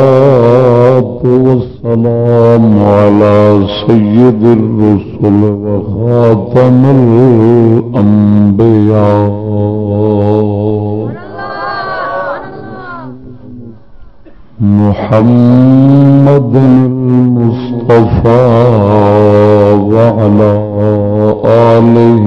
الصلاة والسلام على سيد الرسل وخاتم الأنبياء. محمد المصطفى وعلى آله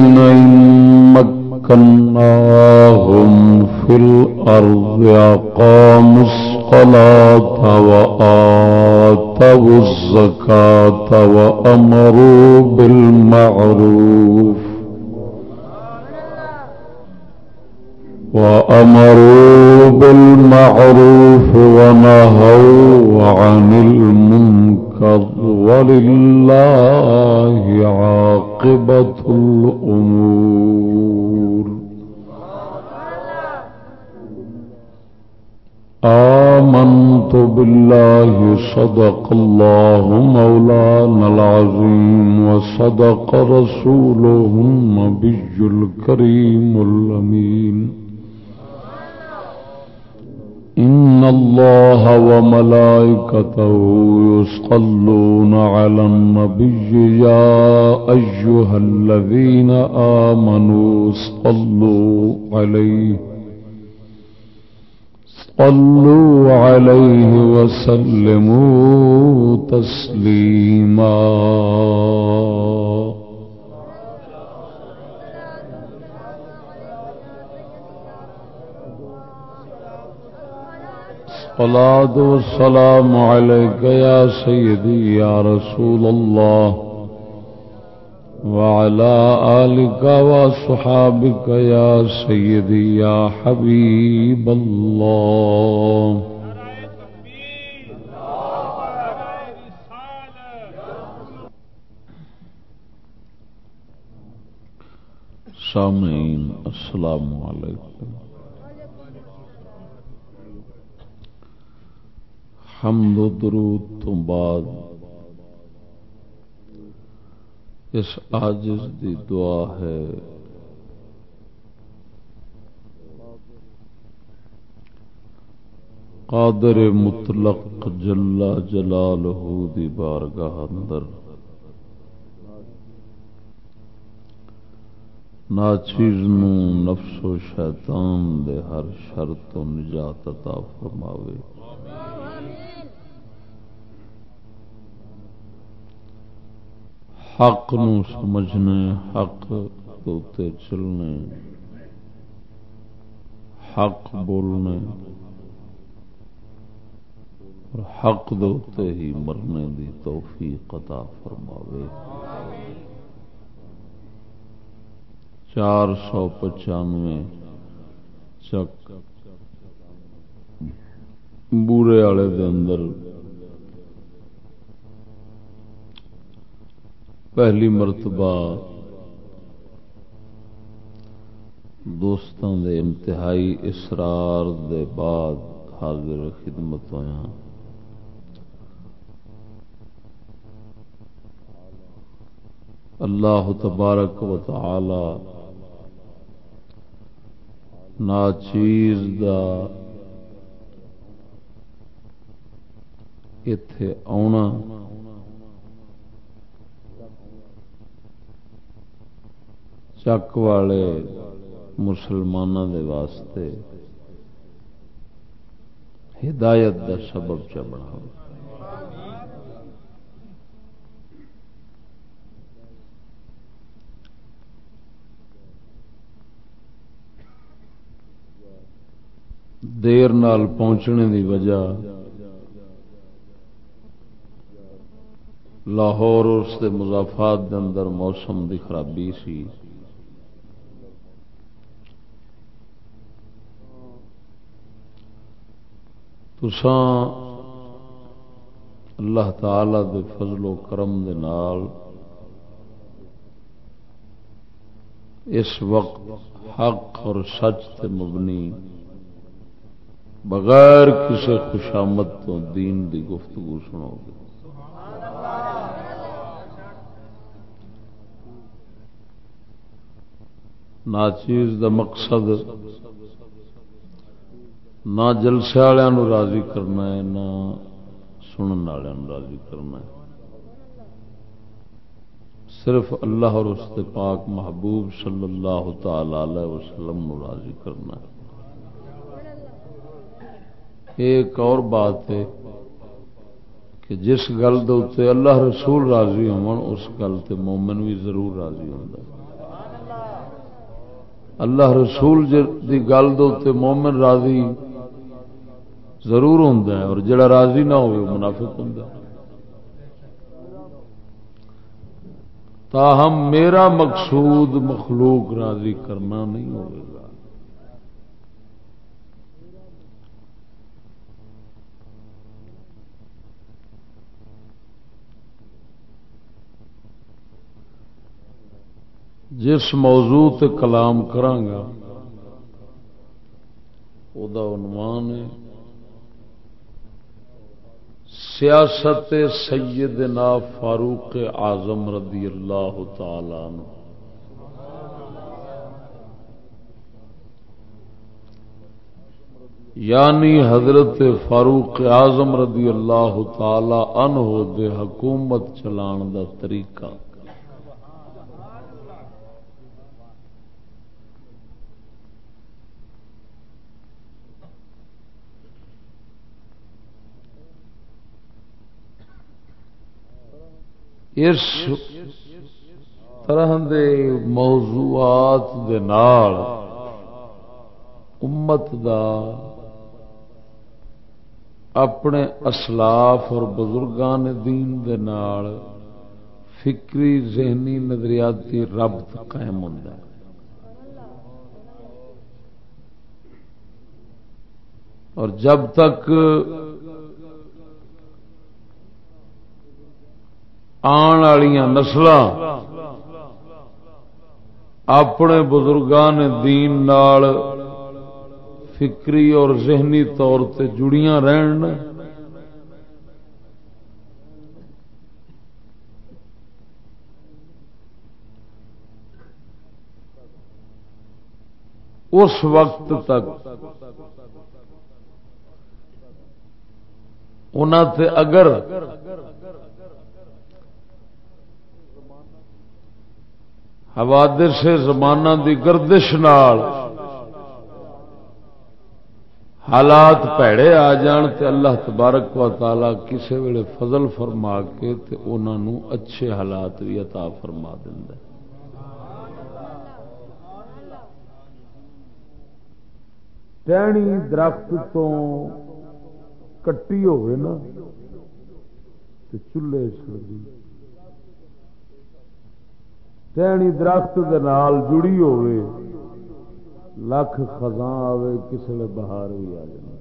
مكناهم في الأرض أقاموا الصلاة وآتوا الزكاة وأمروا بالمعروف وأمروا بالمعروف ونهوا عن المنكر ولله عاقبة الأمور آمنت بالله صدق الله مولانا العظيم وصدق رسوله النبي الكريم الأمين إن الله وملائكته يصلون على النبي يا أيها الذين آمنوا صلوا عليه صلوا عليه وسلموا تسليما صلاة والسلام عليك يا سيدي يا رسول الله وعلى آلك وصحابك يا سيدي يا حبيب الله. سامعین، السلام علیکم. حمد و درود تو بعد اس آجز دی دعا ہے۔ قادر مطلق جلا جلال دی بارگاہ اندر۔ ناچیز نفس و شیطان دے ہر شرط و نجات عطا فرماوے۔ حق نو سمجھنے، حق دوتے چلنے، حق بولنے، اور حق دوتے ہی مرنے دی توفیق عطا فرماوے۔ چار سو پچانوے چک۔ بورے والے دے اندر پہلی مرتبہ دوستان دے انتہائی اسرار دے بعد حاضر خدمت ہوا ہاں۔ اللہ تبارک و تعالی ناچیز دا اتے آنا چک والے مسلمانوں دے واسطے ہدایت دا سبب چ بنا دیر نال پہنچنے دی وجہ لاہور اس دے مضافات دے اندر موسم دی خرابی سی۔ تسان اللہ تعالی دے فضل و کرم دے نال اس وقت حق اور سچ تے مبنی بغیر کسی خوشامد تو دین دی گفتگو سنو گے۔ ناچیز دا مقصد نہ جلسے والوں راضی کرنا ہے، نہ سنن والوں راضی کرنا ہے۔ صرف اللہ اور اس پاک محبوب صلی اللہ تعالی وسلم نو راضی کرنا ہے۔ ایک اور بات ہے کہ جس گل دے اللہ رسول راضی اس گل تے مومن بھی ضرور راضی ہوتا اللہ رسول جی دی گل دے مومن راضی ضرور ہوں اور جڑا راضی نہ ہو منافق ہوں تاہم میرا مقصود مخلوق راضی کرنا نہیں ہوگا جس موضوع تے کلام کرانگا، او دا عنوان ہے سیاست سیدنا فاروق اعظم رضی اللہ تعالی عنہ۔ یعنی حضرت فاروق اعظم رضی اللہ تعالی عنہ دے حکومت چلان دا طریقہ۔ اس طرح دے موضوعات دے نال امت دا اپنے اسلاف اور بزرگان دین دے نال فکری ذہنی نظریاتی ربط قائم ہوتا ہے۔ اور جب تک آن والی نسل اپنے بزرگان دین نال فکری اور ذہنی طور تے جڑیاں رہن۔ اس وقت تک انہوں اگر حوادث زمانہ دی گردش نال حالات پیڑے آ جان تے اللہ تبارک و تعالی کسے ویلے فضل فرما کے تے انہوں اچھے حالات بھی عطا فرما دینا ٹہنی درخت تو کٹی ہوئے نا چولہے سڑی ٹہنی درخت دے نال جڑی ہوئے لکھ خزاں آئے کسی بہار بھی آ جائے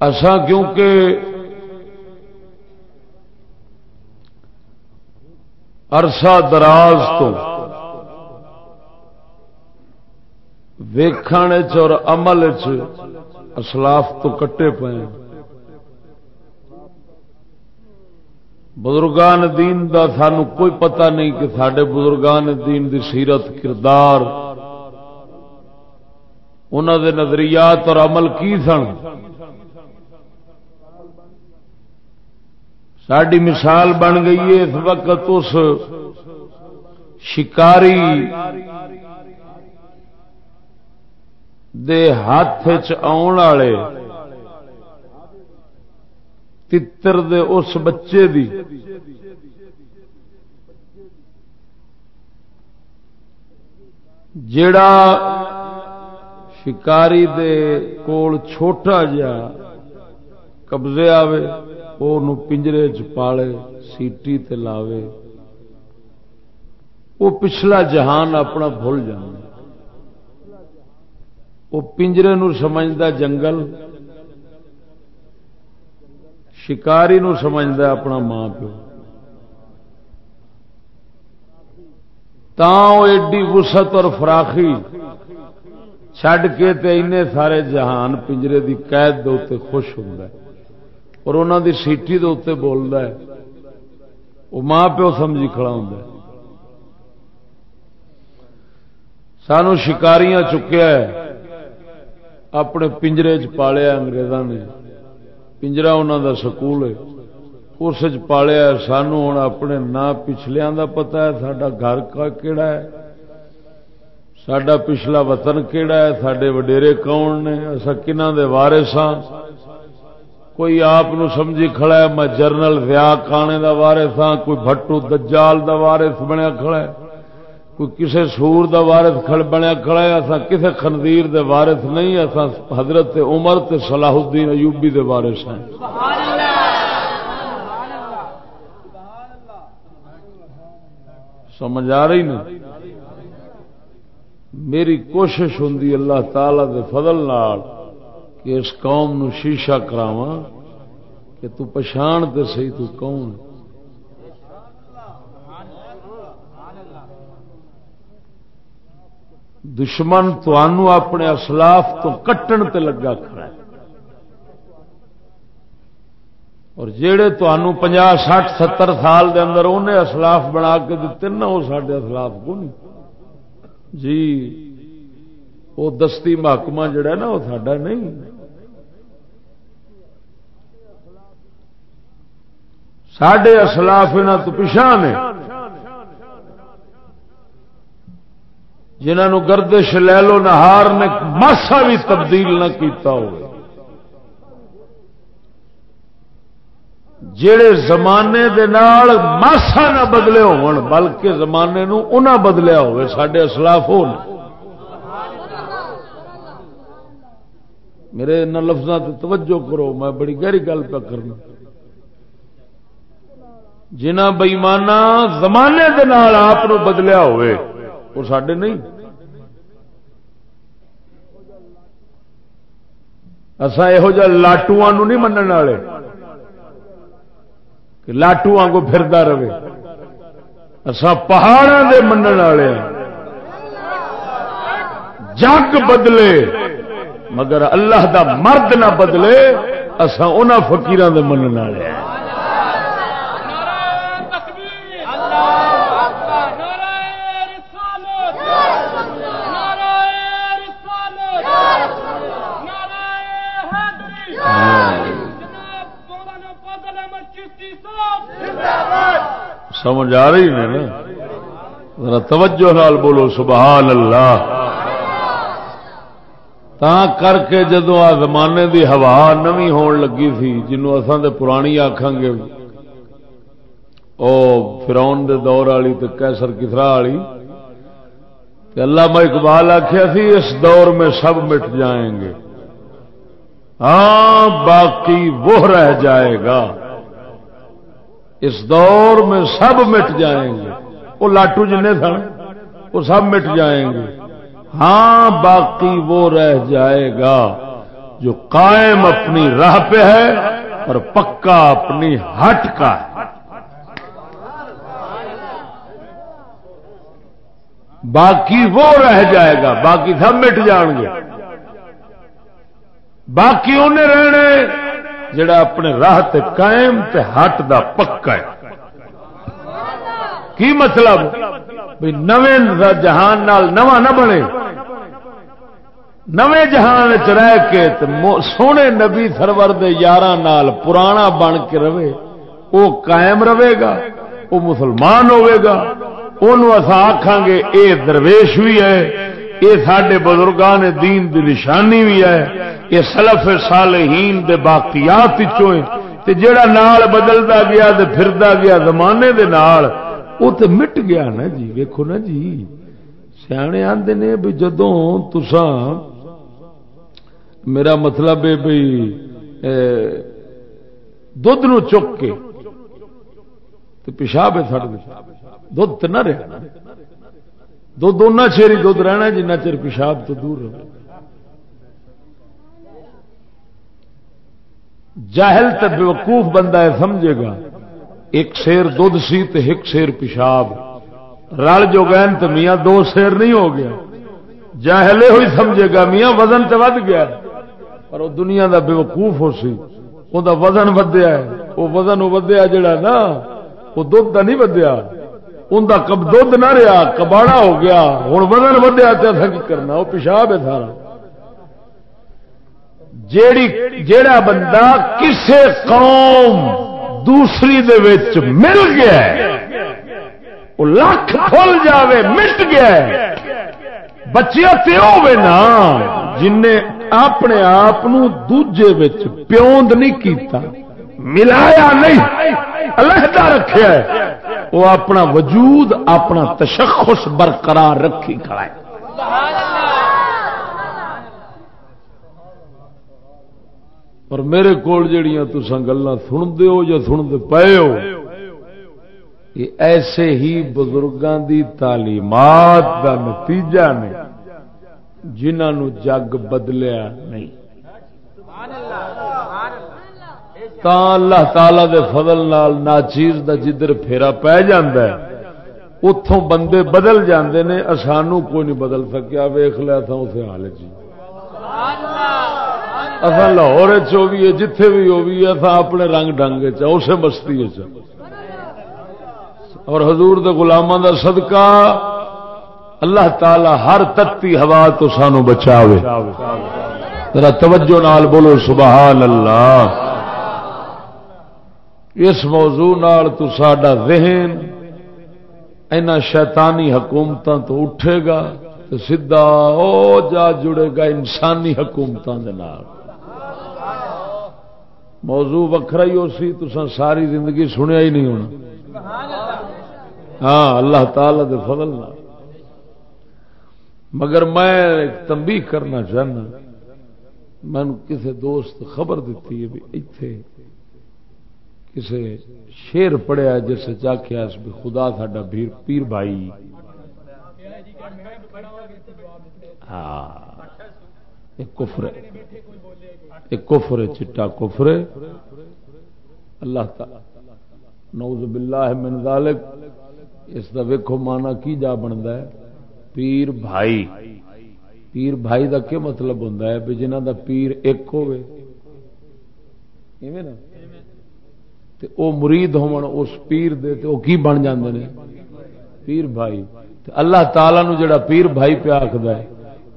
اچھا کیونکہ عرصہ دراز تو ویخان اور عمل اسلاف تو کٹے پے بزرگان دین دا سانو کوئی پتہ نہیں کہ سڈے بزرگان دین دی سیرت کردار انہوں دے نظریات اور عمل کی سن؟ ساری مثال بن گئی ہے اس وقت اس شکاری دے ہاتھ آن والے تر دے اس بچے دی جڑا شکاری دے کول چھوٹا جا قبضے آوے وہ پنجرے چ پالے سیٹی تے لاوے وہ پچھلا جہان اپنا بھول جانا وہ پنجرے نو سمجھتا جنگل، شکاری نو سمجھتا اپنا ماں پیو۔ ایڈی وسط اور فراخی چھڈ کے تے انے سارے جہان پنجرے دی قید دے خوش ہوں اور انہوں دی سیٹی دے اتنے بولتا ہے۔ وہ ماں پیو سمجھی کھڑا ہوں سانو شکاریاں چکیا ہے۔ اپنے پنجرے چ پالیا انگریزوں نے۔ پنجرا انہوں دا سکول ہے۔ اس پالیا سانو ہوں اپنے نہ پچھلیا دا پتا ہے۔ سڈا گھر کا کیڑا ہے؟ سڈا پچھلا وطن کیڑا ہے؟ سڈے وڈیرے کون نے؟ اصا کنہ دے وارث ہاں؟ کوئی آپ سمجھی کھڑا ہے؟ میں جرنل ویا کھانے دا وارث ہاں۔ کوئی بھٹو دجال دا وارث بنیا کھڑا ہے۔ کوئی کسے سور دا وارث کھڑ بنیا، کھڑا ہے اصا کسے خنزیر دے وارث نہیں اصا حضرت عمر تے صلاح الدین ایوبی دے وارث ہیں۔ سمجھ آ رہی نا میری کوشش ہوں اللہ تعالی دے فضل نال کہ اس قوم نو شیشہ کراوا کہ تو پچھان دے سی تو کون دشمن تو اپنے اسلاف تو کٹن تے لگا کھڑا ہے۔ اور جہے تنوع پنجا سٹھ، ستر سال دے اندر انہیں اسلاف بنا کے دیتے نا وہ سارے اسلاف کو نہیں۔ جی وہ دستی محکمہ جڑا نا وہ ساڈا نہیں۔ سڈے اسلاف یہاں تو پچھا نے جنہوں گردش لے لو، نہار نے ماسا بھی تبدیل نہ کیتا ہو جڑے زمانے دے نال ماسا نہ بدلے ہون، بلکہ زمانے نو انہاں بدلیا ہوئے سڈے اسلاف ہو میرے ان لفظوں سے توجہ کرو، میں بڑی گہری گل پہ کرنا۔ جنہ بئیمانہ زمانے دے نال آپ بدلیا ہوئے، وہ سڈے نہیں۔ اسا یہو جہ لاٹو نہیں منع والے، کہ لاٹو کو پھردا رہے۔ اسا پہاڑوں کے من والے ہاں۔ جگ بدلے، مگر اللہ دا مرد نہ بدلے اسا ان فکیران کے من والے ہاں۔ سمجھ آ رہی ہے نا؟ توجہ نال بولو سبحان اللہ تا کر کے جدو آ زمانے دی ہوا نمی ہون لگی تھی، جنوں اساں دے پرانی آکھاں گے، او فرعون دے دور والی تے کیسر کسرا والی تے اللہ میں اقبال آخیا سی، اس دور میں سب مٹ جائیں گے۔ ہاں باقی وہ رہ جائے گا۔ اس دور میں سب مٹ جائیں گے۔ وہ لاٹو جن سن، وہ سب مٹ جائیں گے۔ ہاں باقی وہ رہ جائے گا جو قائم اپنی راہ پہ ہے اور پکا اپنی ہٹ کا ہے۔ باقی وہ رہ جائے گا، باقی سب مٹ جان گے۔ باقی انہیں رہنے جڑا اپنے راہ تے قائم تے ہٹ دا پکا ہے۔ کی مطلب؟ نویں جہان نال نواں نہ بنے۔ نویں جہان رہ کے سونے نبی سرور دے یارہ نال پرانا بن کے رہے۔ وہ قائم رہے گا وہ مسلمان ہوئے گا۔ انہوں اصا آخان گے، اے درویش بھی ہے۔ یہ سڈے بزرگان دین دی نشانی بھی ہے، یہ سلف صالحین دے باقیات تے جڑا نال بدلتا گیا تے پھردا گیا زمانے دے نال وہ تو مٹ گیا نا جی ویکو نا جی۔ سیانے آتے نے بھی جدوں تسا میرا مطلب ہے بھائی دھد نو چک کے پیشاب ہے سڑ دھد تو نہ رہا دھد ان چیر ہی دھد رہنا جنہ چر پیشاب تو دور رہے جاہل تو بےوقوف بندہ ہے، سمجھے گا۔ ایک شیر دھد سی تو ایک شیر پیشاب۔ رل جو گئے تو میاں دو شیر نہیں ہو گیا۔ جاہلے ہوئی سمجھے گا، میاں وزن تو ود گیا۔ پر وہ دنیا دا بیوقوف ہو سی۔ وہ وزن ودیا ہے۔ وہ وزن ودیا جڑا نا وہ دھد کا نہیں ودیا۔ ان کا کب دھد نہ رہا کباڑا ہو گیا ہوں وزن ودیا تو کی کرنا؟ وہ پیشاب ہے سارا۔ جیڑی جیڑا بندہ کسے قوم دوسری دے وچ مل گیا وہ لکھ کھل جاوے، مٹ گیا بچیا تو نا جن اپنے آپ دوجے پیوند نہیں کیتا، ملایا نہیں۔ علیحدہ رکھا وہ اپنا وجود، اپنا تشخص برقرار رکھی کھڑا ہے۔ اور میرے کول جڑیاں تسان گلا سنتے ہو یا سنتے پے ہو، یہ ایسے ہی بزرگوں دی تعلیمات کا نتیجہ نے جنہوں جگ بدلیا نہیں۔ تا اللہ تعالی دے فضل نال ناچیز دا جدر پھیرا پی جاندہ ہے۔ اتوں بندے بدل جاندے نے سانو کوئی نہیں بدل سکیا۔ ویخ لیا تھا اسے حال جی۔ اصا لاہور چی جتھے بھی ہوگی اصا اپنے رنگ ڈنگ اسے مستی چ اور حضور دے غلاموں دا صدقہ اللہ تعالی ہر تتی ہوا تو سانو بچاوے۔ ذرا توجہ نال بولو، سبحان اللہ۔ اس موضوع نال تو ساڈا ذہن اینا شیطانی حکومتاں تو اٹھے گا تو سیدھا او جا جڑے گا انسانی حکومتاں دے نال۔ موضوع وکھرا ہی ہو سی تو ساری زندگی سنیا ہی نہیں ہونا۔ ہاں اللہ تعالی دے فضل نہ مگر میں تنبیہ کرنا چاہنا، میں کسی دوست خبر دیتی ہے بھی اتے کسی شیر پڑیا جس چاخیا اس بھی خدا ساڈا پیر پیر بھائی۔ ہاں۔ ایک کفر ایک کفر چٹا کفر اللہ تعالی نوز باللہ من ذالک۔ اس کا ویکو مانا کی جا بنتا ہے؟ پیر بھائی۔ پیر بھائی دا کیا مطلب ہوتا ہے؟ بھی جنہ دا پیر ایک ہوئے نا؟ تے او مرید ہون، اس پیر دے تے او کی بن جاندے نے؟ پیر بھائی۔ تے اللہ تعالی نو جڑا پیر بھائی پہ آخد ہے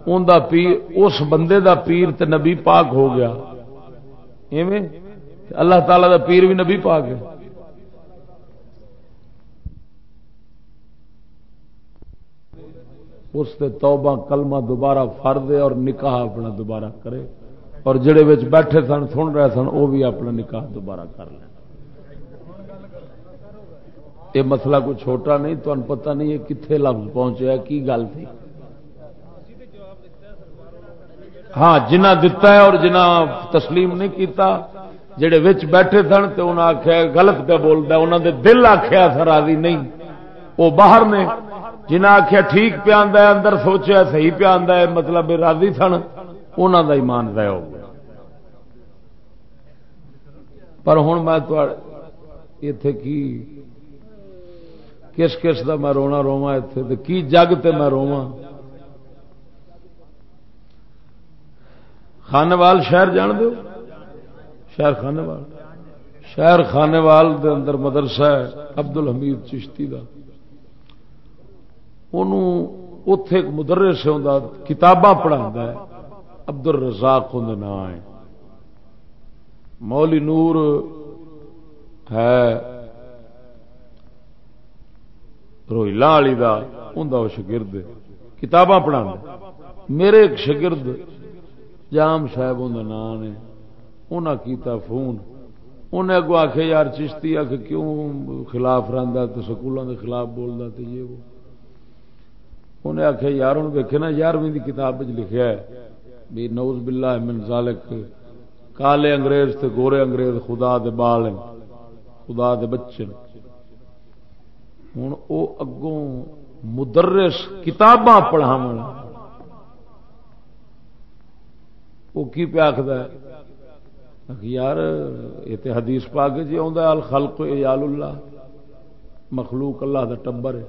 ان دا پیر، اس بندے دا پیر تے نبی پاک ہو گیا۔ ایویں؟ اللہ تعالی دا پیر بھی نبی پاک ہے۔ اس سے توبہ، کلمہ دوبارہ فرد اور نکاح اپنا دوبارہ کرے۔ اور جڑے بچ بیٹھے سن سن رہے سن وہ بھی اپنا نکاح دوبارہ کر لیں یہ مسئلہ کوئی چھوٹا نہیں تو پتہ نہیں ہے کتنے لفظ پہنچے کی گل تھی؟ ہاں جنہ دتا ہے اور جنہ تسلیم نہیں کیتا، جڑے وچ بیٹھے سن تو انہیں آخیا غلط پہ بولتا انہوں دے دل آخیا سر راضی نہیں۔ وہ باہر نے جنہیں آخیا ٹھیک پہ آدھا ہے، اندر سوچا صحیح پہ آدھا ہے مطلب راضی سن انہوں کا ایمان ضائع ہو گیا۔ پر ہوں میں اتے کی کس کس کا میں رونا روا اتے کی جگ تے میں روا خانوال شہر جان دو شہر خانوال۔ شہر خانوال دے اندر مدرسہ ہے عبد الحمید چشتی کا اتے ایک مدرس سے کتاباں پڑھا ہے۔ ابد ال نام ہے۔ مولی نور ہے۔ روہیلا والی کا ان کا وہ شگرد کتاباں پڑھا میرے ایک شگرد جام صاحب ان نام ہے انہیں کیتا فون انہیں اگو آخ یار چشتی آ کے کیوں خلاف رہتا تو سکولوں کے خلاف بولتا تو یہ وہ انہیں آخیا یار ہوں ویکے نا یارویں کی کتاب لکھا ہے بھی نوز بلا من ذالک کالے انگریز تے گورے انگریز خدا دے بال خدا دے بچے ہوں وہ اگوں مدرس کتاباں پڑھاو وہ کی پہ آخد یار، یہ تو حدیث پا کے جی آ الخلق یال اللہ، مخلوق اللہ دا ٹبر ہے۔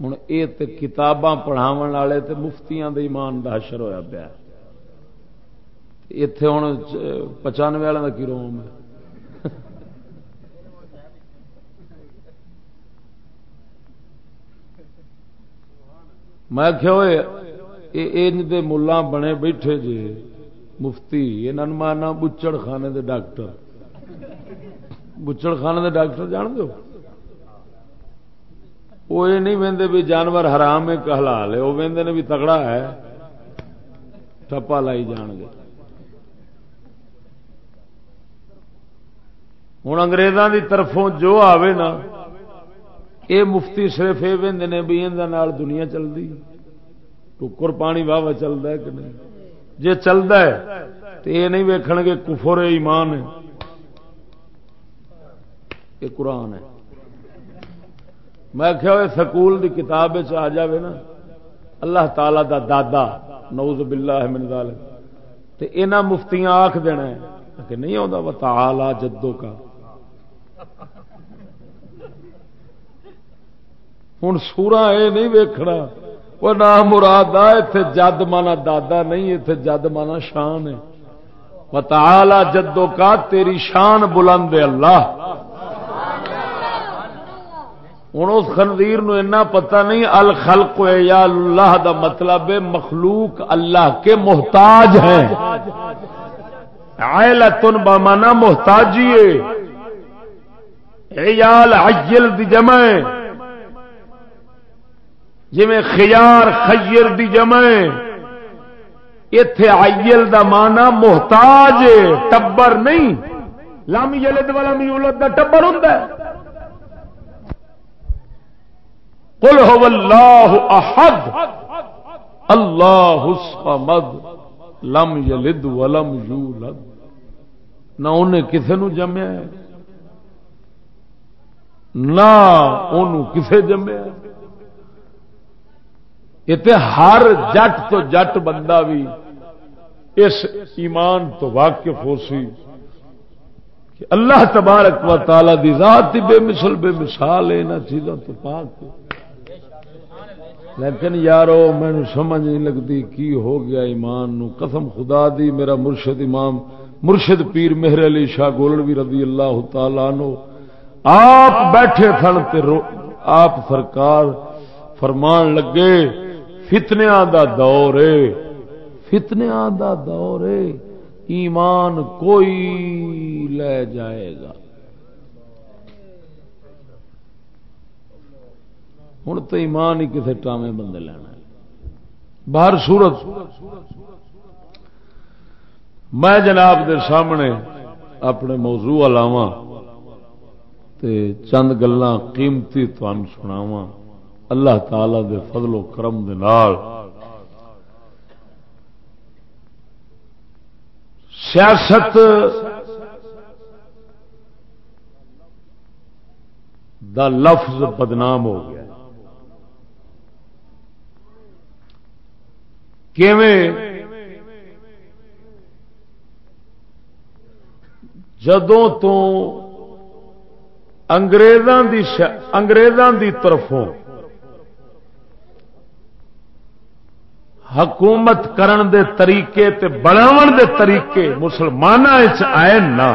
ہوں یہ کتاباں پڑھاو والے تو مفتیاں دے ایمان دا حشر ہویا پیا۔ اتے ہوں پچانوے والوں کا کی روم ہے میں دے ملا بنے بیٹھے جی مفتی یہ مانا بچڑ خانے دے ڈاکٹر بچڑ خانے دے ڈاکٹر جان دو وہ یہ نہیں وہدے بھی جانور حرام ہے کہ حلال ہے وہ وہدے نے بھی تگڑا ہے ٹپا لائی جان گے ہوں اگریزوں کی طرفوں جو آوے نا یہ مفتی صرف یہ وہدے نے بھی یہ دنیا چلتی ٹکر پانی واہ واہ چلتا ہے کہ نہیں جی چلتا ہے تو یہ نہیں ویکھن گے کفر ایمان ہے یہ قرآن ہے میں کیا سکول دی کتاب آ جائے نا اللہ تعالی دا دادا نوز باللہ من ذالک تے اینا مفتیاں آکھ دینا ہے کہ نہیں ہوتا وہ تعالی جدوں کا ہوں سورا یہ نہیں ویکھنا۔ وہ نہ مراد اتے جد مانا دادا نہیں اتے جد مانا شان ہے۔ وہ تعالی جدوں کا تیری شان بلند اللہ۔ ہوں اس خنزیر نو اینا پتہ نہیں، الخلق یا اللہ دا مطلب مخلوق اللہ کے محتاج ہیں۔ عائلتن بمانا محتاجی عیال عجل دی جمع جی میں خیار خیر دی جمع اتے عیل دا مانا محتاج ٹبر نہیں۔ لم یلد والا میولد دا ٹبر ہوں قل هو اللہ احد۔ اللہ الصمد۔ لم یلد ولم یولد۔ نہ انہیں کسے نو جمیا نہ انہوں کسے جمیا ہے یہ ہر جٹ تو جٹ بندہ بھی اس ایمان تو واقف ہو سی کہ اللہ تبارک و تعالی دی ذات بے مثل بے مثال ہے انہوں چیزوں تو پاک لیکن یارو مینو سمجھ نہیں لگتی کی ہو گیا ایمان نو۔ قسم خدا دی، میرا مرشد امام، مرشد پیر مہر علی شاہ گولڑوی رضی اللہ تعالی نو آپ بیٹھے تھن آپ سرکار فرمان لگے فتنیا دا دور ہے۔ فتنیا دا دور ہے۔ ایمان کوئی لے جائے گا۔ ہوں تو ایمان ہی کسی ٹامے بندے لینا باہر سورت میں جناب دے سامنے اپنے موضوع علاوہ تے چند گلاں قیمتی تن سناوا اللہ تعالی دے فضل و کرم دے نال سیاست دا لفظ بدنام ہو گیا۔ جدوں تو انگریزاں دی انگریزاں دی طرفوں حکومت کرن دے طریقے تے بناون دے طریقے مسلمان آئے نا،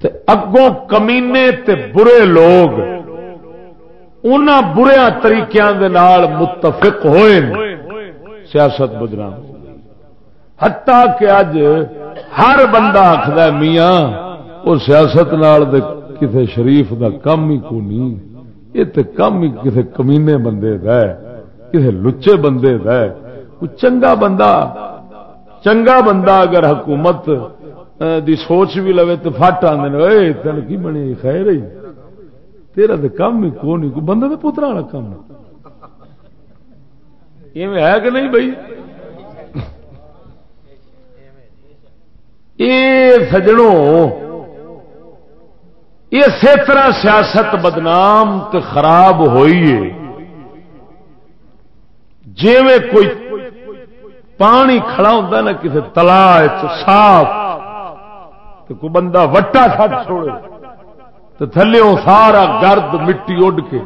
تے اگوں کمینے تے برے لوگ ان بریا طریقوں دے نال متفق ہوئے سیاست بدنام۔ ہتا کہ اج ہر بندہ آخر میاں وہ سیاست نال دے کسی شریف دا کم ہی کو نہیں یہ تو کم ہی کسی کمینے بندے دا کسی لچے بندے دا چنگا بندہ چنگا بندہ اگر حکومت دی سوچ بھی لوے تو فٹ آدھے تین کی بنی خیر ہی تیرا تو کم ہی کو نہیں بندے تو پترا والا کام ہے۔ کہ نہیں بھائی یہ سجڑوں اسی طرح سیاست بدنام تو خراب ہوئی ہے۔ جی کوئی پانی کھڑا ہوتا نا کسی تلا صاف تو کوئی بندہ وٹا سٹ چھوڑے تو تھلے سارا گرد مٹی اڈ کے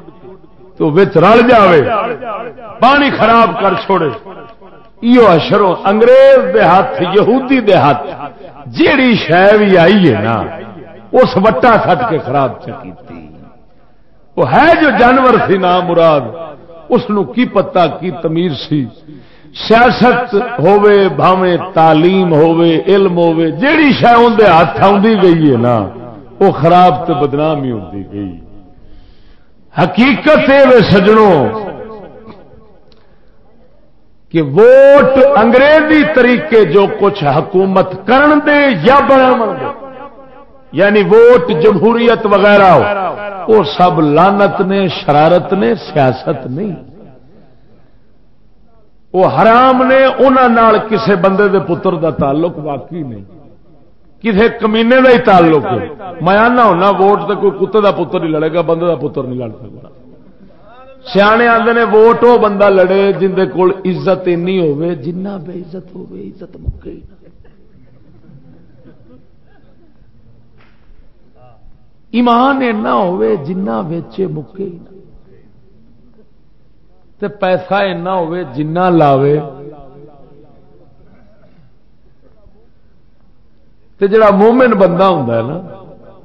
تو رل جاوے، پانی خراب کر چھوڑے۔ یہ اشرو انگریز دے ہاتھ، یہودی دے ہاتھ، جیڑی شہ بھی آئی ہے نا، اس وٹا سٹ کے خراب چکی وہ ہے جو جانور سی نا مراد اس کی پتا کی تمیر سی؟ سیاست ہوے بھاوے، تعلیم ہوے علم ہوے جیڑی شہ اندر ہاتھ آئی گئی ہے نا وہ خراب تو بدنام ہی ہوتی گئی۔ حقیقت سجڑوں کہ ووٹ انگریزی طریقے جو کچھ حکومت کرن دے یا بنا دے۔ یعنی ووٹ جمہوریت وغیرہ ہو، وہ سب لانت نے، شرارت نے، سیاست نہیں۔ وہ حرام نے انہوں کسے بندے دے پتر دا تعلق واقعی نہیں۔ کسی کمینے کا ہی تعلق میں آنا ہونا، ووٹ تو کوئی کتے کا پتر نہیں لڑے گا، بندے کا پتر نہیں لڑ سکتا۔ سیانے آتے نے، ووٹ وہ بندہ لڑے جن کول عزت اینی ہوے جنہ بے عزت ہوے عزت مکے ایمان اینا ہوے جنہ ویچے مکے۔ ہی تے پیسہ اینا ہوے جنہ لاوے۔ تے جڑا مومن بندہ ہوں نا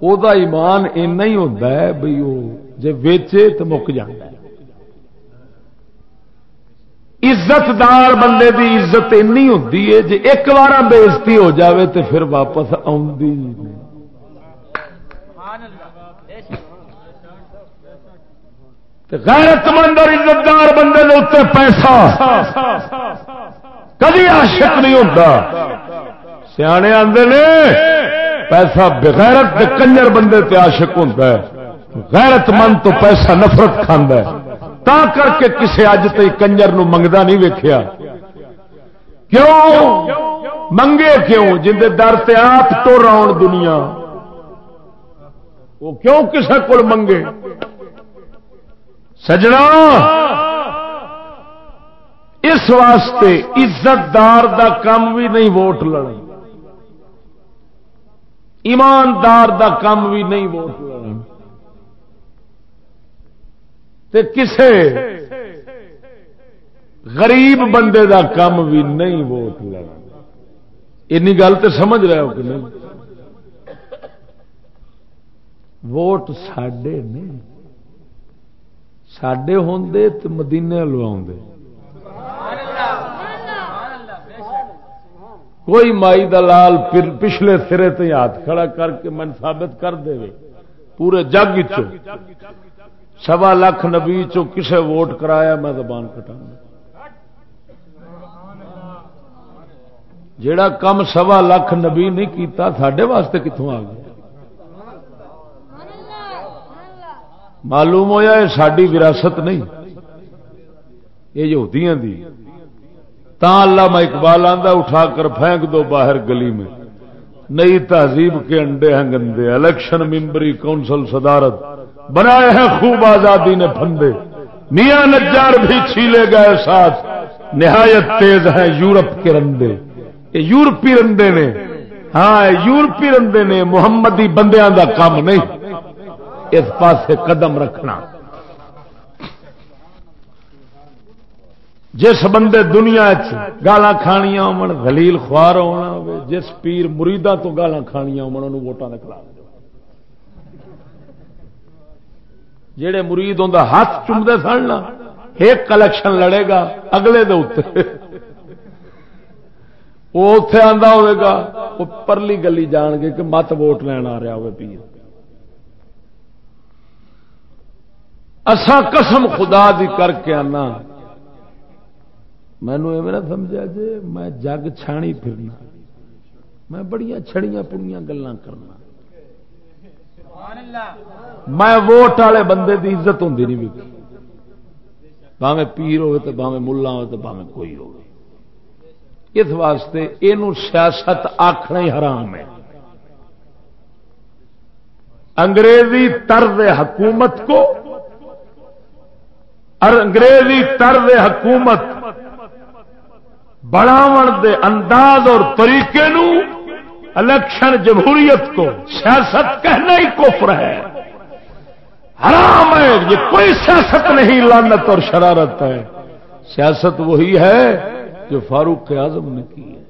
وہ ایمان اینا ہی ہوتا ہے بھائی وہ جی ویچے تو مک جاتا ہے۔ عزت دار بندے دی عزت اینی ہوتی ہے جی ایک بار بےزتی ہو جاوے تو پھر واپس آدھی غیرت مند اور عزت دار بندے کے اتنے پیسہ۔ کدی عاشق نہیں ہوتا۔ سیانے آتے نے، پیسہ بغیرت کے کنجر بندے تے عاشق ہوتا ہے۔ غیرت مند تو پیسہ نفرت کھانا ہے۔ تا کر کے کسے اج تھی کنجر نو منگتا نہیں ویکیا کیوں؟ منگے کیوں؟ جن در تے آپ تو راؤن دنیا۔ وہ کیوں کسے کو منگے؟ سجنا۔ اس واسطے عزت دار دا کام بھی نہیں ووٹ لڑ ایماندار دا کام بھی نہیں ووٹ لڑ کسے غریب بندے دا کام بھی نہیں ووٹ لینا گل تو سمجھ رہے ہو کہ نہیں؟ ووٹ سڈے نہیں سڈے ہوں تو مدینے لوا کوئی مائی دلال پچھلے سرے تے ہاتھ کھڑا کر کے من ثابت کر دے پورے جگ چ سوا لاکھ نبی چو کسے ووٹ کرایا میں زبان کٹا جیڑا کم سوا لاکھ نبی نہیں کیتا ساڈے واسطے کتوں آ گیا معلوم ہوا یہ ساری وراثت نہیں، یہ یہودیاں دی۔ تا اللہ میں اقبال آندا، اٹھا کر پھینک دو باہر گلی میں۔ نئی تہذیب کے انڈے ہیں گندے الیکشن ممبری کونسل صدارت۔ بنائے ہیں خوب آزادی نے پھندے۔ میاں نجار بھی چھیلے گئے ساتھ۔ نہایت تیز ہیں یورپ کے رندے۔ یہ یورپی رندے نے ہاں یورپی رندے نے محمدی بندیاں دا کام نہیں۔ اس پاس قدم رکھنا۔ جس بندے دنیا گالا کھانیا ہولیل خوار ہونا جس پیر مریدا تو گالا کھانیا ہوٹان کلا جہے مرید ہوں ہاتھ چومتے سن ایک کلیکشن لڑے گا، اگلے دے وہ اتے آتا وہ پرلی گلی جان گے کہ مت ووٹ لین آ رہا ہوگا پیر۔ اسا قسم خدا دی کر کے آنا۔ مینو نہ سمجھا جی میں جگ چھانی پھرنا۔ میں بڑی چھڑیاں پڑیاں گلان کرنا۔ میں ووٹ والے بندے دی عزت ہوں نہیں باوے پیر ہوئے تو باوے ملا ہوئے تو باوے کوئی ہو اس واسطے یہ سیاست آخنا ہی حرام ہے۔ انگریزی طرز حکومت کو انگریزی طرز حکومت بڑھاو دے انداز اور طریقے نو الیکشن جمہوریت کو، سیاست کہنا ہی کفر ہے۔ حرام ہے، یہ کوئی سیاست نہیں لانت اور شرارت ہے۔ سیاست وہی ہے جو فاروق اعظم نے کی ہے۔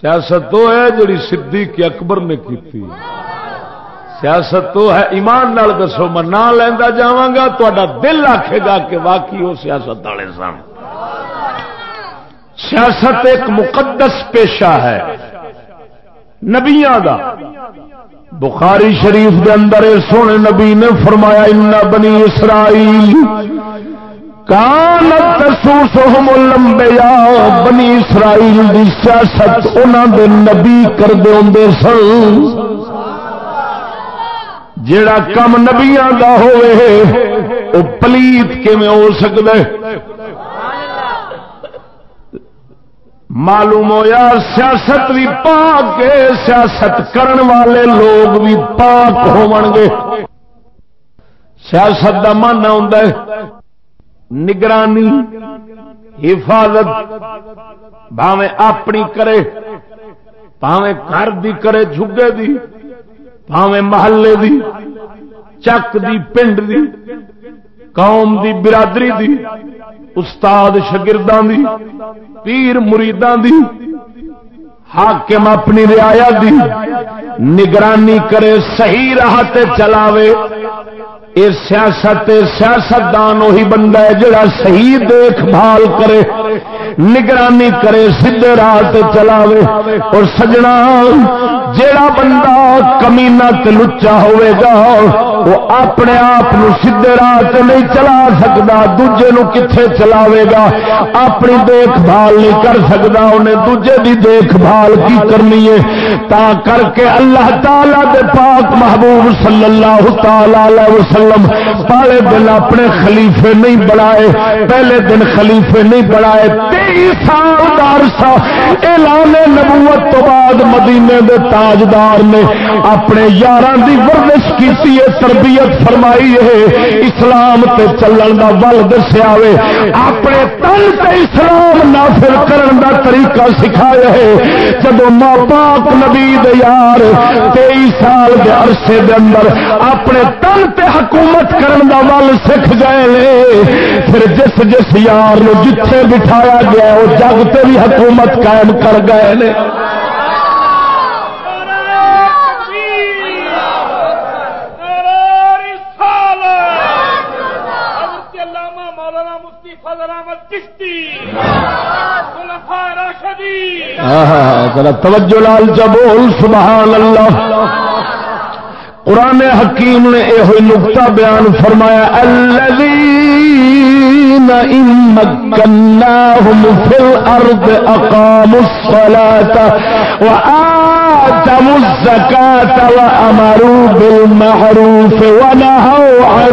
سیاست تو ہے جڑی صدیق اکبر نے کی تھی۔ سیاست تو ہے، ایمان نال دسو، میں نہ لینا جا تا دل آخے گا کہ واقعی وہ سیاست والے سن۔ سیاست ایک مقدس پیشہ ہے نبیا کا بخاری شریف کے اندر سونے نبی نے فرمایا ان بنی اسرائیل کانت تسوسہم الانبیاء، بنی اسرائیل دی سیاست انہاں دے نبی کر دے ہوندے سن۔ جیڑا کم نبیاں دا ہوئے، او پلیت کیویں ہو سکدا ہے معلوم ہویا سیاست بھی پاک کے سیاست کرن والے لوگ بھی پاک ہون گے۔ سیاست دا ماننا ہوندا ہے نگرانی، حفاظت، بھاویں اپنی کرے پاویں گھر دی کرے، جھگے دی۔ پاویں محلے دی، چک دی، پنڈ دی، قوم دی، برادری دی، استاد شگردان دی، پیر مریدان دی، حاکم اپنی رعایا دی، نگرانی کرے، صحیح راہ چلاوے۔ یہ سیاست سیاست دان وہی بندہ ہے جڑا صحیح دیکھ بھال کرے، نگرانی کرے سیدے راہ چلاوے۔ اور سجنا جڑا بندہ کمینا لچا ہوئے گا وہ اپنے آپ سیدے راہ نہیں چلا سکتا دوجے نو کتنے چلاوے گا؟ اپنی دیکھ بھال نہیں کر سکتا انہیں دوجے دی دیکھ بھال کی کرنی ہے؟ تا کر کے اللہ تعالی دے پاک محبوب صلی اللہ تعالی وسلم پہلے دن اپنے خلیفے نہیں بنائے، پہلے دن خلیفے نہیں بنائے تیئیس سال دار سا اعلان نبوت تو بعد مدینے دے تاجدار نے اپنے یار دی ورزش کی تربیت فرمائی ہے، اسلام تے چلن دا ول دسیا وے۔ اپنے تن تے اسلام نافر کرن دا طریقہ سکھایا ہے۔ جب ماں پاک نبی دے یار تیئیس سال دے عرصے دے اندر اپنے تن تے حکومت کرن دا ول سکھ گئے لے پھر جس جس یار نو جتھے بٹھایا گیا وہ جگ تے بھی حکومت قائم کر گئے ذرا توجہ لال چبول سبحان اللہ۔ قرآن حکیم نے یہ نقطہ بیان فرمایا الذين إن مكناهم في الأرض أقاموا الصلاة وآتموا الزكاة وأمروا بالمعروف ونهوا عن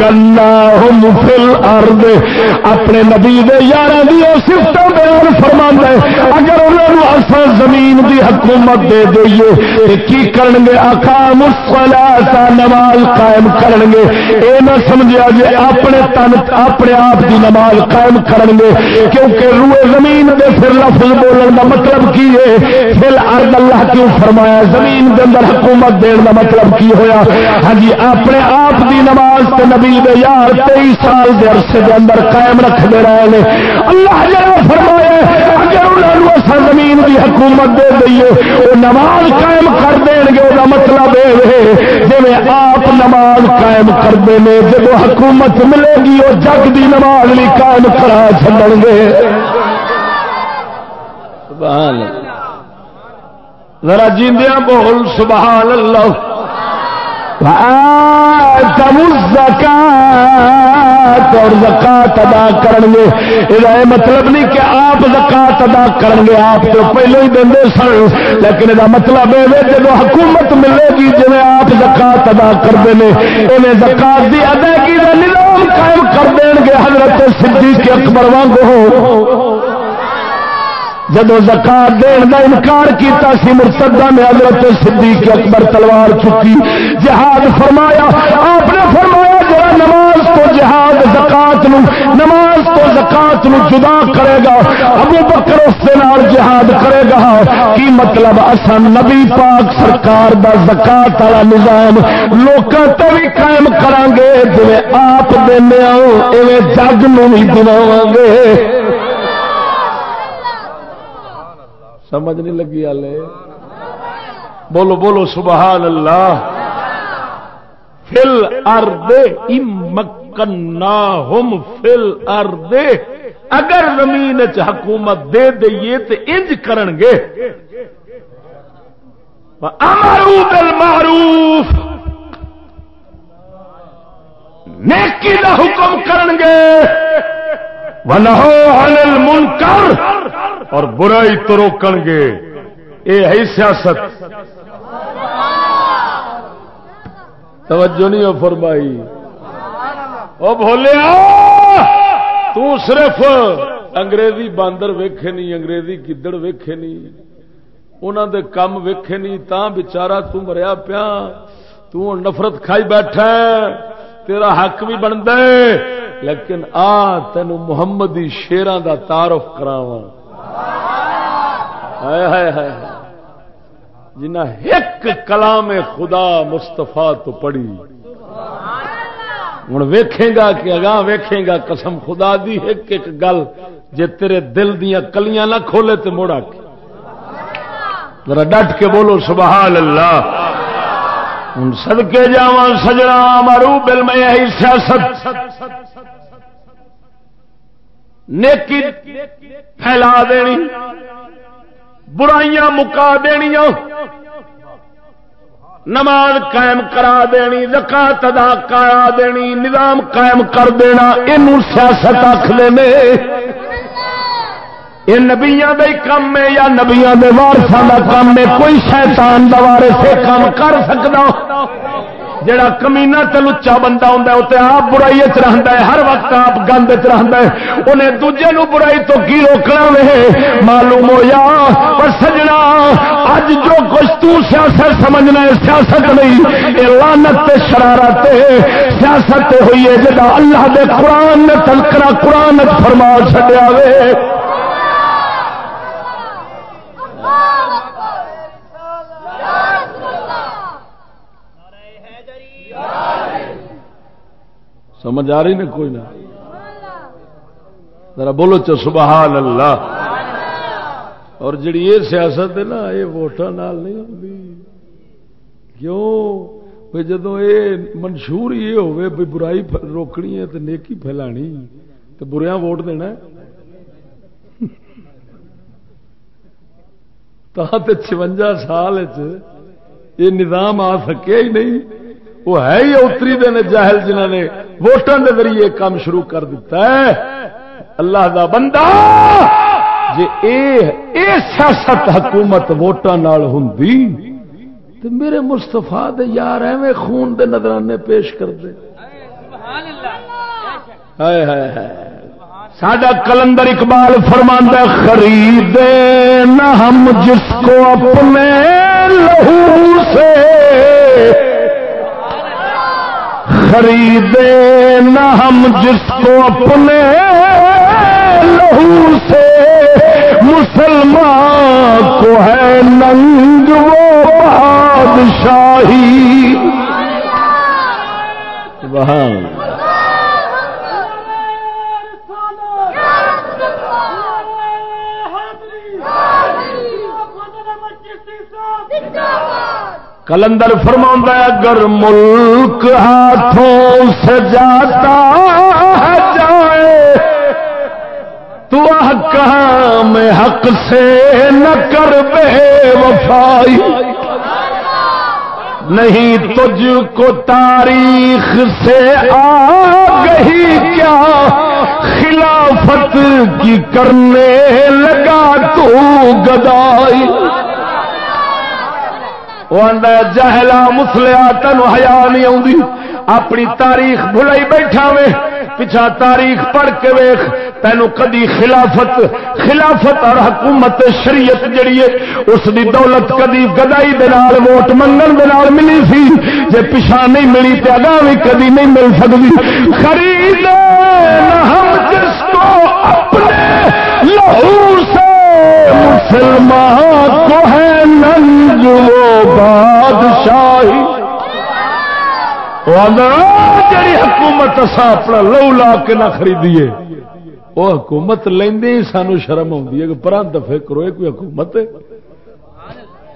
ولله عاقبة الأمور اپنے نبی یار سفت بیان فرما اگر انہوں اصل زمین دی حکومت دے دئیے کی کرن گے؟ آکام نماز قائم کرن گے۔ اے نہ سمجھا جی اپنے تن، اپنے آپ دی نماز قائم کرن گے، کیونکہ روئے زمین دے پھر لفظ بولن کا مطلب کی ہے؟ پھر ارد اللہ کیوں فرمایا زمین دے اندر حکومت دین کا مطلب کی ہویا؟ ہاں جی اپنے آپ دی نماز تے نبی دے یار تئی سال دے عرصے دے اندر قائم رکھتے رہے ہیں اللہ جڑا فرمایا اگر انہوں اصل زمین دی حکومت دے دئیے وہ نماز قائم کر دیں گے، وہ مطلب یہ جی آپ نماز قائم کرتے ہیں جب حکومت ملے گی، وہ جگ دی نماز بھی قائم کرا چلن گے۔ ذرا جیندیاں بول، سبحان اللہ۔ اور زکات ادا کریں گے یہ مطلب نہیں کہ آپ زکات ادا کریں گے آپ تو پہلے ہی دے سن، لیکن مطلب یہ مطلب ہے جب حکومت ملے گی جی آپ زکات ادا کرتے ہیں انہیں زکات کی ادائیگی کا نظام قائم کر دیں گے، حضرت صدیق اکبر وانگ ہو جب زکات دین کا انکار کیتا سی، مرتدہ میں حضرت صدیق اکبر تلوار چکی۔ جہاد فرمایا، آپ نے فرمایا جڑا نماز تو جہاد زکات نماز تو زکات جدا کرے گا، ابو بکر اس کے نال جہاد کرے گا۔ کی مطلب؟ اصا نبی پاک سرکار دا زکات والا نظام لوگوں تو بھی قائم کران گے جی آپ دینا جگ نو بھی دلاو گے۔ سمجھ نہیں لگی آلے۔ بولو بولو سبحان اللہ فل ارد مکنا ہوم فل ارد اگر زمین چ حکومت دے دئیے تو انج کرن گے۔ امرو بل معروف نیکی دا حکم کرن گے۔ المنکر۔ اور برائی تو روکن گے۔ یہ ہے سیاست۔ توجہ نہیں ہو فرمائی۔ وہ بولے تو صرف انگریزی باندر ویکھے نہیں، انگریزی گدڑ ویکھے نہیں۔ انہوں دے کم ویکھے نہیں تا بچارا مریا پیا۔ نفرت کھائی بیٹھا تیرا حق بھی بنتا لیکن آ تین محمدی شیران دا تعارف کراوا جنہ ایک کلام خدا مستفا تو پڑھی۔ ہوں ویکھے گا کہ اگاں ویکھے گا قسم خدا دی ایک ایک گل۔ جے تیرے دل دیا کلیاں نہ کھولے تو موڑا ذرا ڈٹ کے بولو سبحان اللہ۔ ہوں سدکے جا سجنا مارو بل میں سیاست۔ نیکی پھیلا دینی، برائیاں مکا دنیا نماز قائم کرا دینی، زکات ادا کرا دینی، نظام قائم کر دینا یہ سیاست آخر یہ نبیا کا کام ہے یا نبیا کے وارسان کا کام ہے؟ کوئی شیطان دوارے سے کام کر سکتا جڑا کمینا تلچا اچھا بندہ ہوں وہ آپ برائی چاہتا ہے، ہر وقت آپ گند چاہتا ہے۔ انہیں دوجے نو برائی تو کی روکنا وے؟ معلوم ہو یا پر سجنا، اج جو کچھ تو سیاست سمجھنا ہے، سیاست نہیں یہ لانت شرارت سیاست ہوئی ہے جا اللہ دے قرآن نے تلکرا قرآن فرما چڈیا وے۔ سمجھ آ رہی نا کوئی نہ ذرا بولو چ سبحان اللہ۔ اور جڑی یہ سیاست ہے نا، یہ ووٹان نہیں ہوتی کیوں؟ بھائی جدو یہ منشور یہ ہوئے بھائی برائی روکنی ہے تو نیکی پھیلانی تو بریا ووٹ دینا تو چونجا سال یہ نظام آ سکے ہی نہیں۔ وہ ہے ہی اتری دن جاہل جنہ نے ووٹان کے ذریعے کام شروع کر دیتا ہے۔ اللہ دا بندہ جی اے سیاست حکومت ووٹان ہوں تو میرے مستفا دے یار ایویں خون دے نظرانے پیش کر دے۔ سڈا کلندر اقبال فرماندہ خرید نہ ہم جس کو اپنے لہو سے خریدے نہ ہم جس کو اپنے لہو سے مسلمان کو ہے ننگ وہ بادشاہی وہاں کلندر فرما اگر ملک ہاتھوں سے جاتا جائے، تو کام حق سے نہ کر بے وفائی؟ نہیں تجھ کو تاریخ سے آ گئی کیا؟ خلافت کی کرنے لگا تو گدائی؟ وہ آدھا جہلا مسلیا تین ہیا نہیں آؤں اپنی تاریخ بھلائی بیٹھا وے، پچھا تاریخ پڑھ کے ویخ تینو کدی خلافت خلافت اور حکومت شریعت جڑی ہے، اس دی دولت کدی گدائی دال ووٹ منگن دال ملی سی۔ جے پچھا نہیں ملی تو اگاں بھی کدی نہیں مل سکتی خرید ہم جس کو اپنے لہو سے مسلمان کو ہے ننگ وہ بادشاہی۔ جی حکومت اصا اپنا لو لا کے نہ خریدیے۔ وہ حکومت لیندے ہی سانو شرم آتی ہے پر دفے کرو کوئی حکومت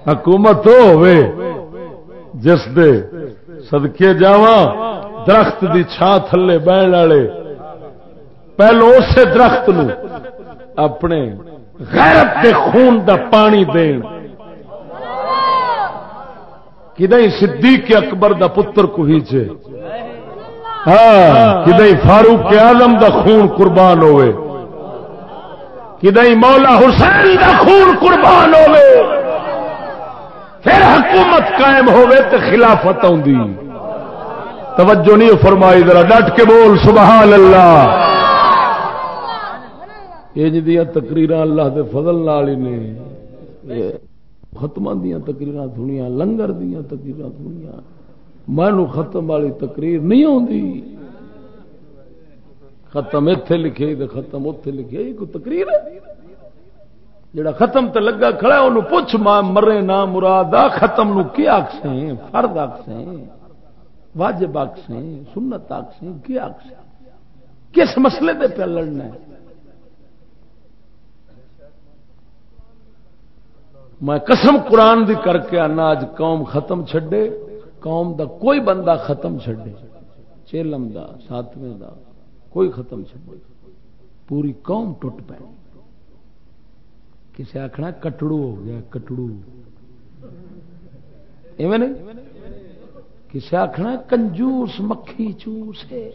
حکومت وہ ہوے جس دے سدکے جاوا درخت دی چھا تھلے بہن والے۔ پہلو اسے درخت نو اپنے غیرت کے خون دا پانی دین۔ کدی صدیق اکبر دا پتر کوئی چ ہاں کدی فاروق آزم دا خون قربان ہوئے۔ کدی مولا حسین دا خون قربان ہوئے۔ پھر حکومت قائم ہوئے تو خلافت آدھی توجہ نہیں فرمائی، ذرا ڈٹ کے بول، سبحان اللہ۔ یہ جی تقریر اللہ دے فضل نال ہی نے ختم دیا تقریر سنیا لنگر دیا تقریر سنیا میں ختم والی تقریر نہیں آتی ختم اتے لکھے تو ختم اتے لکھے کوئی تقریر ہے؟ جڑا ختم تے لگا کھڑا انہوں پوچھ ماں مرے نہ مراد ختم نو کی آخسیں فرد آخسیں واجب آخسیں سنت آخسیں کی آخسیں کس مسئلے دے پہ لڑنا ہے؟ میں قسم قرآن دی کر کے آنا اج قوم ختم چھڈے، قوم دا کوئی بندہ ختم چھڈے۔ چیلم دا، ساتویں دا، کوئی ختم چھڈے۔ پوری قوم ٹوٹ پے۔ کسی آخنا کٹڑو ہو گیا، کٹڑو۔ ایویں نہیں؟ کسی آخنا کنجوس، مکھی چوس ہے۔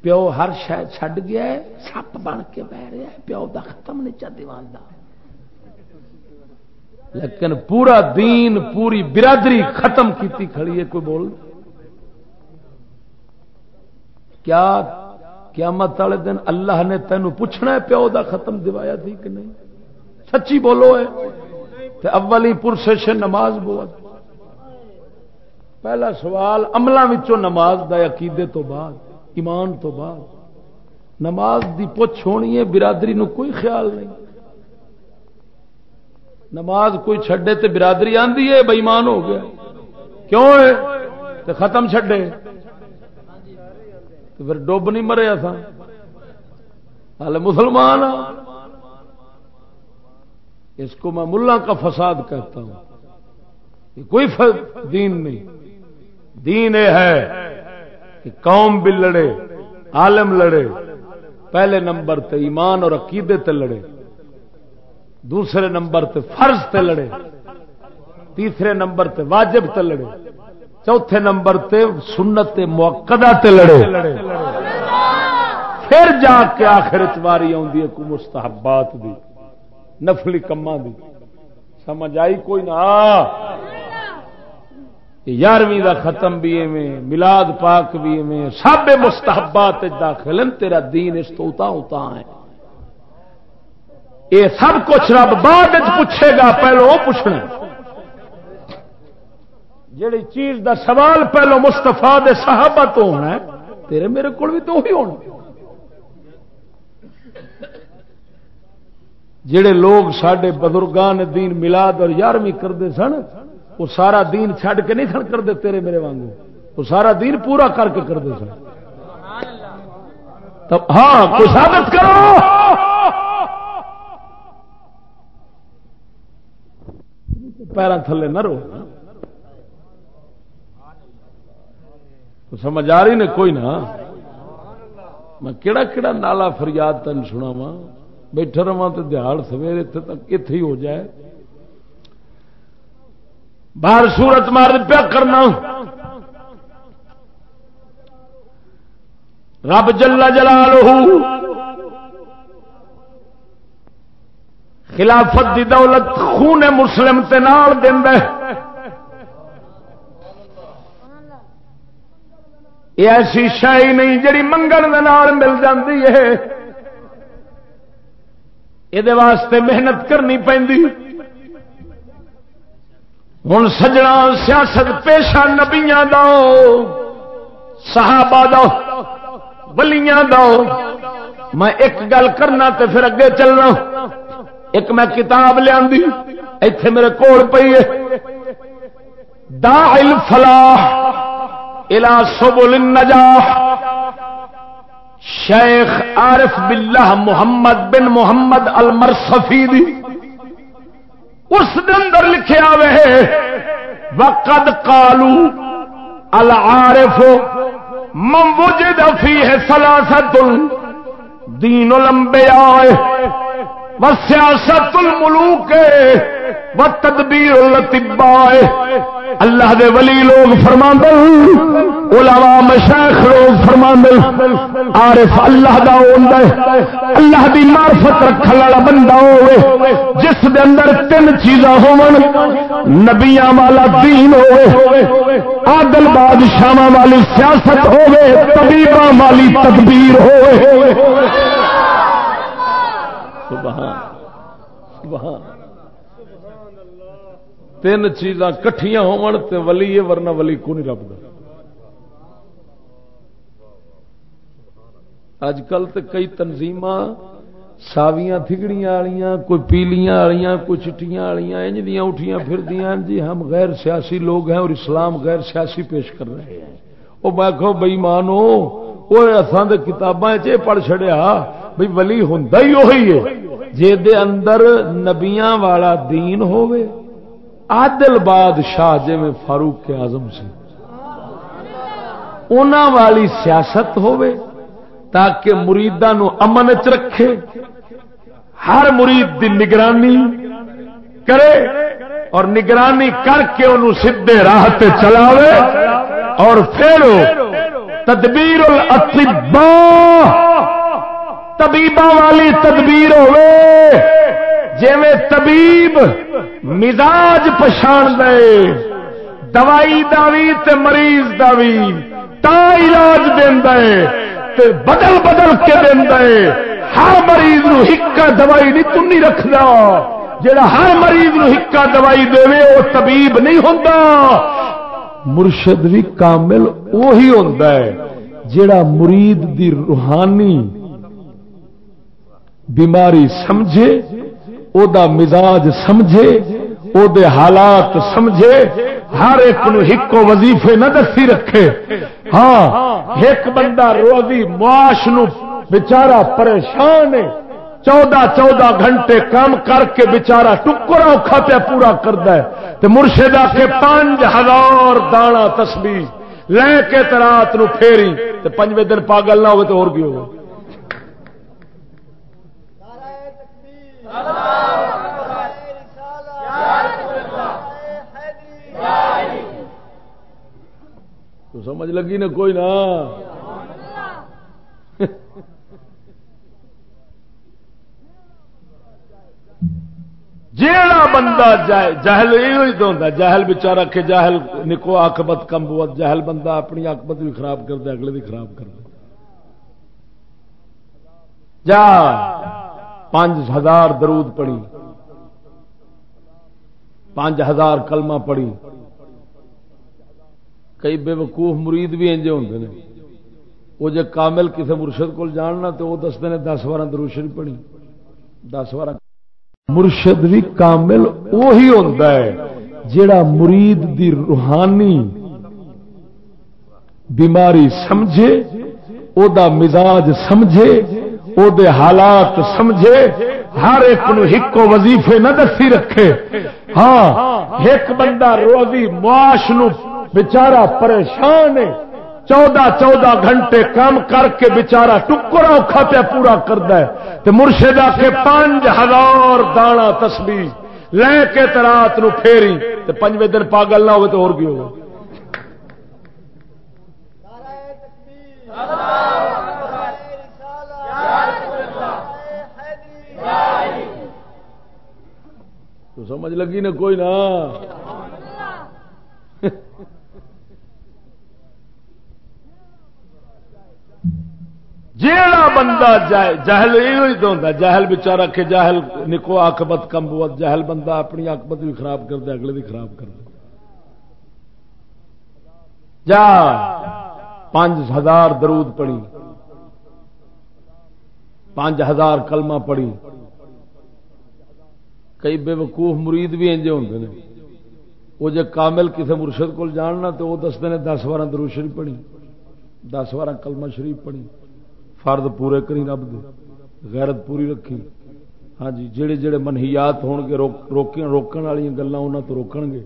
پیو ہر شاید چھڈ گیا ہے، سپ بن کے بہ رہا ہے، پیو دا ختم نہیں، چا دیوان دا۔ لیکن پورا دین، پوری برادری ختم کیتی کھڑی ہے، کوئی بول کیا قیامت والے دن اللہ نے تینوں پوچھنا ہے پیو دا ختم دوایا تھی کہ نہیں؟ سچی بولو ہے تے اولی پرسش نماز بہت پہلا سوال عملوں نماز دا عقیدے تو بعد، ایمان تو بعد۔ نماز دی پوچھ ہونی ہے، برادری نو کوئی خیال نہیں۔ نماز کوئی چھڈے تے برادری آندھی ہے بئیمان ہو گیا۔ کیوں ہے؟ تے ختم چھڈے۔ تو پھر ڈب نہیں مرے ایسا ہال مسلمان اس کو میں ملا کا فساد کہتا ہوں۔ یہ کوئی دین نہیں۔ دین یہ ہے کہ قوم بھی لڑے، عالم لڑے، پہلے نمبر تے ایمان اور عقیدے تے لڑے۔ دوسرے نمبر تے فرض تے لڑے، تیسرے نمبر تے واجب تے لڑے، چوتھے نمبر تے سنت موقع تے لڑے۔ پھر جا کے آخر چواری آئی کو مستحبات دی، نفلی کما دی۔ سمجھ آئی کوئی نہ؟ یارویں دا ختم بھی ایویں، ملاد پاک بھی ایویں، سب مستحبات داخل تیرا دین اس تو اتا اتا ہے۔ یہ سب کچھ رب بعد پوچھے گا، پہلو وہ پوچھنا۔ جیڑی چیز دا سوال پہلو مستفا دے صحابہ تو ہونا ہے، تیرے میرے کو بھی تو ہی ہونا جڑے لوگ سڈے بزرگان دین ملاد اور یارویں کرتے سن، وہ سارا دین چھڈ کے نہیں سن کرتے تیرے میرے وانگو۔ وہ سارا دین پورا کر کے کرتے سن۔ ہاں کوئی ثابت کرو۔ پیروں تھلے نہ رو۔ سمجھ آ رہی نے کوئی نہ۔ میں کہڑا کہڑا نالا فریاد تین سنا وا بیٹھا رہا تو دیہڑ سویر اتنے تک اتے ہی ہو جائے۔ باہر سورت مار پیا کرنا۔ رب جلا جلال خلافت دی دولت خون مسلم تے نال یہ ایسی شاہی نہیں جڑی منگل مل جاتی ہے۔ یہ واسطے محنت کرنی پہ ہوں سجنا سیاست پیشہ نبیا دو صحابہ دو بلیاں دو میں ایک گل کرنا تے پھر اگے چلنا۔ ایک میں کتاب لیا اتے میرے کول پی ہے۔ دا فلاح الى سبل النجاح۔ شیخ عارف باللہ محمد بن محمد المرسفی دی اس اندر لکھیا وے وقد قالو العارف من وجد فیہ سلاست دین الانبیاء۔ وسیاست الملوک و تدبیر الاطباء اللہ دے ولی لوگ فرما علماء مشیخ لوگ فرما عارف اللہ دا ہوندا ہے۔ اللہ دی معرفت رکھن والا بندہ ہوے جس دے اندر تین چیزاں ہون نبیاں والا دین ہوے عادل بادشاہ والی سیاست ہوے طبیباں والی تدبیر ہوے سبحان سبحان تین چیزاں کٹھیاں ولی ہے، ورنہ ولی کو نہیں رب اج کل تو کئی تنظیم ساویاں تھگڑیاں والیاں کوئی پیلیاں والیاں کوئی چٹیاں والیاں انج دیا اٹھیاں پھر دیا جی ہم غیر سیاسی لوگ ہیں اور اسلام غیر سیاسی پیش کر رہے ہیں۔ وہ میں کہو بئی مانو وہ اصل کتاباں پڑھ چڑیا بھائی ولی ہوں ہی وہی ہے۔ جے دے اندر نبیاں والا دین ہوئے عادل بادشاہ جی میں فاروق آزم سی۔ والی سیاست ہوے تاکہ مریداں امن چ رکھے، ہر مرید دی نگرانی کرے اور نگرانی کر کے انہوں سیدے راہ چلاوے اور پھر تدبیر الاطباء طبیبہ والی تدبیر ہوئے۔ جی طبیب مزاج پچھان دے۔ دوائی دا بھی مریض دا بھی تا علاج دے بدل بدل کے دے۔ ہر مریض نو ہکا دوائی نہیں تنی رکھنا جڑا ہر مریض نو ہکا دوائی دے وہ طبیب نہیں ہوتا مرشد بھی کامل وہی ہوتا ہے۔ جڑا مرید دی روحانی بیماری سمجھے او دا مزاج سمجھے او دے حالات سمجھے، ہر ایک نو ہکو وظیفے نہ دسی رکھے۔ ہاں ایک بندہ روزی معاش نو بچارا پریشان ہے، چودہ چودہ گھنٹے کام کر کے بچارا ٹکرا اوکھا پہ پورا کرتا ہے۔ تو مرشدہ کے پانچ ہزار دانا تسبیح، لے کے ترات نو پھیری تو پنجویں دن پاگل نہ ہوئے تو اور بھی ہوگا تو سمجھ لگی نا کوئی نہ جیڑا بندہ جہل یہ تو ہوتا جہل بچارا کے جہل نکو آکبت کم بوت جہل بندہ اپنی آکبت بھی خراب کر دے اگلے بھی خراب کر دے جا۔ پانچ ہزار درود پڑی پانچ ہزار کلمہ پڑی کئی بے وقوف مرید بھی انجے ہوں نے۔ وہ جے کامل کسی مرشد کو جاننا تو وہ دستے نے دس بارہ دروشن پڑی دس بارہ۔ مرشد بھی کامل وہی ہوتا ہے جڑا مرید دی روحانی بیماری سمجھے، او دا مزاج سمجھے او دے حالات سمجھے، ہر ایک نو ہکو وظیفے نہ دسی رکھے۔ ہاں ایک بندہ روزی معاش نو پریشان ہے، چودہ چودہ گھنٹے کام کر کے بچارا ٹکرا اوکھا پہ پورا کرتا ہے۔ تو مرشدہ کے پانچ ہزار دانا تسبیح لے کے رات نو پھیری، تے پنجویں دن پاگل نہ ہوئے تو اور کی ہوگا تو سمجھ لگی نا کوئی نہ جیڑا بندہ جہل یہ تو ہوتا جہل بچارا کے جہل نکو آکبت کمبوت جہل بندہ اپنی آکبت بھی خراب کر دے اگلے بھی خراب کر دے جا، پانچ ہزار درود پڑی پانچ ہزار کلمہ پڑی کئی بے وقوف مرید بھی انجے ہوتے ہیں وہ جے کامل کسی مرشد کو جاننا تو وہ دستے ہیں دس بارہ درو شریف پڑھی۔ دس بارہ کلمہ شریف پڑھی۔ فرد پورے کری رب دے۔ غیرت پوری رکھی۔ ہاں جی جڑے جڑے منہیات ہون گے روکن والی گلیں انہوں تو روکن گے۔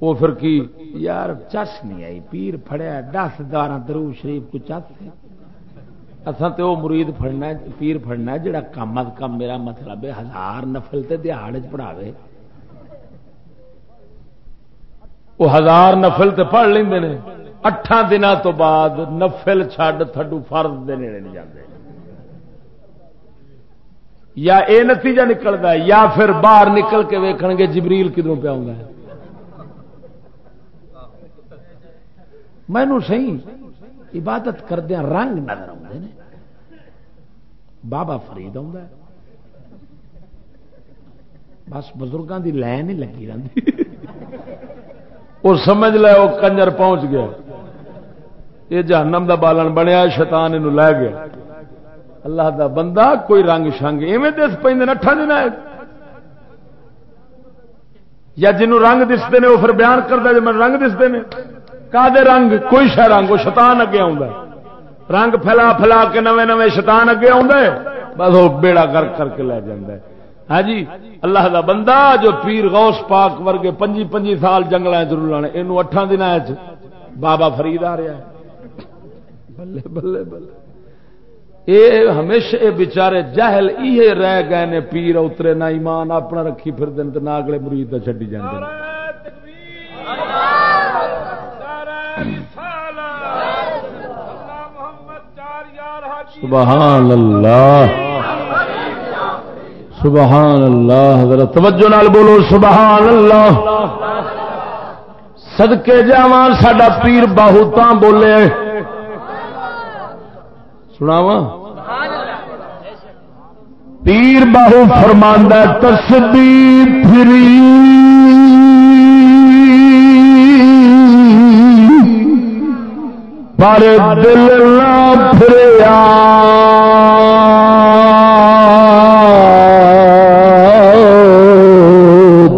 وہ پھر کی، یار چس نہیں آئی، پیر فڑیا دس دارہ درو شریف کو چس اصل تو وہ مرید فڑنا پیر فڑنا جڑا کم از کم میرا مطلب ہے ہزار نفل تے دہاڑ پڑھاوے۔ وہ ہزار نفل تے پڑھ لیں نے دن تو بعد نفل چھڈ تھڈو فرد دے نیڑے نہیں جاندے۔ یا اے نتیجہ نکلتا ہے، یا پھر باہر نکل کے ویکھن گے جبریل کدھروں پہ آؤں ہے۔ مینو صحیح عبادت کردیا رنگ نظر آتے ہیں بابا فرید آ بس بزرگوں کی لین ہی لگی رہی اور سمجھ لے، وہ کنجر پہنچ گیا۔ یہ جہنم دا بالن بنیا، شیطان یہ لے گیا۔ اللہ دا بندہ کوئی رنگ شنگ ایویں دس پہ اٹھا دن یا جنوں رنگ دستے ہیں وہ پھر بیان کرتا جی میں رنگ دستے ہیں کا رنگ کوئی شہ رنگ؟ وہ شیطان اگے آ رنگ پھیلا پھیلا کے نویں نویں شیطان اگے آ بس وہ بیڑا کر کر کے لے جا ہاں جی اللہ دا بندہ جو پیر غوث پاک ورگے پنجی پنجی سال جنگل ضرور لانے یہ اٹھان دن بابا فرید آ رہا ہے۔ بلے بلے بلے۔ اے ہمیشہ اے بچارے جہل یہ رہ گئے نے پیر، اترے نہ ایمان، اپنا رکھی پھر دن نہ اگلے مرید چڈی جانے سبحان اللہ۔ سبحان اللہ حضرت توجہ نال بولو، سبحان اللہ۔ سدکے جاوان ساڈا پیر باہو بولے۔ سناوا پیر باہو فرماندہ تسبی پھری۔ پر دل نہ پھریا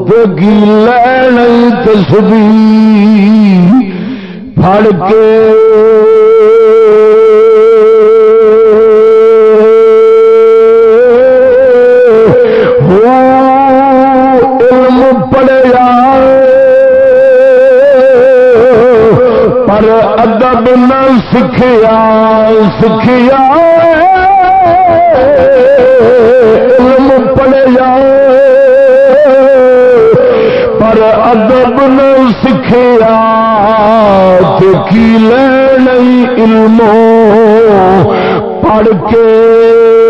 دگی لین تسبی پھڑ کے رب نہ سکھیا سکھیا علم پڑیا پر ادب نہ سکھیا کی لین علم پڑھ کے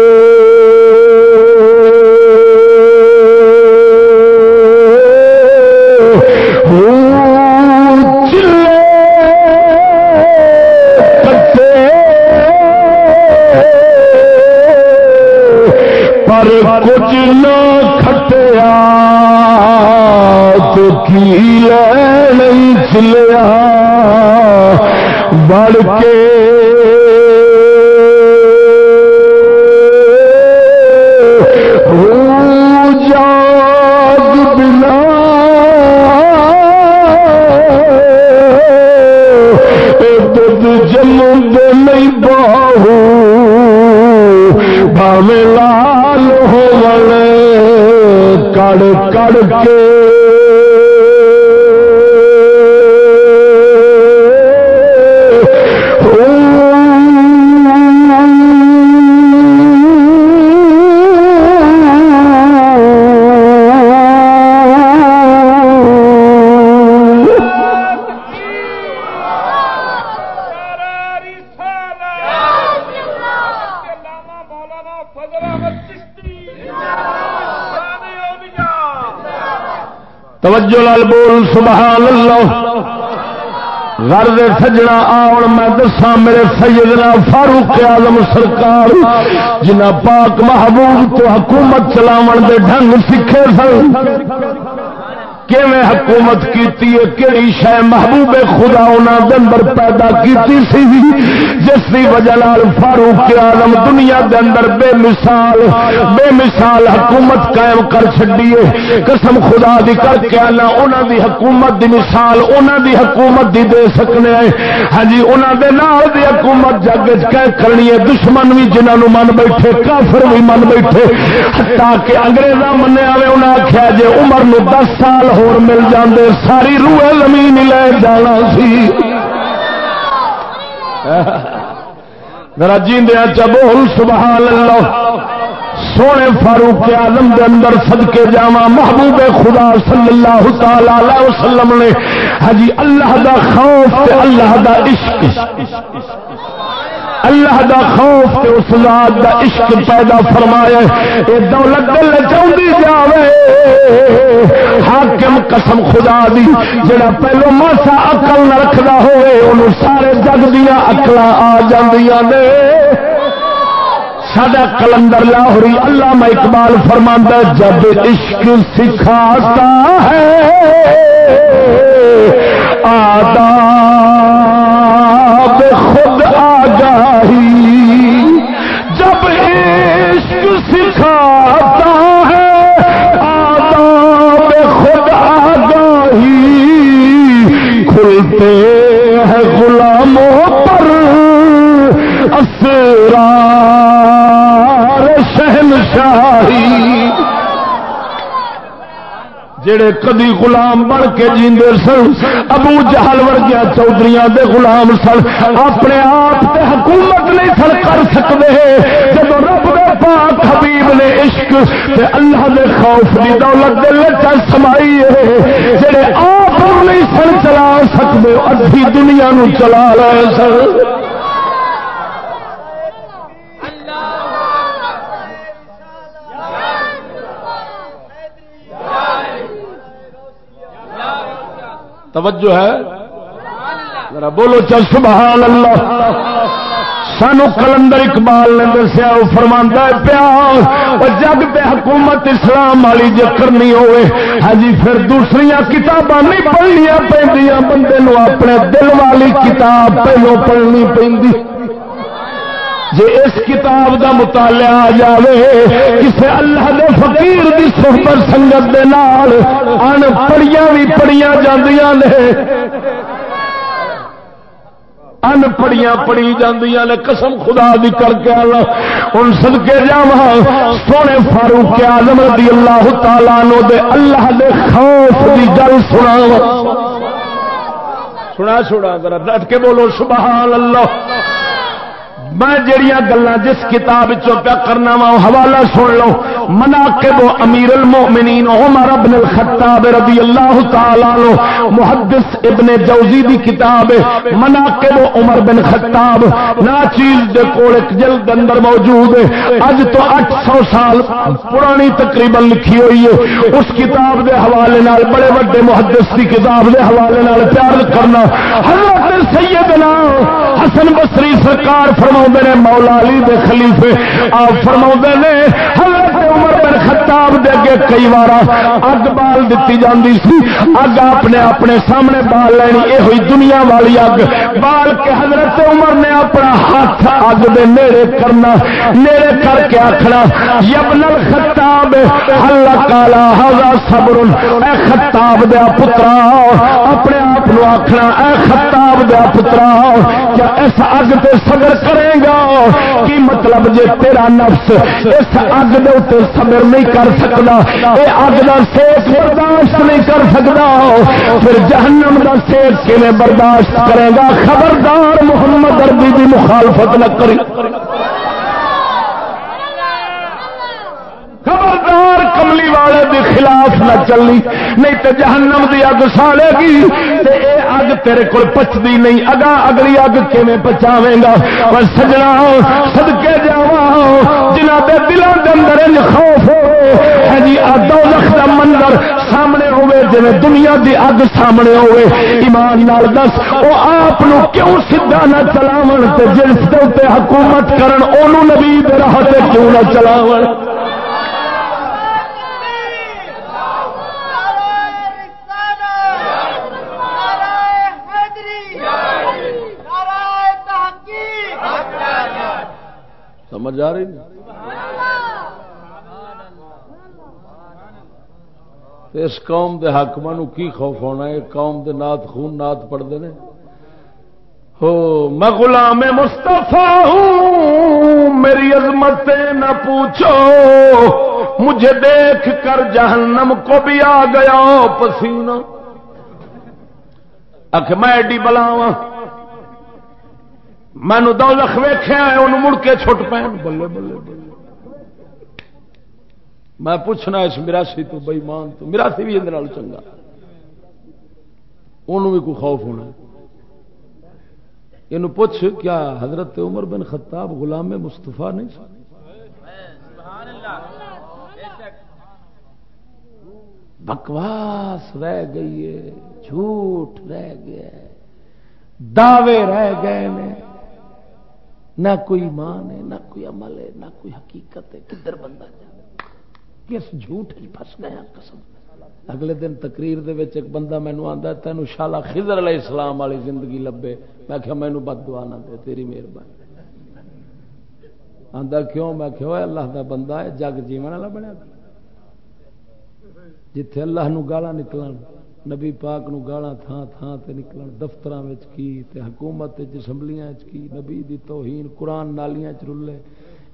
پر کچھ نہ کھٹیا تو کی نہیں چلیا۔ بڑھ کے کر کے توجہ لال بول، سبحان اللہ۔ گھر سجنا آن میں دسا میرے سیدنا فاروق آزم سرکار، جنہ پاک محبوب تو حکومت چلاو دے ڈنگ سیکھے سن۔ کیویں حکومت کیتی ہے؟ کیڑی شہ محبوب خدا انہوں دے اندر پیدا کیتی سی؟ جس کی وجہ لال فاروق آزم دنیا دے اندر بے مثال بے مثال حکومت قائم کر چڈیے قسم خدا دی کر کے آنا انہوں دی حکومت دی مثال انہوں دی حکومت دی دے سکنے ہاں جی انہوں دے نال دی حکومت جگ کہ کرنی ہے۔ دشمن بھی جنہوں من بیٹھے، کافر بھی من بیٹھے۔ حتیٰ کہ انگریزا منیا انہیں آخیا جی عمر نو دس سال ہور مل جاندے، ساری روح زمین لے جانا سی۔ میرا جیندیا چبول سبحان اللہ سونے فاروق آلم دے اندر صدقے جاوا محبوب خدا صلی اللہ تعالی وسلم نے۔ ہجی اللہ دا خوف تے اللہ دا عشق۔ اللہ دا خوف تے اس ذات دا عشق پیدا فرمایا اے دولت دل چاہتی جاوے۔ حاکم قسم خدا دی، جڑا پہلو ماسا عقل نہ رکھدا ہوئے انہوں سارے جگ دیا عقلاں آ جاندیاں نے۔ سڈا کلندر لاہوری اللہ میں اقبال فرماندہ جب عشق سکھاتا ہے، آداب آگاہی جڑے کدی غلام بن کے جیندے سن، ابو جہل ورگیا چودھری دے غلام سن۔ اپنے آپ تے حکومت نہیں سن کر سکتے جب رب دے پاک حبیب نے عشق تے اللہ دے خوف دی دولت دے لچا سمائی ہے، جڑے آپ نہیں سن چلا سکتے ادھی دنیا نو چلا رہے سن۔ توجہ ہے؟ ذرا بولو چل سبحان اللہ سانو کلندر اقبال نے دسیا وہ فرما پیا جگ پہ حکومت اسلام والی جی کرنی ہوئے ہاں جی پھر دوسری کتاباں نہیں پڑھنیا پہ بندے نو اپنے دل والی کتاب پہلو پڑھنی پہ جی اس کتاب دا مطالعہ آ جائے کسی اللہ دے فقیر دی صحبت سنگت دے نال ان پڑیاں بھی پڑیاں جاندیاں نے۔ ان پڑیاں پڑی جاندیاں نے، قسم خدا دی کر کے اللہ ان صدقے جاواں، سونے فاروق اعظم رضی اللہ تعالی عنہ دے اللہ دے خوف دی گل سناواں۔ سنا چھوڑا ذرا ڈٹ کے بولو، سبحان اللہ۔ میں جڑیاں گلا جس کتاب پیا کرنا وا حوالہ سن لو۔ منا کے وہ امیر المؤمنین عمر ابن الخطاب رضی اللہ تعالی عنہ، محدث ابن جوزی دی کتاب منا کے وہ عمر بن خطاب، نا چیز دے کول ایک جلد اندر موجود ہے۔ اج تو 800 سال پرانی تقریباً لکھی ہوئی ہے۔ اس کتاب دے حوالے نال، بڑے بڑے محدث دی کتاب دے حوالے نال پیار کرنا۔ حضرت سیدنا حسن بصری سرکار فرما نے مولا علی دے خلیفے۔ آپ فرما نے حضرت عمر بن خطاب دے اگے کئی بار اگ بال دیتی جاندی سی۔ اگ اپنے اپنے سامنے بال لینی یہ ہوئی دنیا والی اگ۔ بال کے حضرت عمر نے اپنا ہاتھ اگ دے نیڑے کرنا، نیڑے کر کے آخنا یبن الخطاب اللہ کالا ہزا صبر۔ اے خطاب دیا پترا، اپنے آپ آخنا اے خطاب دیا پترا، کیا اس اگ تے صبر کرے گا؟ کی مطلب جے تیرا نفس اس اگ دے صبر نہیں کر سکتا یہ اگ کا سیک برداشت نہیں کر سکتا پھر جہنم کا سیک کھے برداشت کرے گا؟ خبردار محمد اربی کی مخالفت نہ کری۔ خبردار کملی والے کے خلاف نہ چلی، نہیں تو جہنم دی اگ ساڑے گی، تے اے اگ تیرے کو پچتی نہیں۔ اگا اگلی اگ کیون پچاوے گا؟ پر سجنا سدکے جا جنہ دے دلوں کے اندر خوف ہو ہاں جی دوزخ دا منظر سامنے ہوئے جی دنیا دی اگ سامنے ہوئے ایمان نال دس وہ آپ کیوں سیدھا نہ چلاو جس کے حکومت کرن، اونوں نبی راہ کیوں نہ چلاو سمجھ آ رہی اس قوم دے حاکم کی خوف ہونا ہے؟ قوم دے نات خون نات پڑھتے ہیں۔ ہو، میں غلام مستفا ہوں، میری عظمت نہ پوچھو۔ مجھے دیکھ کر جہنم کو بھی آ گیا، پسینہ۔ اک میں ایڈی بلاواں۔ مینو دو لکھ ویخیا ان مڑ کے چھٹ پے بلے بلے بلے۔ میں پوچھنا اس مراسی تو بئی مان تو مراسی بھی اندر چنگا۔ ان بھی کوئی خوف ہونا یہ پوچھ، کیا حضرت عمر بن خطاب غلام مستفا نہیں بکواس رہ گئی ہے، جھوٹ رہ گیا دعوے رہ گئے نے نہ کوئی مان ہے، نہ کوئی عمل ہے، نہ کوئی حقیقت ہے، کدھر بندہ جائے کس جھوٹ پس گیا، قسم۔ اگلے دن تقریر دے وچ ایک بندہ مینو آتا تین شالا خضر علیہ السلام والی زندگی لبے۔ میں کہ مینو بد دعا نہ دے، تیری مہربانی. آتا کیوں؟ میں کہ اللہ دا بندہ ہے، جگ جیون والا بنیا جتھے اللہ نو گالا نکلن نبی پاک نو گالا تھان تھان تے نکلن دفتر کی تے حکومت اسمبلیاں کی، نبی دی توہین، قرآن نالیاں چ رلے۔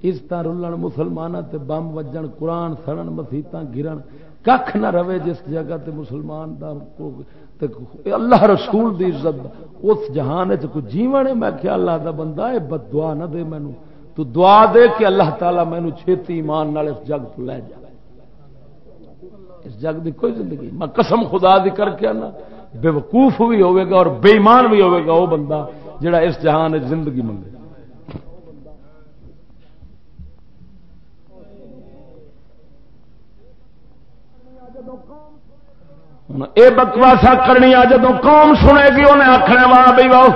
اس طرح رلن مسلمان تے بم وجن، قرآن سڑن مسیطاں گرن۔ کھ نہ رہے جس جگہ تے مسلمان دا تے اللہ رسول دی عزت اس جہان چ کوئی جیون ہے؟ میں کیا اللہ دا بندہ ہے، بد دعا نہ دے مینو تو دعا دے کہ اللہ تعالی مینو چھتی ایمان نال اس جگ تو لے جا۔ اس جگ کی کوئی زندگی میں قسم خدا دی کر کے نا بے وقوف بھی ہوئے گا اور بےمان بھی ہوئے گا وہ بندہ جڑا اس جہان زندگی منگے۔ یہ بکواسا کرنی آ جب قوم سنے گی، انہیں آخر واہ بھائی واہ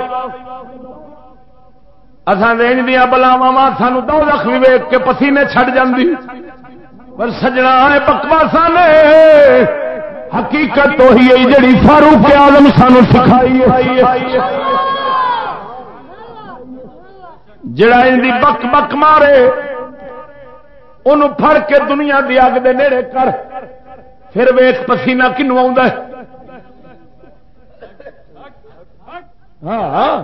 اصل رینج دیا بلاوا سانو دو لکھ بھی ویک کے پسینے چھڈ جاندی۔ پر سجنا بکواسا نے حقیقت تو ہی جڑی فاروق آلم سانو سکھائی جڑا ان دی بک بک مارے ان پھڑ کے دنیا دی اگ دے نیڑے کر، پھر ویخ پسینہ کنو آ ہاں،, ہاں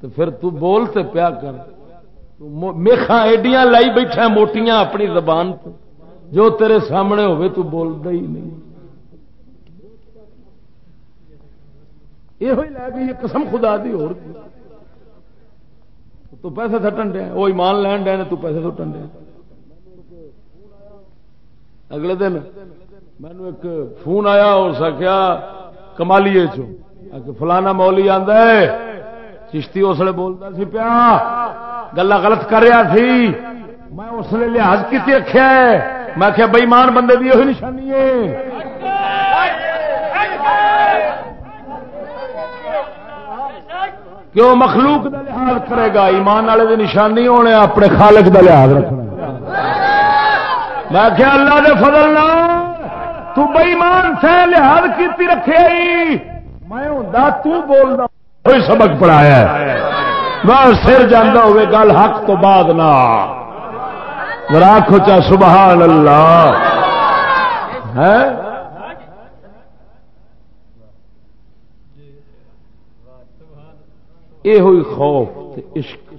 تو پھر تو پیا کر۔ میخا ایڈیاں لائی بیٹھا موٹیاں اپنی زبان تو۔ جو تیرے سامنے ہوئے تو بولتا ہی نہیں۔ یہ لے گئی قسم خدا دی اور تو پیسے سٹن دیا وہ ایمان لین دیا تو پیسے سٹن دیا اگلے دن مینو ایک فون آیا اور سکیا کمالیے چو فلانا مولی آدھا ہے چشتی اس لیے بولتا سی پیا گلا غلط کر رہا تھی میں اس نے لحاظ کی رکھا ہے۔ میں کیا بئیمان بندے کی وہی نشانی ہے۔ کیوں مخلوق کا لحاظ کرے گا؟ ایمان والے کی نشانی ہونے، اپنے خالق کا لحاظ رکھنا۔ میں کیا اللہ دے فضل نہ تو بئیمان سے لحاظ کی رکھے میں ہوں بولنا کوئی سبق پڑھایا سر جانا ہوئے گل حق تو بعد نہ۔ راکھو چا سبحان اللہ۔ یہ ہوئی خوف عشق۔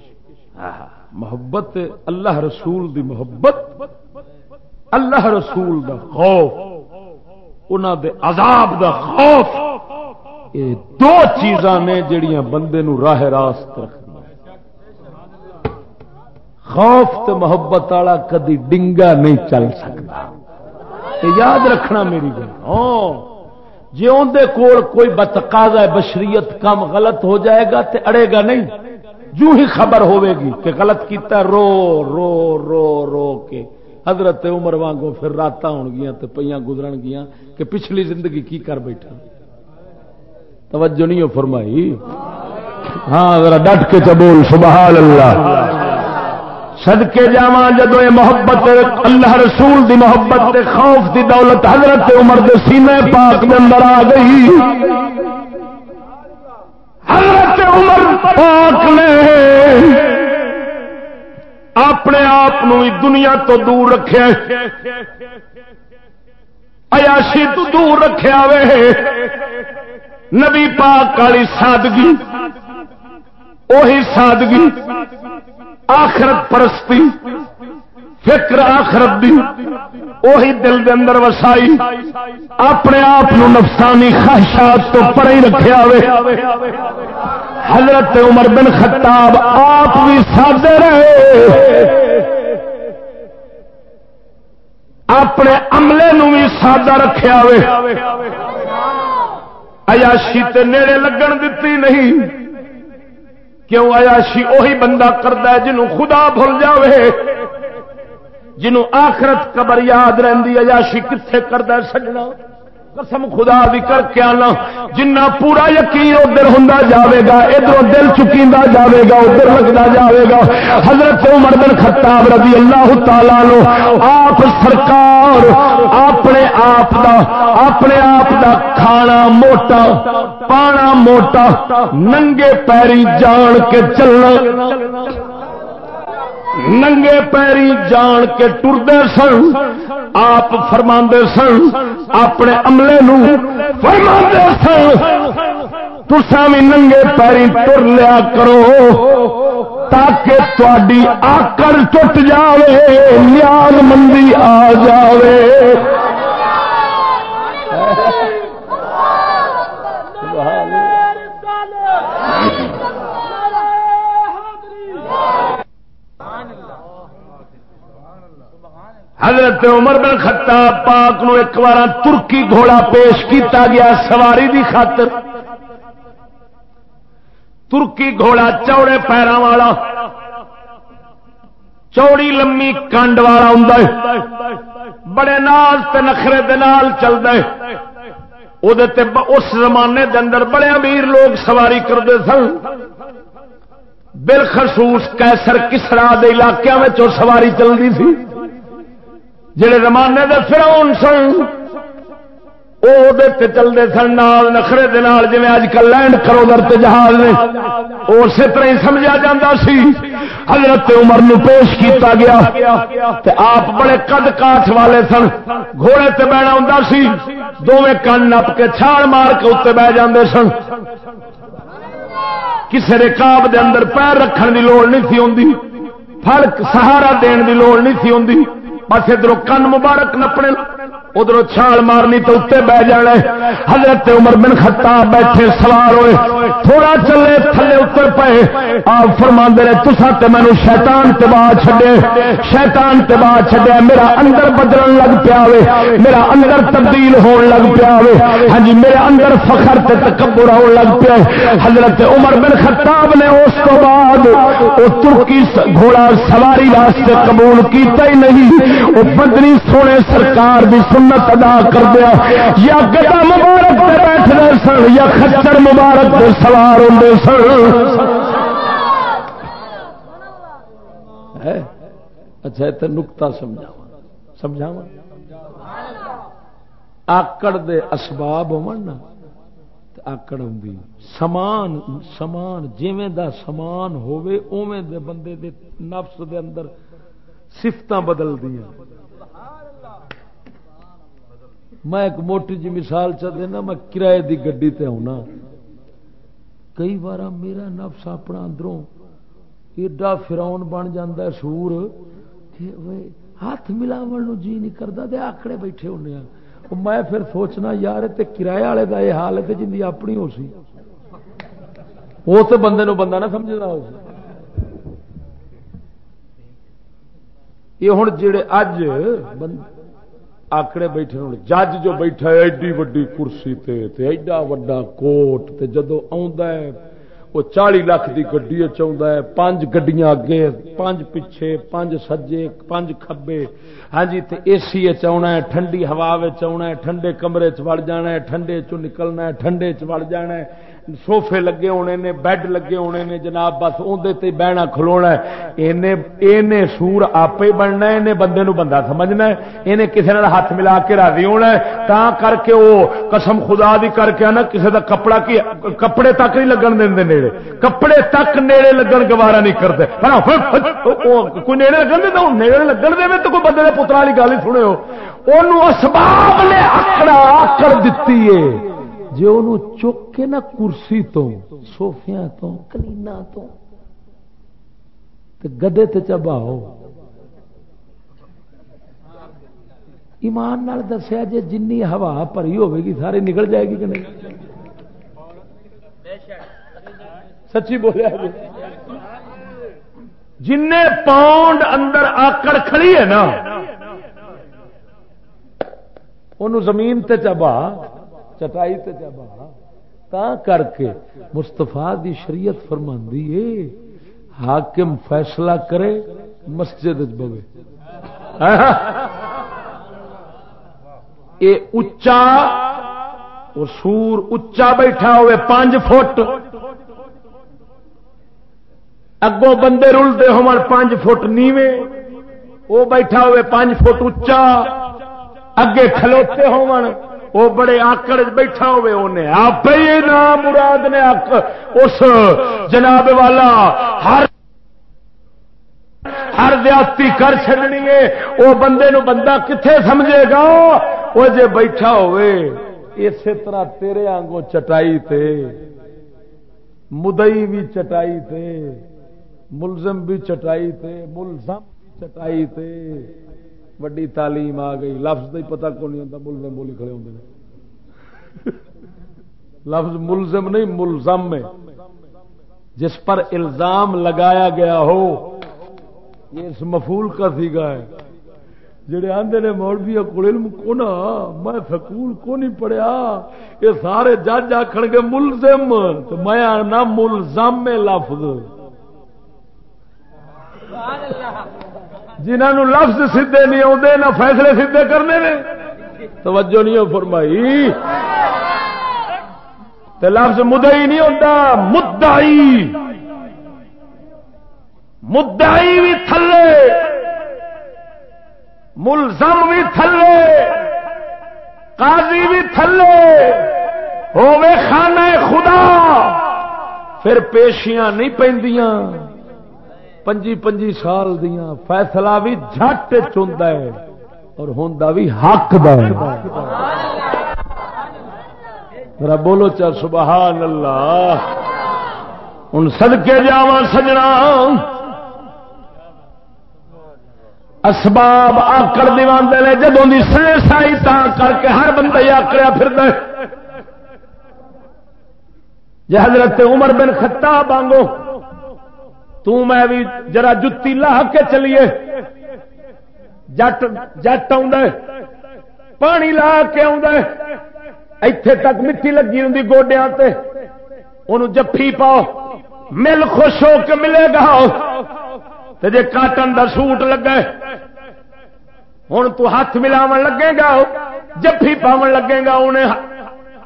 محبت اللہ رسول دی محبت۔ اللہ رسول دا خوف۔ انہوں دے عذاب دا خوف۔ یہ دو چیزاں نے جڑیاں بندے نو راہ راست رکھ خوف تو محبت والا کدی ڈنگا نہیں چل سکتا۔ یاد رکھنا میری گل۔ ہاں جی اندر کول کوئی بتقاضا بشریت کم غلط ہو جائے گا تو اڑے گا نہیں۔ جو ہی خبر ہوے گی کہ غلط کیتا، رو رو رو رو کے حضرت عمر وانگو پھر رات ہو گیا تو پہ گزرن گیا کہ پچھلی زندگی کی کر بیٹھا۔ توجہ نہیں ہو فرمائی۔ ہاں ذرا ڈٹ کے چبول سبحان اللہ سدکے جا جدو یہ محبت اللہ رسول دی محبت دے خوف دی دولت حضرت عمر دے سینے پاک دے اندر آ گئی۔ حضرت عمر پاک نے اپنے آپ دنیا تو دور رکھے ایاشی تو دور رکھا وے۔ نبی پاک والی سادگی وہی سادگی، آخرت پرستی، فکر آخرت دی وہی دل دے اندر وسائی، اپنے آپ نفسانی خواہشات تو پڑے رکھا ہوئے حضرت عمر بن خطاب آپ بھی سادے رہے۔ اپنے عملے نو بھی سادہ رکھا ہوئے ایاشی تے نیڑے لگن دیتی نہیں۔ کیوں عیاشی اوہی بندہ کرتا ہے جنہوں خدا بھول جاوے؟ جنہوں آخرت قبر یاد رہی عیاشی کتنے کرتا سجنا؟ قسم خدا بھی کر کے آنا۔ جنہ پورا یقین ادھر ہوں جاوے گا ادھر دل چکیندا جاوے گا، ادھر لگتا جاوے گا۔ حضرت عمر بن خطاب رضی اللہ تعالی لو آپ سرکار، اپنے آپ دا، اپنے آپ دا کھانا موٹا، پانا موٹا، ننگے پیری جان کے چلنا۔ ننگے پیری جان کے ٹردے سن، آپ فرما سن، اپنے عملے نو فرما سن۔ تسا بھی ننگے پیری تر لیا کرو تاکہ تاری آکر ٹوٹ جاوے نیاز مندی آ جاوے۔ حضرت عمر بن خطاب پاک نو ایک بار ترکی گھوڑا پیش کیتا گیا سواری دی خاطر۔ ترکی گھوڑا چوڑے پیروں والا۔ چوڑی لمی کنڈ والا ہوں بڑے ناز تے نخرے دے نال چلتا اس زمانے دے اندر بڑے امیر لوگ سواری کرتے سن۔ بالخصوص کیسر کسرا دے علاقے میں سواری چلتی تھی جڑے زمانے دے فراؤن سن وہ چلتے سن، نال نخرے جی اج کل لینڈ کرو در جہاز نے اسی طرح ہی سمجھا جا سی۔ حضرت عمر نو پیش کیتا گیا، تے آپ بڑے قد کاٹ والے سن۔ گھوڑے تے بہنا ہوں سی دونیں کن نپ کے چھاڑ مار کے اتنے بہ جاندے سن۔ کسی رکاب دے اندر پیر رکھن دی لوڑ نہیں تھی ہوں پھڑ سہارا دین دی لوڑ نہیں تھی ہوں بس ادھر کن مبارک نپنے ادھر چھال مارنی تو اتنے بہ جانا حضرت عمر بن خطاب بیٹھے سوار ہوئے، تھوڑا چلے، تھلے اتر پے آپ فرما رہے تسا تے مینو شیطان تبا چھڈے۔ شیطان تبا چھڈیا میرا اندر بدلن لگ پیا میرا اندر تبدیل ہون لگ پیا ہاں جی میرے اندر فخر تے تکبر ہون لگ پیا حضرت عمر بن خطاب نے اس تو بعد وہ ترکی گھوڑا سواری واسطے قبول کیتا ہی نہیں۔ وہ بدنی سونے سرکار بھی سن سنت ادا کر دیا، یا گدا مبارک پہ بیٹھ رہے سن، یا خچر مبارک پہ سوار ہوتے سن۔ اچھا اتنے نکتا سمجھا سمجھا آکڑ دے اسباب ہو آکڑ ہوں سمان سمان، جیویں دا سمان ہوے اوویں دے بندے دے نفس دے اندر سفت بدل دیا میں ایک موٹی جی مثال چ دینا، میں کرائے دی گڈی تے ہونا۔ کئی بار میرا نفس اپنا اندروں ایڈا فراؤن بن جا سور ہاتھ ملاو جی نہیں کرتا تے آکڑے بیٹھے ہونے میں پھر سوچنا، یار، تے کرایہ والے کا یہ حال ہے جن کی اپنی ہو سی۔ وہ تو بندے نو بندہ نہ سمجھنا ہو یہ ہوں جڑے اج آکڑے بیٹھے ہوں۔ جج جو بیٹھا ہے، ایڈی وڈی کرسی تے تے ایڈا وڈا کوٹ تے جدو ہے، وہ چالی لاکھ کی گڈی چاہتا ہے۔ پانچ گڈیاں اگے، پانچ پیچھے، پانچ سجے، پانچ کھبے۔ ہاں جی اے سی چنا ہے، ٹھنڈی ہوا چنا ہے، ٹھنڈے کمرے چڑ جانا ہے، ٹھنڈے چ نکلنا ہے، ٹھنڈے چڑ جانا ہے۔ سوفے لگے ہونے نے، بیڈ لگے ہونے نے، جناب، بس اندر بہنا کھلونا ہے۔ سور آپ ہی بننا ہے بندے نو بندہ سمجھنا ہے۔ انہیں کسی نے ہاتھ ملا کے راضی ہونا ہے۔ تا کر کے وہ قسم خدا دی کر کے نا کسی کا کپڑا کی، کپڑے تک نہیں لگن دے نیڑے۔ کپڑے تک نیڑے لگن گوارا نہیں کرتے۔ کوئی نیڑے لگن دے تو نیڑے لگن دے تو کوئی بندے کے پترا والی گل ہی سنے ہو اسباب نے آکڑا آکڑ دیتی ہے۔ جی وہ چک کے نا کرسی تو سوفیا تو کلینا تو گدے تے چباؤ ایمان نال دسیا جی جن ہوا پری ہوے گی، سارے نکل جائے گی کہ نہیں؟ سچی بولیا جی جن پاؤنڈ اندر آکڑ کھڑی ہے نا، انہوں زمین تے چبا چٹائی تے جب تا کر کے مستفا دی شریعت فرماندی ہے حاکم فیصلہ کرے، مسجد بوے۔ اے اچا اور سور اچا بیٹھا ہوئے، پانچ فٹ۔ اگوں بندے رلتے ہو پانچ فٹ نیوے وہ بیٹھا ہوئے، پانچ فٹ اچا اگے کھلوتے ہو وہ بڑے آکڑ بیٹھا ہوئے انہیں آپ ہی نام مراد نے اس جناب والا ہر ہر زیادتی کر چڑنی ہے وہ بندے نو بندہ کتنے سمجھے گا؟ وہ جے بیٹھا ہوئے اسی طرح تیرے آنگوں چٹائی تے مدئی بھی چٹائی تے، ملزم بھی چٹائی تے، ملزم بھی چٹائی تے۔ وڈی تعلیم آ گئی لفظ ہی پتا کو نہیں ہوتا ملزم بولی کھڑے ہوتے لفظ ملزم نہیں ملزم میں جس پر الزام لگایا گیا ہو یہ اس مفول کا سیگا ہے جڑے آدھے نے مولوی علم کو نا میں سکول کو نہیں پڑھیا یہ سارے جج آخر گے ملزم تو میں آنا ملزم میں لفظ جنہوں لفظ سیدے نہیں آتے نہ فیصلے سیدے کرنے نے۔ توجہ نہیں فرمائی۔ تو لفظ مدعی نہیں ہوتا مدعی۔ مدعی بھی تھلے، ملزم بھی تھلے، قاضی بھی تھلے۔ ہوے خانہ خدا، پھر پیشیاں نہیں پہندیاں۔ پنجی پنجی سال دیا فیصلہ بھی جٹ چند اور ہوں بھی حق میرا بولو چا سبحان اللہ۔ ہوں سدکے جا سجنا۔ اسباب آکڑ دیوانے نے جدوں کی سائنس آئی تا کر کے ہر بندہ آکڑیا پھر جی حضرت عمر بن خطاب بانگو تو میں بھی جرا جتی لا کے چلیے۔ جٹ جٹ پانی لا کے اتے تک مٹی لگی ہوں گوڈیا جفی پاؤ۔ مل خوش ہو کے ملے گا۔ جی کاٹن دا سوٹ لگے ہوں تو ہاتھ ملاو لگے گا۔ جفی پاو لگے گا۔ انہیں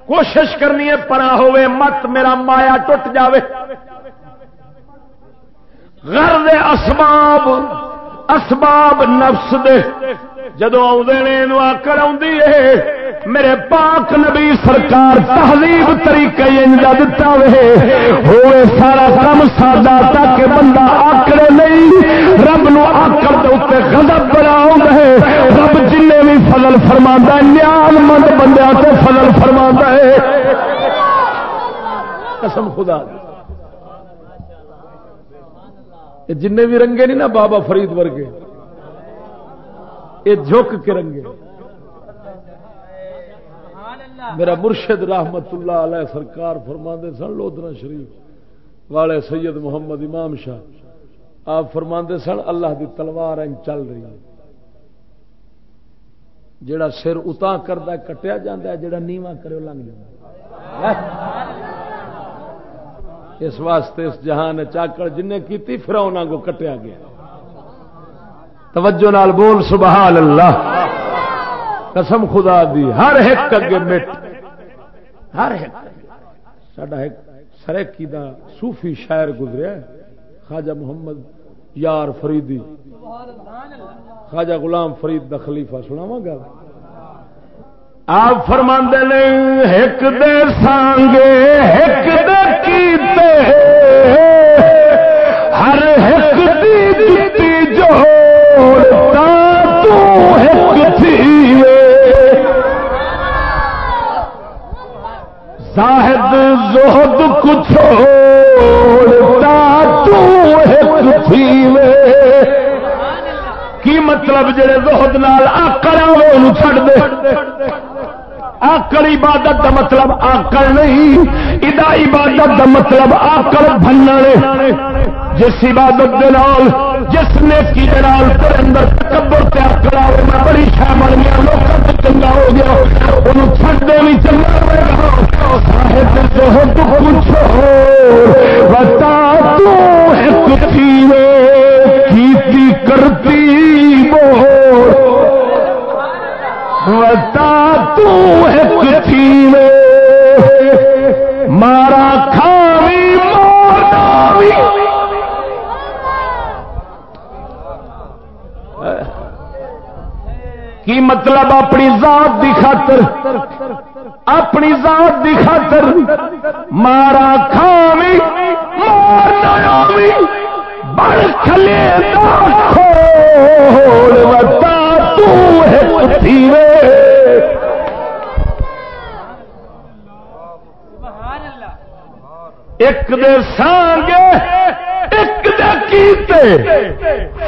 کوشش کرنی ہے پرا ہوئے، مت میرا مایا ٹوٹ جاوے۔ غرض اسباب اسباب نفس دے۔ جدو آکر ہے، میرے پاک نبی سرکار تہذیب طریقہ دتا وے۔ ہوئے سارا کم سادا تاکہ بندہ آکڑے نہیں، رب نو آکر دے اتنے غضب بنا ہے۔ رب جن بھی فضل فرما نیال مند بندے سے فضل فرما ہے۔ قسم خدا دی۔ جن بھی رنگے نہیں نا بابا فرید ورگے یہ جھک کے رنگے۔ میرا مرشد رحمت اللہ علیہ سرکار فرما سن لودنا شریف والے سید محمد امام شاہ۔ آپ فرما سن، اللہ دی تلوار این چل رہی ہے۔ جڑا سر اتنا کرتا کٹیا جا جڑا نیواں کرے لنگ جائے اس واسطے اس جہان چاکڑ جن کی پھر انہوں کو کٹیا گیا۔ توجہ نال بول سبحان اللہ۔ قسم خدا دی، ہر ایک اگے مٹ۔ ہر ایک۔ سڈا ایک سریکی دا صوفی شاعر گزریا خواجہ محمد یار فریدی۔ خواجہ غلام فرید دا خلیفہ سنا گا۔ آپ فرما نہیں ایک دے سانگے ایک دے کیتے ہر ایک دی جتی جوڑتا تو ایک تھی زاہد زہد کچھ ہوڑتا تو ایک تھی کی مطلب جڑے زہد نال آکڑ آوے چھڑ دے۔ آکڑ عبادت دا مطلب آکڑ نہیں، ادا عبادت دا مطلب آکڑ بننے جس عبادت دے نال، جس نے کی نال تیرے اندر تکبر تے آکڑ آئے میں بڑی شہ بن گیا لوگوں سے چنگا ہو گیا۔ انہوں چھڑ دے نہیں چنگا ہوئے گا۔ صاحب جو ہو تو پوچھو۔ بتا تو ایک تیوے کیتی کرتی بہت تھی مارا کھاوی کی مطلب اپنی ذات دی خاطر؟ اپنی ذات دی خاطر مارا کھاوی مارنا بڑھ کھلے وتا ایک دے سانگے، ایک دے کیتے۔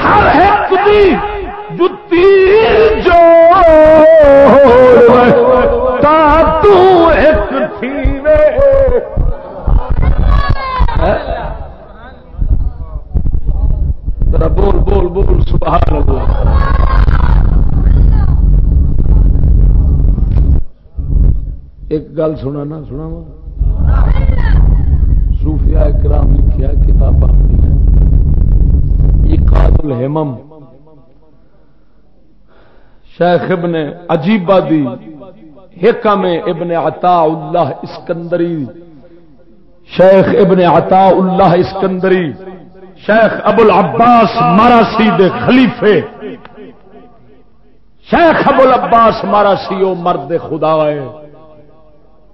ہر ایک دی جتی جو تا تو ایک تھیوے۔ بول بول بول، سبحان اللہ۔ ایک گل سنا نا سنا سوفیا کرام لکھیا کتاب اپنی ہے اقاد الہمم، شیخ ابن عجیبہ دی حکم ابن عطا اللہ اسکندری، شیخ ابن عطا اللہ اسکندری، شیخ ابو العباس ماراسی دے خلیفے، شیخ ابو العباس ماراسی او مرد خدا ہے۔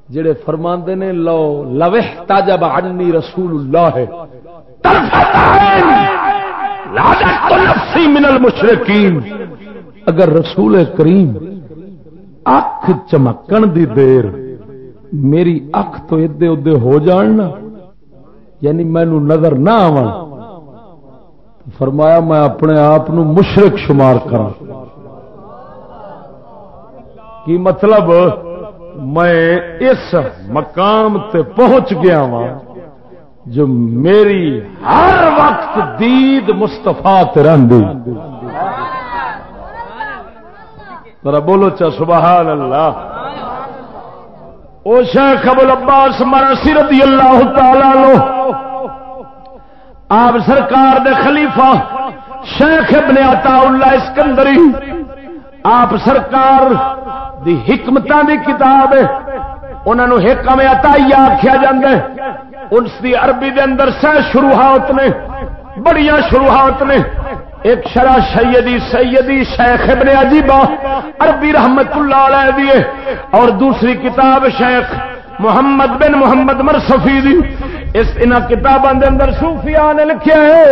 جڑے فرماندے نے، لو لوح تاجب عنی رسول اللہ ہے۔ من المشرکین۔ اگر رسول کریم اکھ چمکن دی دیر میری اکھ تو ادے ادے ہو جان نا یعنی مینو نظر نہ آ فرمایا، میں اپنے آپ مشرق شمار کرا کی مطلب؟ میں اس مقام تے پہنچ گیا وا جو میری ہر وقت دید مستفا رہی ذرا بولو چا سبحان اللہ۔ او شیخ ابو العباس مرسی رضی اللہ تعالی لو آپ سرکار دے خلیفہ شیخ ابن عطا اللہ اسکندری۔ آپ سرکار دی حکمت دی کتاب ہے۔ انہاں نو حکم اتائی آخیا جاندا اس دی عربی دے اندر سہ شروحات نے بڑی شروحات نے۔ ایک شرح سیدی سیدی شیخ ابن عجیبہ، عربی رحمت اللہ علیہ دیے اور دوسری کتاب شیخ محمد بن محمد مرصفی دی اس ان کتابوں دے اندر صوفیاء نے لکھیا ہے،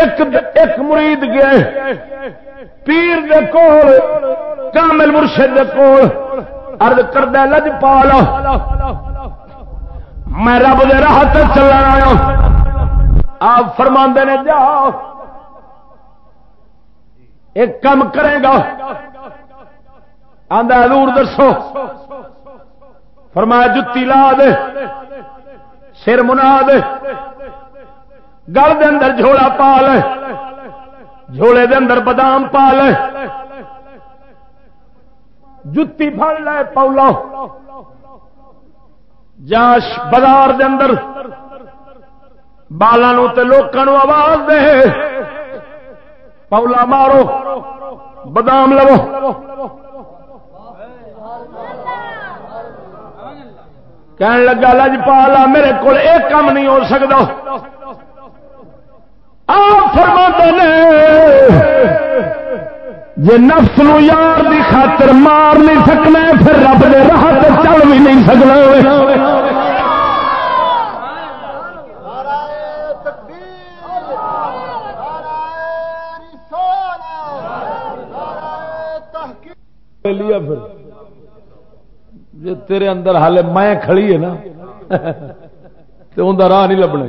ایک ایک مرید گئے پیر دے کول، کامل مرشد دے کول، عرض کردہ لج پالا میں رب دے راہ تے چلنا آیا، آپ فرما نے، جا، ایک کم کرے گا۔ آدھا حضور دسو۔ فرمایا جتی لا دے، سر منا دے، گل دے اندر جھوڑا پا لے جھوڑے دے اندر بادام پا لے۔ جتی پڑ لے پولا جاش بازار دے اندر بالوں تے لوگوں آواز دے۔ پولا مارو، بادام لو۔ کہنے لگا لج پالا میرے کو ایک کام نہیں ہو سکتا آپ فرما نے جی نفس نو یار دی خاطر مار نہیں سکنا پھر رب دے راہ چل بھی نہیں سکنا لیا پھر جی تیرے اندر حال میں کھڑی ہے نا تو ان راہ نہیں لبنا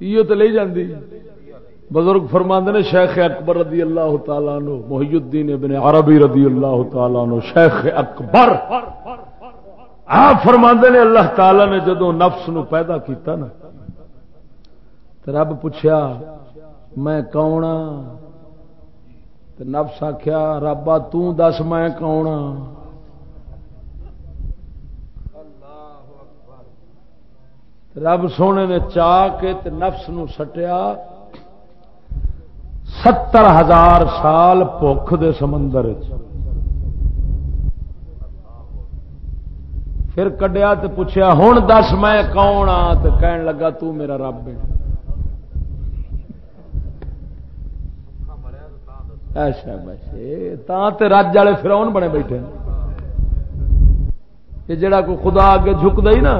یہ تو لے جاندی۔ بزرگ فرماند نے شیخ اکبر رضی اللہ تعالیٰ نو محی الدین ابن عربی رضی اللہ تعالیٰ نو شیخ اکبر۔ آپ فرماند نے اللہ تعالی نے جدو نفس نو پیدا کیتا نا تو رب پوچھا میں کون ہاں؟ نفس آخیا رابا تس میں کون ہاں؟ رب سونے نے چاہ کے نفس نو سٹیا ستر ہزار سال بخ دے سمندر پھر کڈیا تو پوچھا ہوں دس میں کون ہاں تو کہن لگا، تو میرا رب ہے۔ اچھا بچے رج والے فراؤن بنے بیٹھے یہ جڑا کوئی خدا اگے جھک دئی نا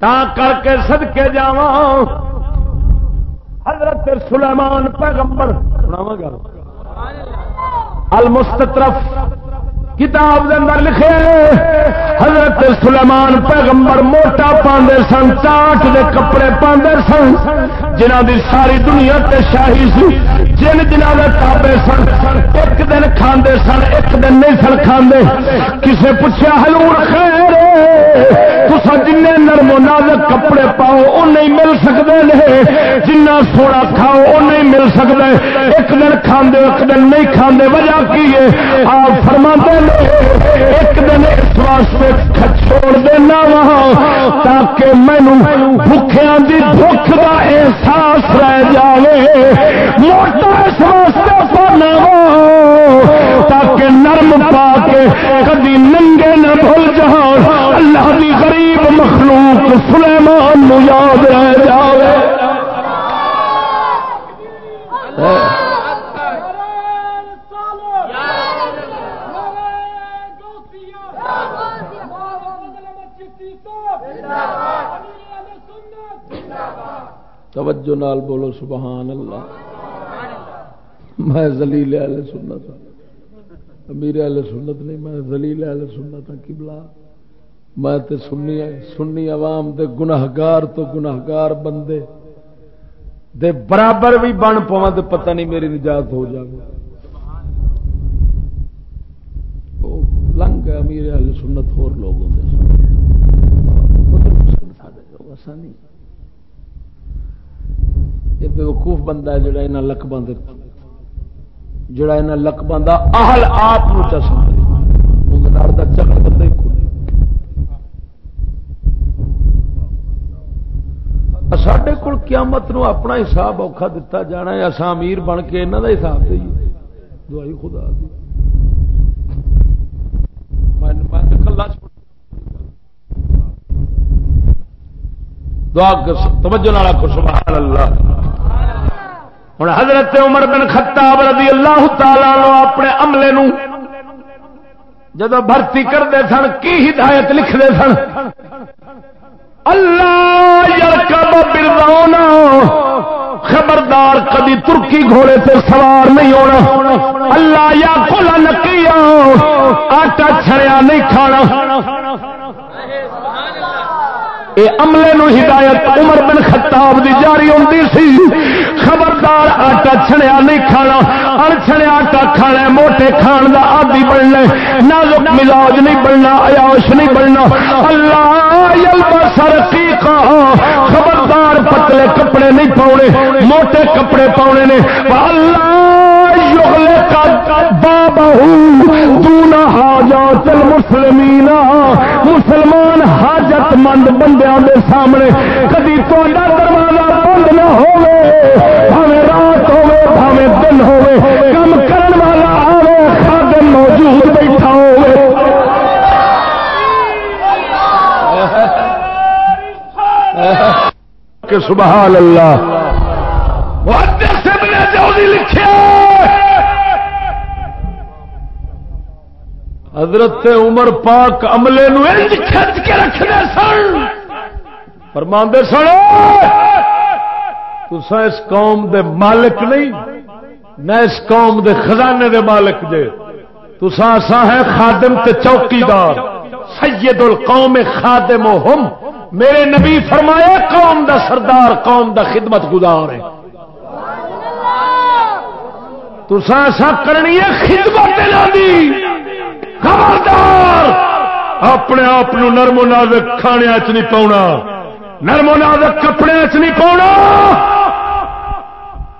تا کر کے سد کے جا حضرت سلیمان پیغمبر سناوا گا المسترف کتاب اندر لکھے حضرت سلیمان پیغمبر موٹا پاندے سن، چاٹ دے کپڑے پاندے سن جنہ دی ساری دنیا تے شاہی سی، جن جنہ دے تابے سن، ایک دن کھاندے سن، ایک دن نہیں سن کھاندے۔ کسے پوچھا حضور خیر تسا جن نرم و نازک کپڑے پاؤ وہ نہیں مل سکتے ہیں جنہ سونا کھاؤ وہ نہیں مل سکتا ایک دن کھاندے، ایک دن نہیں کھاندے۔ وجہ کی ہے؟ آپ فرما دیں ایک دن اس واسطے چھوڑ دینا وہاں تاکہ مینو بھوکیا کی بھوک کا احساس رہ جائے موٹا اس واسطے پڑنا تاکہ نرم پا کے کدی ننگے نہ بھول جہاں اللہ کی غریب مخلوق سلیمان یاد رہ جائے توجہ نال بولو سبحان اللہ۔ میں زلیل اہل سنت ہوں امیر اہل سنت نہیں، میں زلیل اہل سنت ہوں قبلہ۔ میں تے سنی سنی عوام دے گناہگار تو گناہگار بندے۔ دے برابر بھی بن پوا تو پتہ نہیں میری نجات ہو جائے لنگ امیر اہل سنت، ہور لوگ ہوتے سن۔ ہاں، نہیں۔ یہ بےوقوف بندہ ہے جڑا یہاں لقباں جڑا یہاں لقباں کا اہل آپ چسم کا چکر بندہ ہی سڈے کول قیامت نو اپنا حساب اوکھا دتا جانا ہے اصا امیر بن کے یہاں کا حساب دئیے دعائی خدا دی۔ دعا توجہ نالا کو سبحان اللہ۔ ہوں حضرت عمر بن خطاب رضی اللہ تعالی اپنے عملے نو جب بھرتی کرتے سن، کی ہدایت لکھتے سن؟ اللہ برنا خبردار کدی ترکی گھوڑے سے سوار نہیں ہونا۔ اللہ یا کھلا نکی آٹا چھڑیا نہیں کھانا۔ اے عملے نو ہدایت عمر بن خطاب دی جاری ہوندی سی۔ خبردار آٹا چھڑیا نہیں کھانا ہر چھڑیا آٹا کھانا موٹے کھان کا عادی بننا نازک مزاج نہیں بننا عیاش نہیں بننا اللہ سر خبردار پتلے کپڑے نہیں پاؤنے موٹے کپڑے پاؤنے نے اللہ مسلمین مسلمان حاجت مند بندیاں دے سامنے کدی تا دروازہ بند نہ ہوے رات ہوے بھاوے دن ہوے کم کرن والا آوے خادم موجود بیٹھا ہوے کہ سبحان اللہ۔ حضرت عمر پاک عملے نو کھچ کے رکھنے سن۔ فرماندے سن تسا اس قوم دے مالک نہیں، نہ اس قوم دے خزانے دے مالک جے۔ تسا سا ہے خادم تے چوکیدار۔ سید القوم خادم ہم۔ میرے نبی فرمایا، قوم دا سردار، قوم دا خدمت گزار ہے۔ تسا سا کرنی ہے خدمت دی خبردار! اپنے آپ نرم و نازک کھانے چ نہیں پاؤنا۔ نرم و نازک کپڑے چ نہیں پاؤنا!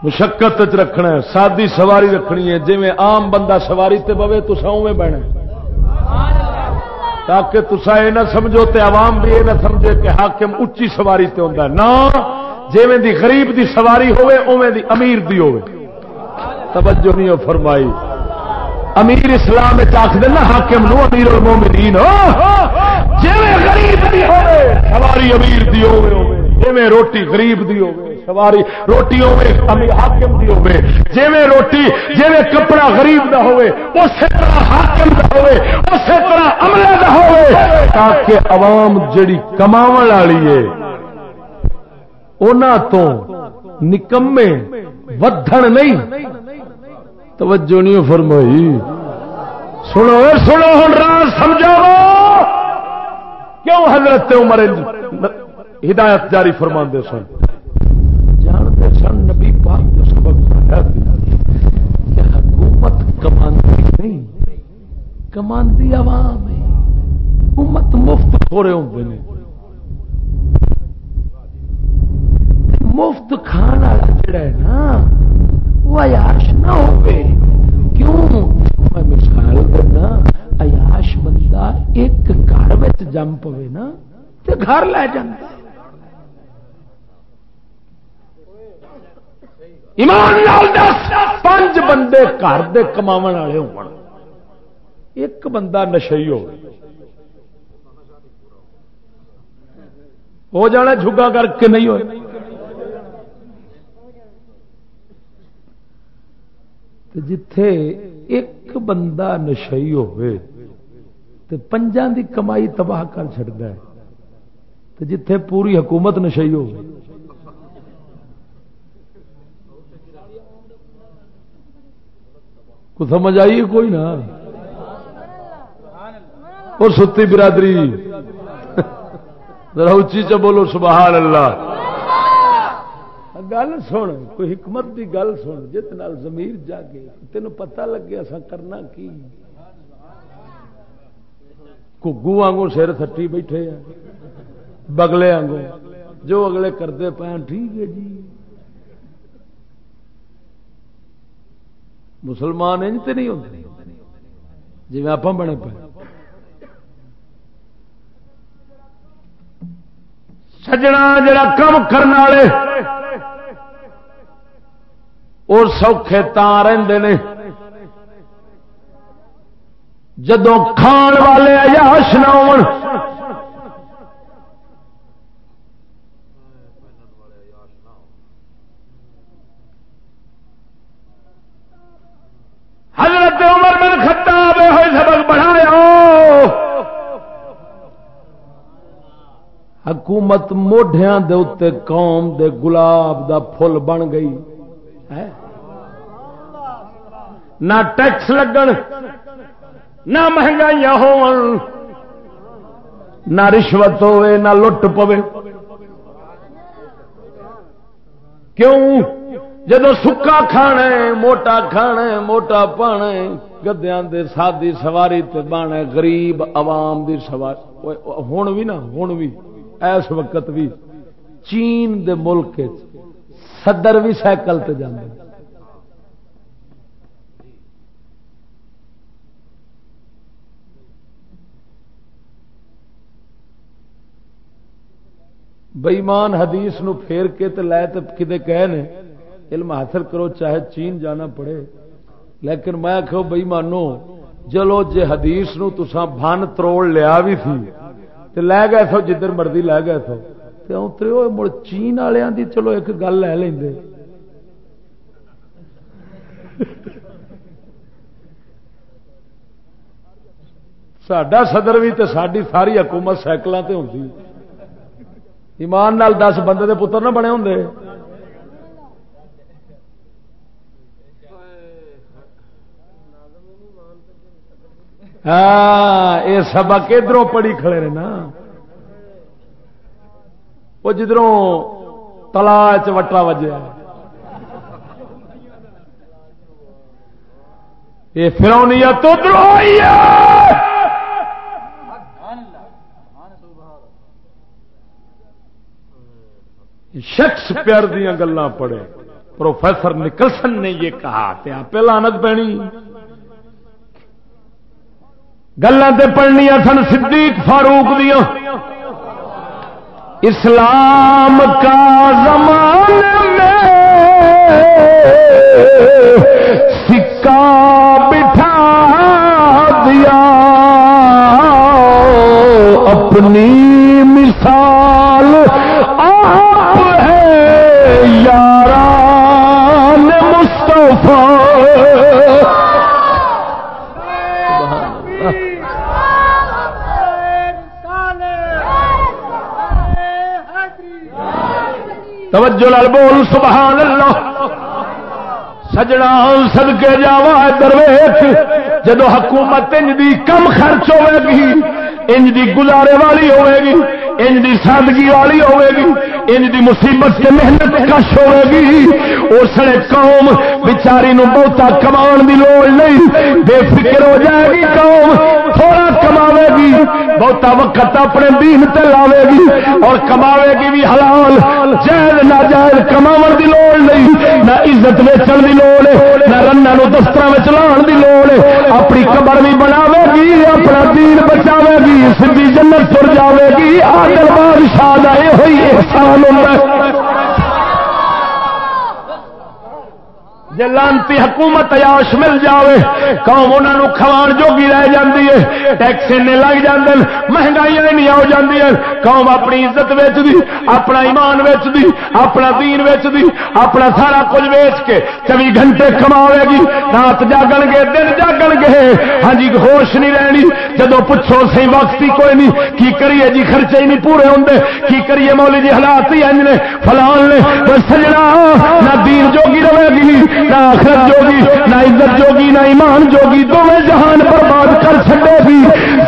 مشقت رکھنا ہے، سادی سواری رکھنی ہے۔ جی عام بندہ سواری تے بوے تو اوے بہنا تاکہ تسا یہ نہ سمجھو تے عوام بھی یہ نہ سمجھے کہ حاکم اچھی سواری تے ہوتا ہے۔ نہ جی دی غریب دی سواری ہوے اوے دی امیر دی ہوے توجہ نہیں ہو فرمائی۔ امیر اسلام آخ دینا حاکم نو، امیر المومنین جی غریب دی ہوے سواری امیر دی ہوے جی روٹی غریب دی ہوے سواری روٹی ہوے امیر حاکم دی ہوے جی روٹی جی کپڑا غریب دا ہوے اسی طرح حاکم دا ہوے اسی طرح عملے دا ہوے تاکہ عوام جڑی کما والی ہے انہاں تو نکمے ودھن نہیں توجہ نہیں فرمائی۔ سنو سنو ہوں راز سمجھاو۔ کیوں حضرت عمر ہدایت جاری فرما سن؟ جانتے سن نبی پاک جو سبق کہ حکومت کماندی نہیں، کماندی عوام ہے۔ امت مفت ہو رہے ہوں مفت کھانا والا جڑا ہے نا وہ عیاش نہ ہو کیوں؟ میں مثال دینا، عیاش بندہ ایک گھر میں جم پوے نا تو گھر لے جانا ایمان پانچ بندے گھر دے کما والے ہو ایک بندہ نشئی ہو ہو جانا جھگا کر کے نہیں ہوئے۔ ہو جتھے ایک بندہ نشئی ہوئے تو پنجان دی کمائی تباہ کر چڑتا ہے تو جتھے پوری حکومت نشئی ہو کو سمجھ آئیے کوئی نا؟ اور ستی برادری، ذرا اچھی چ بولو، سبحان اللہ۔ گل سن، کوئی حکمت دی گل سن جت نال زمیر جاگے تین پتہ لگے اصا کرنا کی؟ گگو آنگو سر تھٹی بیٹھے ہیں، بگلے آنگو جو اگلے کرتے پے ٹھیک ہے جی۔ مسلمان انج تے نہیں ہوتے جی آپ بنے پے۔ سجنا جڑا کم کرنے والے اور سوکھے تاں رہتے نے۔ جدو کھان والے ایاش نہ حضرت عمر بن خطاب ہوئے سبق بڑھایا۔ حکومت موڈیا دے قوم دے گلاب دا پھل بن گئی۔ ہے؟ نہ ٹیکس لگن، نہ مہنگائی ہو نہ رشوت ہوے نہ لٹ پوے۔ کیوں؟ جدو سکا کھانا موٹا کھانا موٹا پانا گدیا دے سادی سواری تے بانا غریب عوام دی سواری۔ ہوں بھی نا ہوں بھی اس وقت بھی چین دے ملک صدر بھی سائیکل تے جانے بئیمان حدیث نو پھیر کے تے لے تے کدے کہے نے، علم حاصل کرو، چاہے چین جانا پڑے۔ لیکن میں آخو بئی مانو چلو جے حدیث نو تسا بن تروڑ لیا بھی تھی، تے لے گئے سو جدھر مرضی لے گئے سو تے اترے ہوئے مڑ چین والوں دی، چلو ایک گل لے لیں سڈا صدر بھی تے ساری ساری حکومت سائیکلوں سے ہوتی ایمان نال دس بندے دے پتر نہ بنے ہوں ہاں یہ سبق ادھر پڑی کھڑے رہے نا۔ وہ جدھروں تلا چٹا وجہ یہ فرونی تو شخص پیار دیا گلا پڑے۔ پروفیسر نکلسن نے یہ کہا آپ لانت پینی گلیں پڑھنیا سن صدیق فاروق دیا اسلام کا زمان میں سکا بٹھا دیا۔ اپنی توجہ لال بول سبحان اللہ سجنا سد کے جاوا درویش۔ جدو حکومت انج دی کم خرچ ہوے گی، انج دی گزارے والی ہوے گی انج دی سادگی والی ہوے گی، انج دی مصیبت سے محنت کش ہوے گی۔ اس قوم بیچاری نو بہتا کمان دی لوڑ نہیں، بے فکر ہو جائے گی قوم، تھوڑا کماوے گی۔ بہتا وقت اپنے دین تے لاوے گی اور کماوے گی بھی حلال۔ جائز نہ جائز کماون دی لوڑ نہیں، نہ عزت ویچن دی لوڑ ہے نہ رنا نو دفتر میں چلان دی لوڑ۔ ہے اپنی قبر بھی بناوے گی، اپنا دین بچاوے گی سدھی جنت تر جاوے گی۔ آدل بادشاہ کا یہ ہوئی احسان ہوتا ہے۔ جی لانتی حکومت عیاش مل جاوے، قوم انہوں کھوان جوگی رہ جاندی ہے، ٹیکس لگ جاندے مہنگائی نہیں آ جاندی ہے قوم اپنی عزت ویچ دی اپنا ایمان ویچ دی اپنا دین ویچ دی اپنا سارا کچھ ویچ کے چوبی گھنٹے کماوے گی۔ رات جاگن گے، دن جاگن گے۔ ہاں جی ہوش نہیں رہنی۔ جدو پوچھو سی وقت ہی کوئی نہیں۔ کی کریے جی خرچے ہی نہیں پورے ہوں کی کریے مولی جی حالات ہی انج نے، فلان نے۔ سجنا، نہ دین جوگی رہے گی۔ نہ آخرت جوگی، نہ عزت جوگی، نہ ایمان جوگی، دونوں جہان برباد کر چکے بھی۔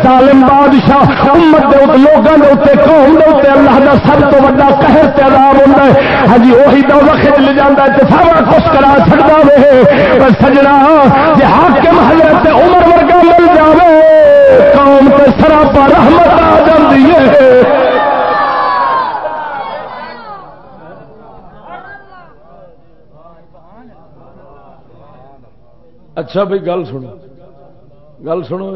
ظالم بادشاہ، امت دے لوگوں کے اتنے قوم کے اتنے اللہ کا سب تو وا قہر تعداد ہوتا ہے۔ ہاں جی، وہی دور کھچ لے جاتا ہے سارا کچھ کرا سکتا رہے سجنا جی حاکم حضرت عمر ورگا مل جائے قوم تے سراپا رحمت آ جاتی ہے۔ اچھا بھائی، گل سنو۔ گل سنو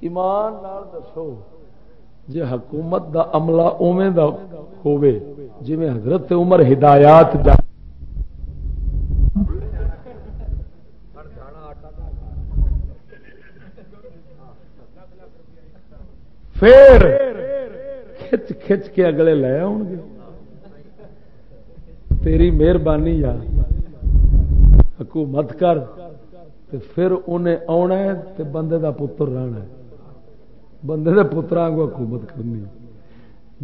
ایمان دسو جی حکومت دا عملہ اوے دا ہوے جی حضرت عمر ہدایات جا پھر کھچ کھچ کے اگلے لے آؤ گے۔ تیری مہربانی یا۔ حکومت کر۔ تے پھر انہیں آنا ہے تے بندے دا پتر رہنا ہے۔ بندے دے پترا کو حکومت کرنی۔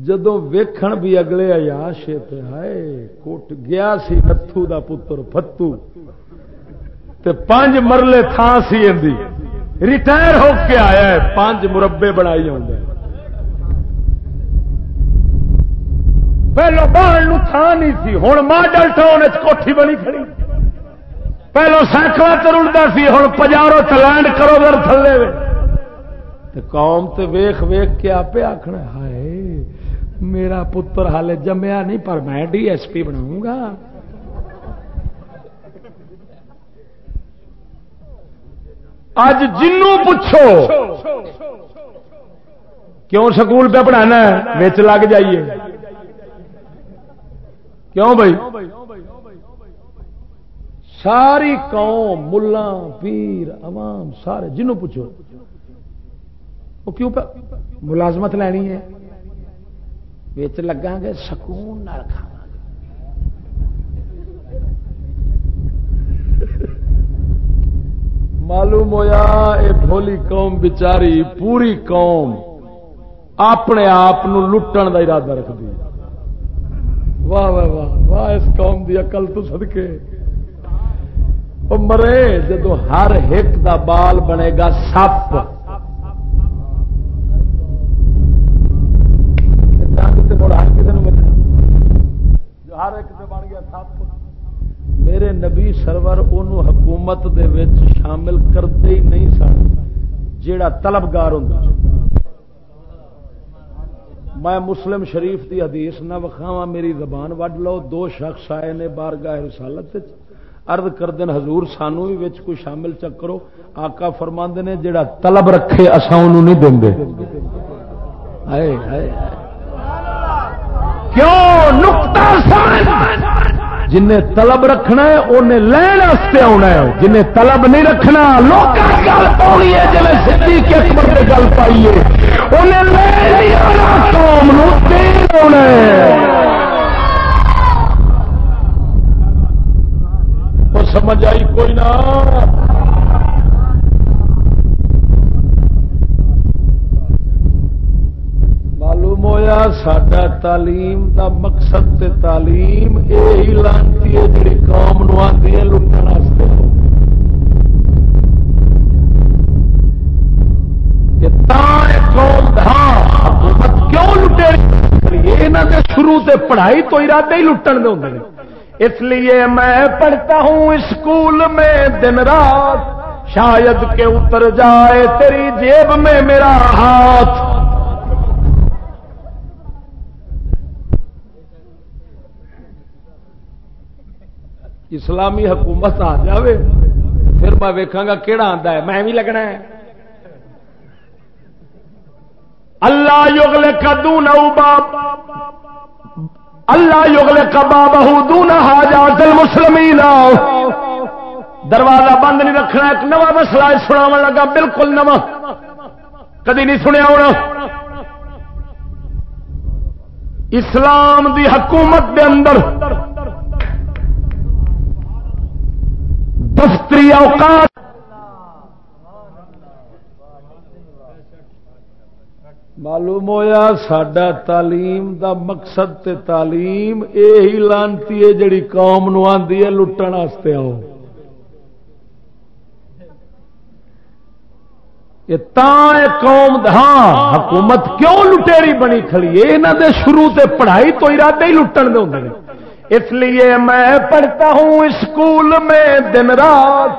جدو ویکھن بھی اگلے آیاش ہائے کوٹ گیا سی نتھو دا پتر فتو تے پانچ مرلے تھان سی اندی ریٹائر ہو کے آیا ہے، پانچ مربے بنائی ہوں پہلو باہر تھان نہیں سی ہوں ماڈل ٹاؤن کوٹھی بنی کھڑی۔ پہلو سینکڑا ترڑتا سی ہوں پجارو چلینڈ کرو در تھلے قوم تے ویخ ویخ کے آپ آخنا ہائے، میرا پتر ہالے جمیا نہیں، پر میں ڈی ایس پی بناؤں گا۔ اج جنوں پوچھو، کیوں سکول پہ پڑھانا ہے؟ بچ لگ جائیے۔ کیوں بھائی؟ ساری قوم، ملا، پیر، عوام، سارے جنوں پوچھو۔ وہ کیوں ملازمت لینی ہے۔ بچ لگا گے، سکون کھا معلوم ہویا، اے بھولی قوم بچاری پوری قوم اپنے آپ لٹن کا ارادہ رکھ دی واہ واہ واہ واہ، اس قوم دی عقل تو مرے جدو ہر ایک دا بال بنے گا سپ۔ ہر ایک بن گیا سپ۔ میرے نبی سرور ان حکومت دے وچ شامل کرتے ہی نہیں سن۔ جیڑا طلبگار ہوں میں مسلم شریف دی حدیث نہ وکھاوا میری زبان وڈ لو۔ دو شخص آئے نے بارگاہ رسالت ارد کر دن حضور سانو بھی کوئی شامل چکرو آقا فرماند نے، جیڑا طلب رکھے اسا انہوں نہیں دیں کیوں؟ جن طلب رکھنا ہے انہیں لین واسطے آنا ہے۔ جنہیں طلب نہیں رکھنا لوگ گل پاؤنی ہے جی سی کے اکبر سے گل پائیے انہیں لین قوم آنا ہے۔ سمجھ آئی کوئی نہ۔ معلوم ہوا سڈا تعلیم دا مقصد تے تعلیم یہی لانتی ہے جی قوم نو آتی ہے لٹن حکومت کیوں لٹے یہاں کے شروع سے پڑھائی تو ارادے ہی لٹن دے ہوتے اس لیے میں پڑھتا ہوں اسکول میں دن رات، شاید کے اتر جائے تیری جیب میں میرا ہاتھ۔ اسلامی حکومت آ جائے پھر میں ویکاں گا کہڑا آتا ہے، میں بھی لگنا ہے۔ اللہ یوگل کدو نو باپ اللہ یوگل کبا بہو دون حاجات المسلمین. دروازہ بند نہیں رکھنا، ایک نوا مسئلہ سنا لگا، بالکل نواں۔ کدی نہیں سنیا ہونا۔ اسلام دی حکومت دے اندر دفتری اوقات معلوم ہوا سڈا تعلیم دا مقصد تے تعلیم یہ لانتی ہے جڑی قوم نو آدھی ہے لٹن واسطے آؤ۔ قوم ہاں حکومت کیوں لٹیری بنی کھڑی ہے؟ یہاں دے شروع تے پڑھائی تو ارادے ہی لٹن دے ہوتے ہیں اس لیے میں پڑھتا ہوں اسکول میں دن رات۔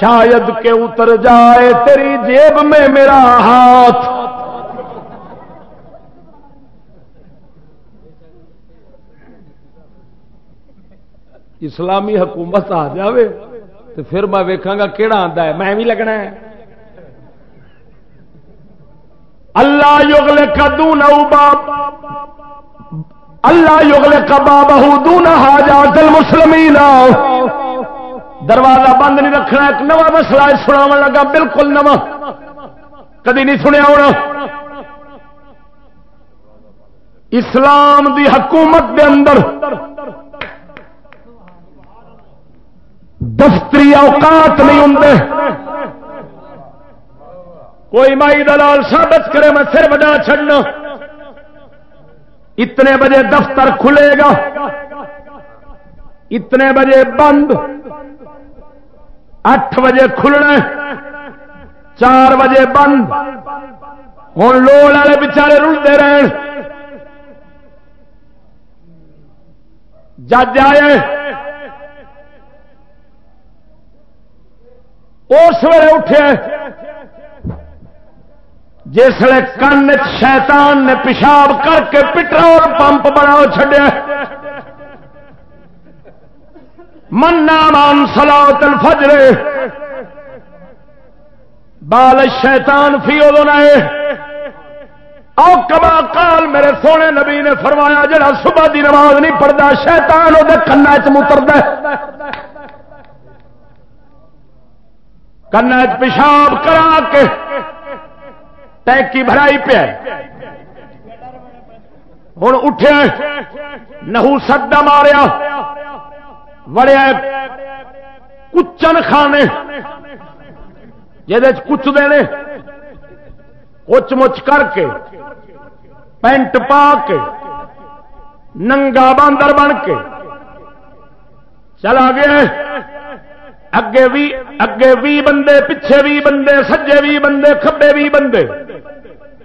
شاید کے اتر جائے تیری جیب میں میرا ہاتھ۔ اسلامی حکومت آ جائے تو پھر میں ویکاں گا کہڑا آتا ہے؟ میں بھی لگنا ہے۔ اللہ یوگل کدو نو باپ اللہ یوگل کبا دون حاجات المسلمین۔ دروازہ بند نہیں رکھنا، ایک نوا مسئلہ سنا لگا، بالکل نواں۔ کدی نہیں سنیا ہونا۔ اسلام دی حکومت دے اندر دفتری اوقات نہیں ہوں کوئی مائی دلال ثابت کرے میں سر بنا چڑنا اتنے بجے دفتر کھلے گا۔ اتنے بجے بند۔ اٹھ بجے کھلنا۔ چار بجے بند۔ ہوں لوڑ والے بچارے رلتے رہن۔ جج آئے۔ اس ویلے اٹھے۔ جسے کن شیطان نے پیشاب کر کے پٹرول پمپ بنا چڈیا منا مان سلاؤ تل فجرے بال شیطان فی ادو او کما کال میرے سونے نبی نے فرمایا، جڑا صبح دی نماز نہیں پڑھتا شیطان وہ کنا چتر کنا پیشاب کرا کے ٹینکی بھرائی پہ ہوں اٹھے نہو سدا ماریا۔ وڑیا کچن کھانے۔ جہد کچھ دے کچ مچ کر کے۔ پینٹ پا کے۔ ننگا باندر بن کے۔ چلا گیا اگے بھی اگے بھی بندے، پیچھے بھی بندے، سجے بھی بندے کبے بھی بندے۔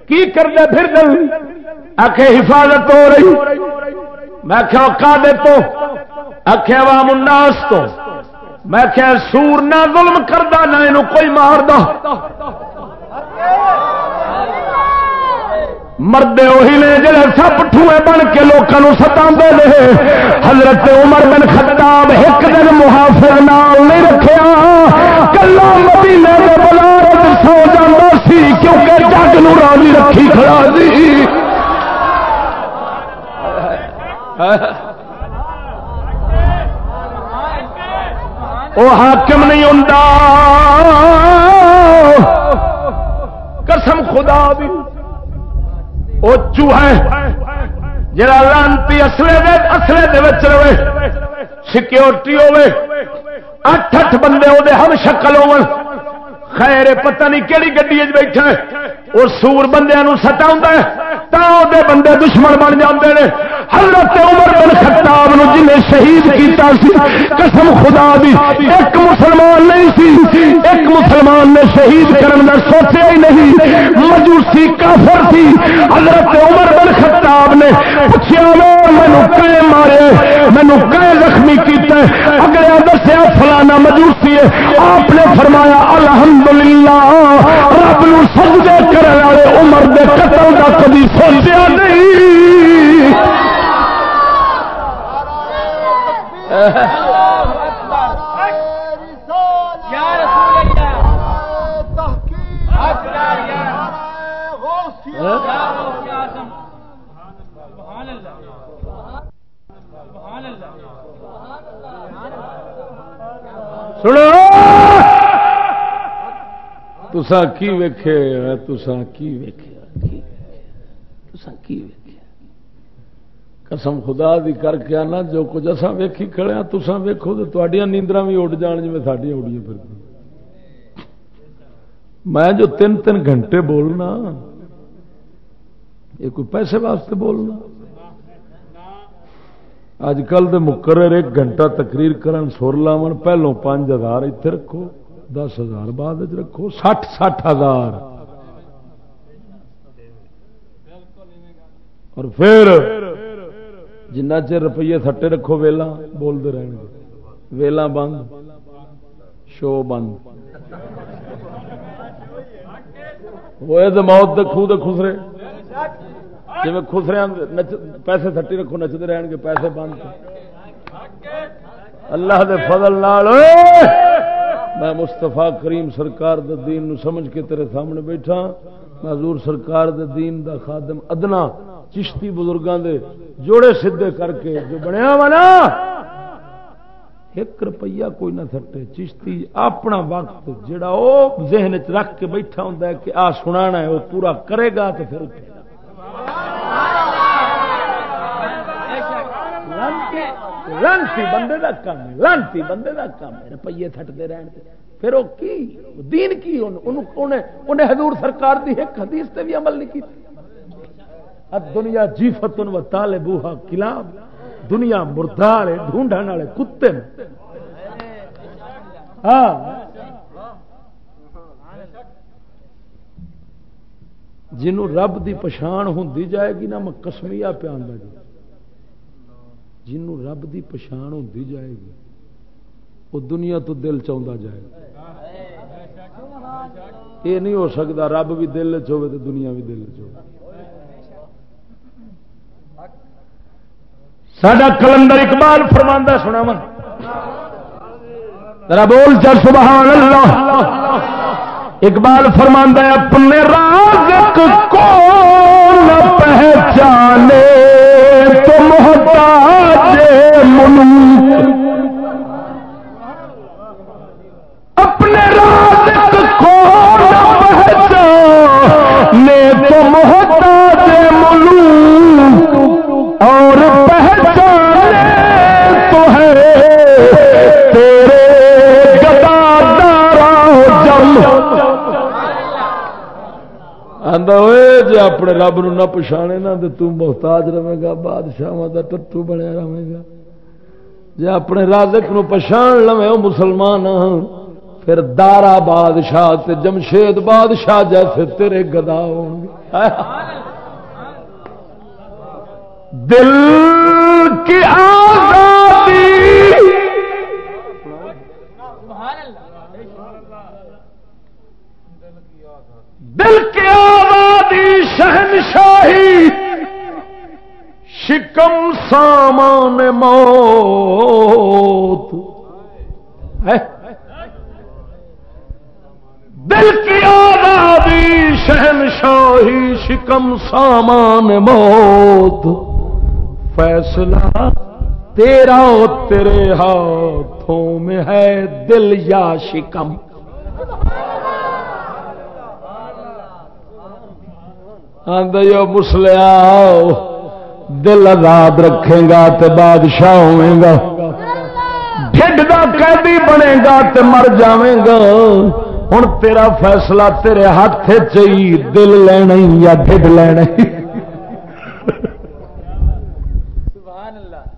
کی کرتے پھر آخ حفاظت ہو رہی۔ میں کیا کا دے تو؟ آخیا وام الناس تو۔ میں کیا سور نہ ظلم کرتا نہ یہ کوئی مار دو مردے وہی نے جڑے سب ٹھوئے بن کے لوگوں ستا رہے۔ حضرت عمر بن خطاب ایک دن محافظ نام نہیں رکھا کلا مدینے کے بلارت سو جانا سی کیونکہ جگ نو راضی رکھی کھڑا دی وہ حاکم نہیں ہوں قسم خدا بھی وہ چوہے جڑا لانتی اصلے دے اصلے دے وچ رہے۔ سیکورٹی ہوے اٹھ اٹھ بندے وہ ہم شکل ہو خیر، پتہ نہیں کہڑی گڈی بیٹھے۔ ہے وہ سور بندے سٹا بندے دشمن بن جاتے ہیں حضرت عمر بن خطاب نو جن شہید کیتا سی، قسم خدا دی، ایک مسلمان نہیں سی۔ ایک مسلمان نے شہید کرنے کا سوچا ہی نہیں۔ مجوسی کافر تھی۔ حضرت عمر بن خطاب نے پوچھا مینو کہ مارے؟ مینو کہ زخمی کیتا ہے؟ اگلے دسیا، فلانا مجوسی ہے۔ آپ نے فرمایا، الحمدللہ، رب نو سجدے کرنے والے عمر دے قتل کا کبھی سوچا نہیں۔ سنو۔ تسا کی ویکھے تسا کی ویکھے تسا کی ویکھے قسم خدا دی کر کے آنا، جو کچھ اصا ویکھی کھڑے ہاں تسا ویکھو تو تھوڑی نیندرا بھی اڈ جان جی ساڈیاں اڑیاں پھر۔ میں جو تین تین گھنٹے بولنا، یہ کوئی پیسے واسطے بولنا؟ اج کل دے مقرر ایک گھنٹہ تقریر کرن سر لاون، پہلوں پانچ ہزار اتنے رکھو۔ دس ہزار بعد رکھو، سٹھ سٹھ ہزار۔ اور پھر جنہ چر روپیے تھٹے رکھو ویلا بولتے رہن گے۔ ویلا بند، شو بند۔ ہوئے تو موت دکھو تو خسرے۔ جی خسرے پیسے تھٹی رکھو، نچتے رہن گے، پیسے بند۔ اللہ دے فضل نال۔ میں مستفا کریم سرکار دے دین نو سمجھ کے تیرے سامنے بیٹھا۔ میں حضور سرکار دے دین دا خادم ادنا، چشتی بزرگاں دے جوڑے سدھے کر کے جو بنیا وا نا، ایک روپیہ کوئی نہ تھٹے چشتی اپنا وقت جڑا او ذہن چ رکھ کے بیٹھا ہوں کہ آ سنا ہے وہ پورا کرے گا تو پھر اٹھے گا۔ لانتی بندے کا کام ہے، لانتی بندے کا کام ہے۔ روپیے تھٹتے رہن پھر وہ کی؟ دین کی؟ انہیں حضور سرکار دی ایک حدیث تے بھی عمل نہیں کی دنیا جی فتن و تالے بوہا کلاب، دنیا مردار ڈھونڈن والے کتے۔ ہاں۔ جنوں رب دی پچھان ہوں جائے گی نا، میں کسمیا پیا جی۔ جنوں رب دی پچھان ہوتی جائے گی، وہ دنیا تو دل چاہتا جائے گا۔ یہ نہیں ہو سکتا رب بھی دل چ تو دنیا بھی دل چ سڈا کلندر اقبال فرماندہ سنا من بول چل سبحان اللہ اقبال فرماندہ اپنے راز کو نہ پہچانے تو محتاج آندا ہوئے جے اپنے رب نو نہ پچھانے نہ تے تو محتاج رہے گا بادشاہ دا ٹٹو بنیا رہے گا۔ جے اپنے رازق نو پچھان لوے او مسلمان ہاں، پھر دارا بادشاہ تے جمشید بادشاہ جیسے تیرے گدا ہوں گے۔ دل کی آزادی۔ دل کی آزادی شہنشاہی، شکم سامان موت۔ دل کی آزادی شہنشاہی، شکم سامان موت۔ فیصلہ تیرا تیرے ہاتھوں میں ہے دل یا شکم۔ آدھا مسلیا دل آزاد رکھے گا تو بادشاہ ہوئے گا. ڈھڈ کا قیدی بنے گا تو مر جائے گا۔ ہوں تیرا فیصلہ تیرے ہاتھ چی دل لینا یا ڈھڈ لینا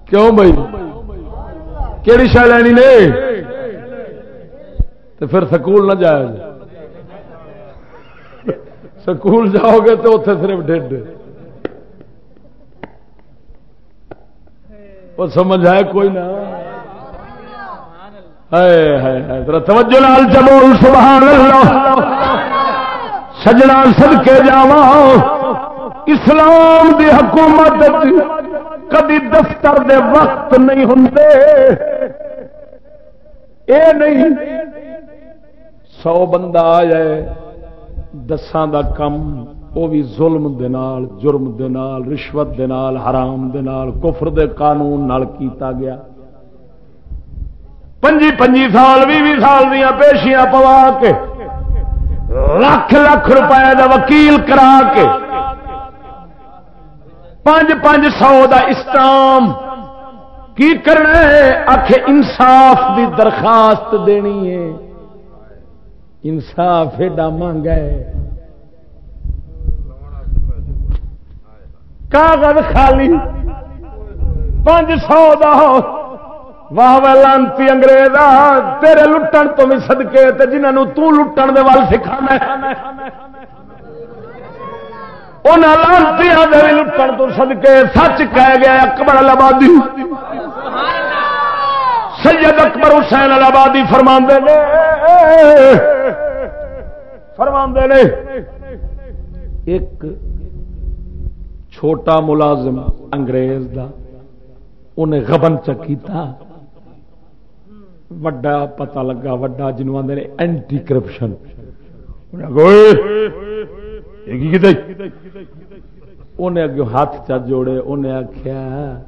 کیوں بھائی؟ کہڑی شہ لینی نے؟ تو پھر سکول نہ جی سکول جاؤ گے تو اتنے صرف ڈیڈ وہ سمجھ آئے کوئی نہ۔ توجہ لال چبول سبحان اللہ سجنا سد کے جاوا اسلام دی حکومت کدی دفتر دے وقت نہیں ہوں اے نہیں، سو بندہ آ جائے دساں دا کم وہ بھی ظلم دے نال، جرم دے نال، رشوت دے نال، حرام دے نال، کفر دے قانون نال کیتا گیا۔ پنجی پنجی سال بھی بھی سال دیا پیشیاں پوا کے، لاکھ لاکھ روپے دا وکیل کرا کے، پانچ پانچ سو دا اسٹام کی کرنا ہے؟ آخ انصاف دی درخواست دینی ہے۔ انصاف ایڈا مانگا ہے۔ کاغذ خالی، پانچ سو دا۔ واہ واہ لانتی انگریز، تیرے لٹن تو بھی سدکے جنہوں تٹن دے وال سکھا لانتی لٹن تو سدکے سچ کہہ گیا اکبر آبادی۔ سید اکبر حسین آبادی فرما نے۔ فرما نے۔ ایک چھوٹا ملازم انگریز دا، انہیں غبن چکیتا وڈا پتا لگا، وڈا جنوب آدھے اینٹی کرپشن انہیں اگو ہاتھ چا جوڑے۔ انہیں آخیا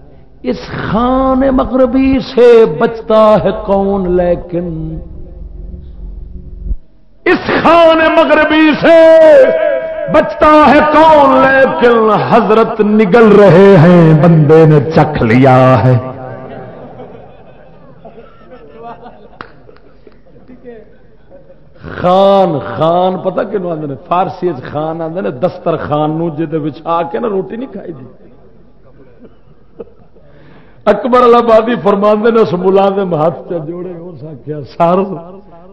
اس خان مغربی سے بچتا ہے کون؟ لیکن اس خان مغربی سے بچتا ہے کون لیکن حضرت نگل رہے ہیں، بندے نے چکھ لیا ہے۔ خان خان پتا کہ آدھے نے؟ فارسی خان آدھے نے، دستر خان بچھا کے نا روٹی نہیں کھائی دی۔ اکبر آبادی فرماندے نے، اس ملازم ہاتھ جوڑے، اس آخیا سر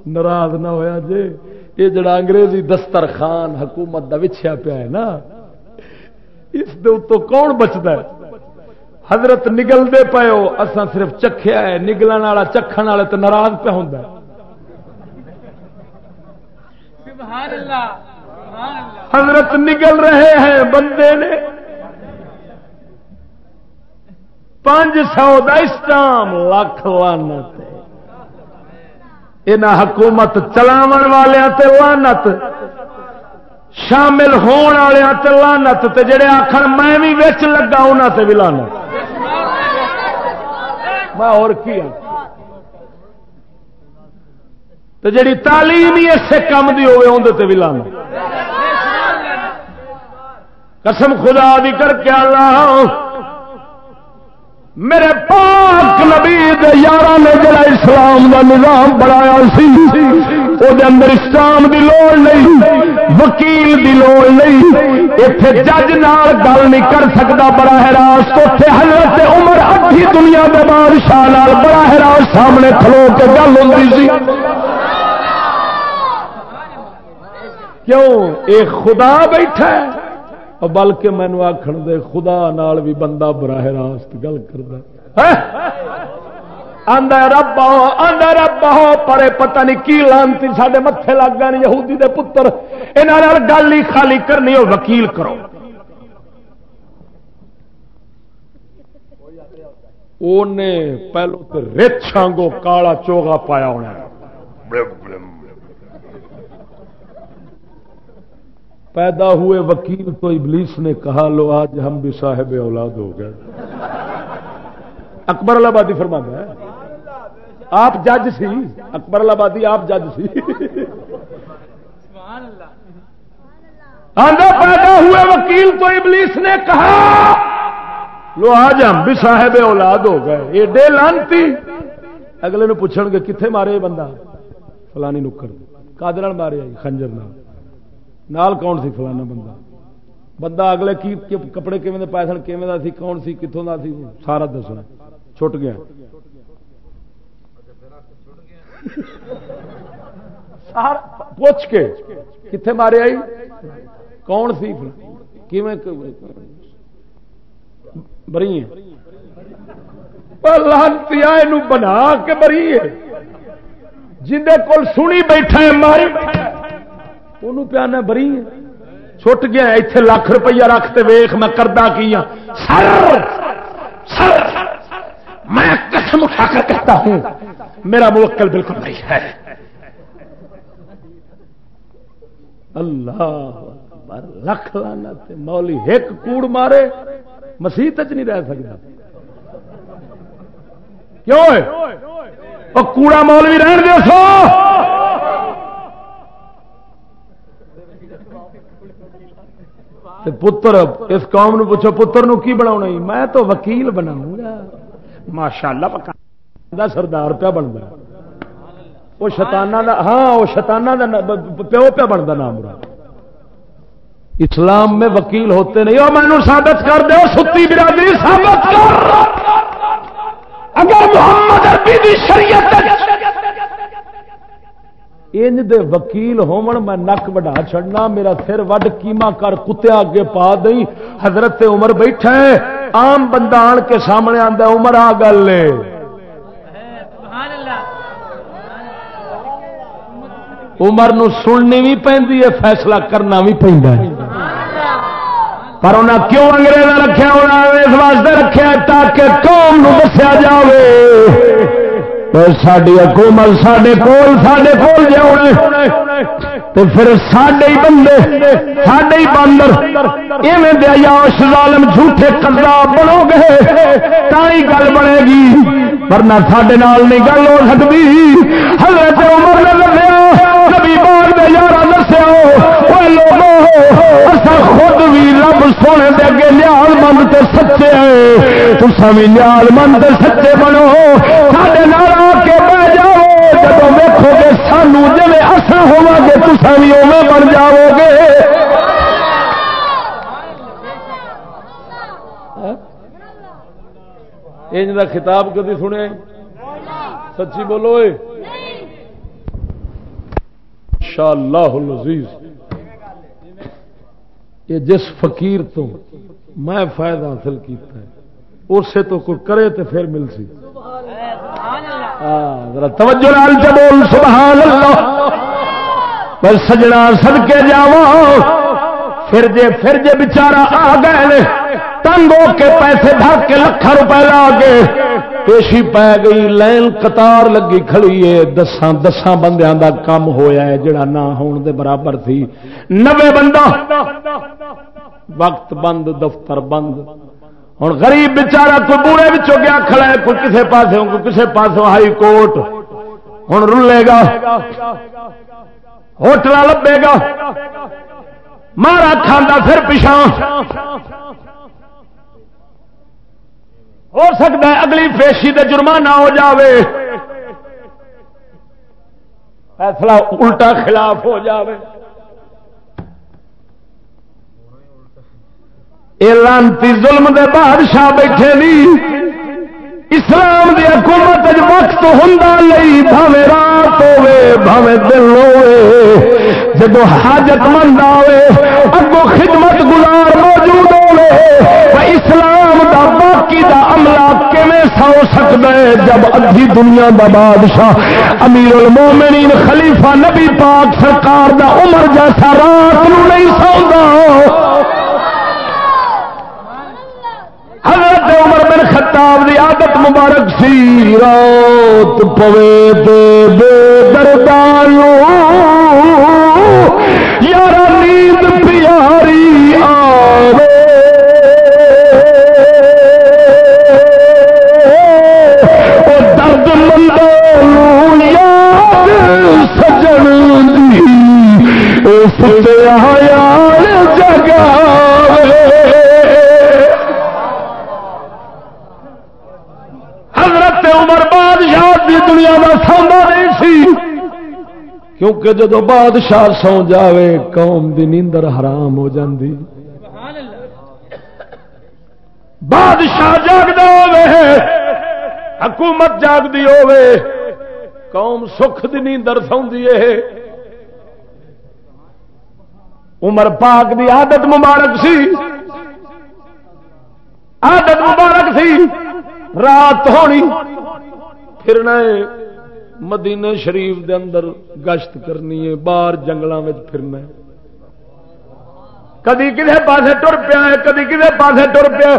ناراض نہ ہویا جے۔ یہ جڑا انگریزی دسترخان حکومت دا وچھیا پیا ہے نا اس دے تو کون بچتا ہے؟ حضرت نگل دے پے ہو اساں صرف چکھیا ہے نگلن والا چکھن والے تو ناراض پہ ہوندا ہے۔ حضرت نگل رہے ہیں بندے نے۔ پانچ سو دسٹام لاکھ لانت یہاں حکومت چلاو والے لانت شامل ہون والے لانت تے جڑے آخر میں بھی وچ لگا انہوں تے بھی لانت میں اور کی تو جڑی تعلیم ہی اسے کام دی ہوئے اندر تے بھی لانت قسم خدا دی کر کے اللہ میرے پاک نبی یار نے جڑا اسلام دا نظام بنایا سی وہ اندر اسلام دی لوڑ نہیں، وکیل دی لوڑ نہیں اتنے جج نال گل نہیں کر سکتا براہ راست اتنے حضرت عمر اٹھی دنیا کے بادشاہ براہ راست سامنے کھلو کے گل ہوتی سی۔ کیوں؟ اے خدا بیٹھا ہے۔ بلکہ مینو آخر دے، خدا نال بھی بندہ براہ راست گل کرتا ہاں؟ رب آدھا رب آو پڑے پتہ نہیں کی لانتی سارے متے لگ گئے یہودی دے پتر۔ یہاں گل ہی خالی کرنی ہو وکیل کرو۔ پہلو تو رچ آنگو کالا چوگا پایا ہونا پیدا ہوئے وکیل تو ابلیس نے کہا، لو آج ہم بھی صاحب اولاد ہو گئے۔ اکبر آبادی فرما ہے۔ آپ جج سی۔ اکبر آبادی، آپ جج سی۔ پیدا ہوئے وکیل تو ابلیس نے کہا، لو آج ہم بھی صاحب اولاد ہو گئے۔ ایڈے لانتی۔ اگلے نو پوچھ گے کتنے مارے بندہ؟ فلانی نکڑ کادر مارے خنجر نال نال کون سی فلانا بندہ؟ بندہ اگلے کی کپڑے کیون پائے سن؟ کیون سی؟ کون سی؟ کتوں کا سی؟ سارا دسنا۔ چھٹ گیا۔ پوچھ کے کتنے مارے آئی؟ کون سی بری لانتی بنا کے بری ہے جن کو سنی بیٹھا ہے، ماری انہوں پیانا بری چھٹ گیا اتنے لاکھ روپیہ رکھتے ویخ میں کردہ کی ہاں۔ میں قسم اٹھا کر کہتا ہوں، میرا موکل بالکل نہیں ہے۔ اللہ لکھ لانا مولی ایک کوڑ مارے۔ مسیح چ نہیں رہ سکتا۔ کیوں کوڑا مولوی رہن دو سو۔ تے پتر، اس قوم نو پوچھو، پتر نو کی بنا میں تو وکیل بناؤں گا۔ ماشاء اللہ سردار پیا بنتا وہ شتانہ دا ہاں وہ شتانہ دا پیو پیا بنتا نام مراد اسلام میں وکیل ہوتے نہیں۔ اور میں ثابت کر دو ستی برادری ثابت کر۔ اگر محمد عربی دی شریعت انج دے وکیل ہومن میں نک وڈا چھڑنا میرا سر وڈ کیما کر کتیا اگے پا دئی۔ حضرت عمر بیٹھا ہے عام بندہ آن کے سامنے آندا عمر آ گل عمر نو سننی بھی پی فیصلہ کرنا بھی پہ پر انہیں کیوں انگریزا رکھا انہوں نے اس واسطے رکھا تاکہ قوم نو دسیا جاوے۔ ساری حکومت سڈے کول سڈے کول جاؤ تو پھر سڈے ہی بندے سڈے ہی باندر ایویں دیاش ظالم جھوٹے کلا بنو گے تھی گل بنے گی ورنہ سڈے نال نہیں گل ہو سکتی حضرت عمر نے دسیا نبی باغ دے یار دسیا لوگوں خود بھی رب سونے دے اگے نیال مند تے سچے ہیں تسا بھی نیال مند سچے بنو سڈے نال کے بہ جاؤ جب ویکو گے سانو جی اصل ہوا گے تصا بھی اوے بن جاؤ گے انج کا خطاب کدی سنے سچی بولو شاء اللہ العزیز یہ جس فقیر تو میں فائدہ حاصل کیتا ہے اس سے تو کوئی کرے تو پھر مل سی ہاں، توجہ لال بول، سبحان اللہ۔ پر سجنا سد کے جا پھر جے پھر جے بچارا آ گئے تنگ ہو کے پیسے ڈھک کے لکھان روپے لا کے پیشی پی گئی لین قطار لگی کھڑی ہے۔ دساں دساں بندیاں دا کام ہویا ہے، جڑا نہ ہون دے برابر تھی۔ نوے بندہ، وقت بند، دفتر بند۔ ہوں غریب بچارا کوئی بوڑے بچوں گیا کھڑا ہے کوئی کسے پاس کوئی کسے پاس ہائی کورٹ۔ ہوں رلے گا، ہوٹل لبے گا۔ مارا کھانا پھر پچھا ہو سکتا ہے اگلی پیشی تے جرمانہ ہو جاوے۔ فیصلہ الٹا خلاف ہو جاوے۔ لانتی ظلم دے بادشاہ بیٹھے نہیں اسلام دی حکومت وقت ہوں بھاوے رات ہوے بھاوے دل ہوے جب حاجت مند آئے اگو خدمت گزار موجود ہوے اسلام دا باقی دا عملہ کیویں سو سکتا ہے؟ جب ادھی دنیا دا بادشاہ امیر المومنین خلیفہ نبی پاک سرکار دا عمر جیسا رات نو نہیں سوندا۔ حضرت عمر بن خطاب دی عادت مبارک سی، رات پوے دے بے دردانو یار نیند پیاری آوے۔ درد مندوں یاد سجن دی ستیا جگہ عمر بادشاہ دی دنیا کا سوندا نہیں سی۔ کیونکہ جدو بادشاہ سو جاوے، قوم دی نیندر حرام ہو جاندی۔ بادشاہ جاگتا ہوے حکومت جاگتی ہوے قوم سکھ دی نیندر سوندی ہے عمر پاک دی عادت مبارک سی۔ عادت مبارک سی۔ رات ہونی۔ پھرنا ہے مدینے شریف دے اندر گشت کرنی ہے، باہر جنگلوں میں پھرنا ہے۔ کدی کسی پاسے ٹر پیا ہے، کدی کسی پاسے ٹر پیا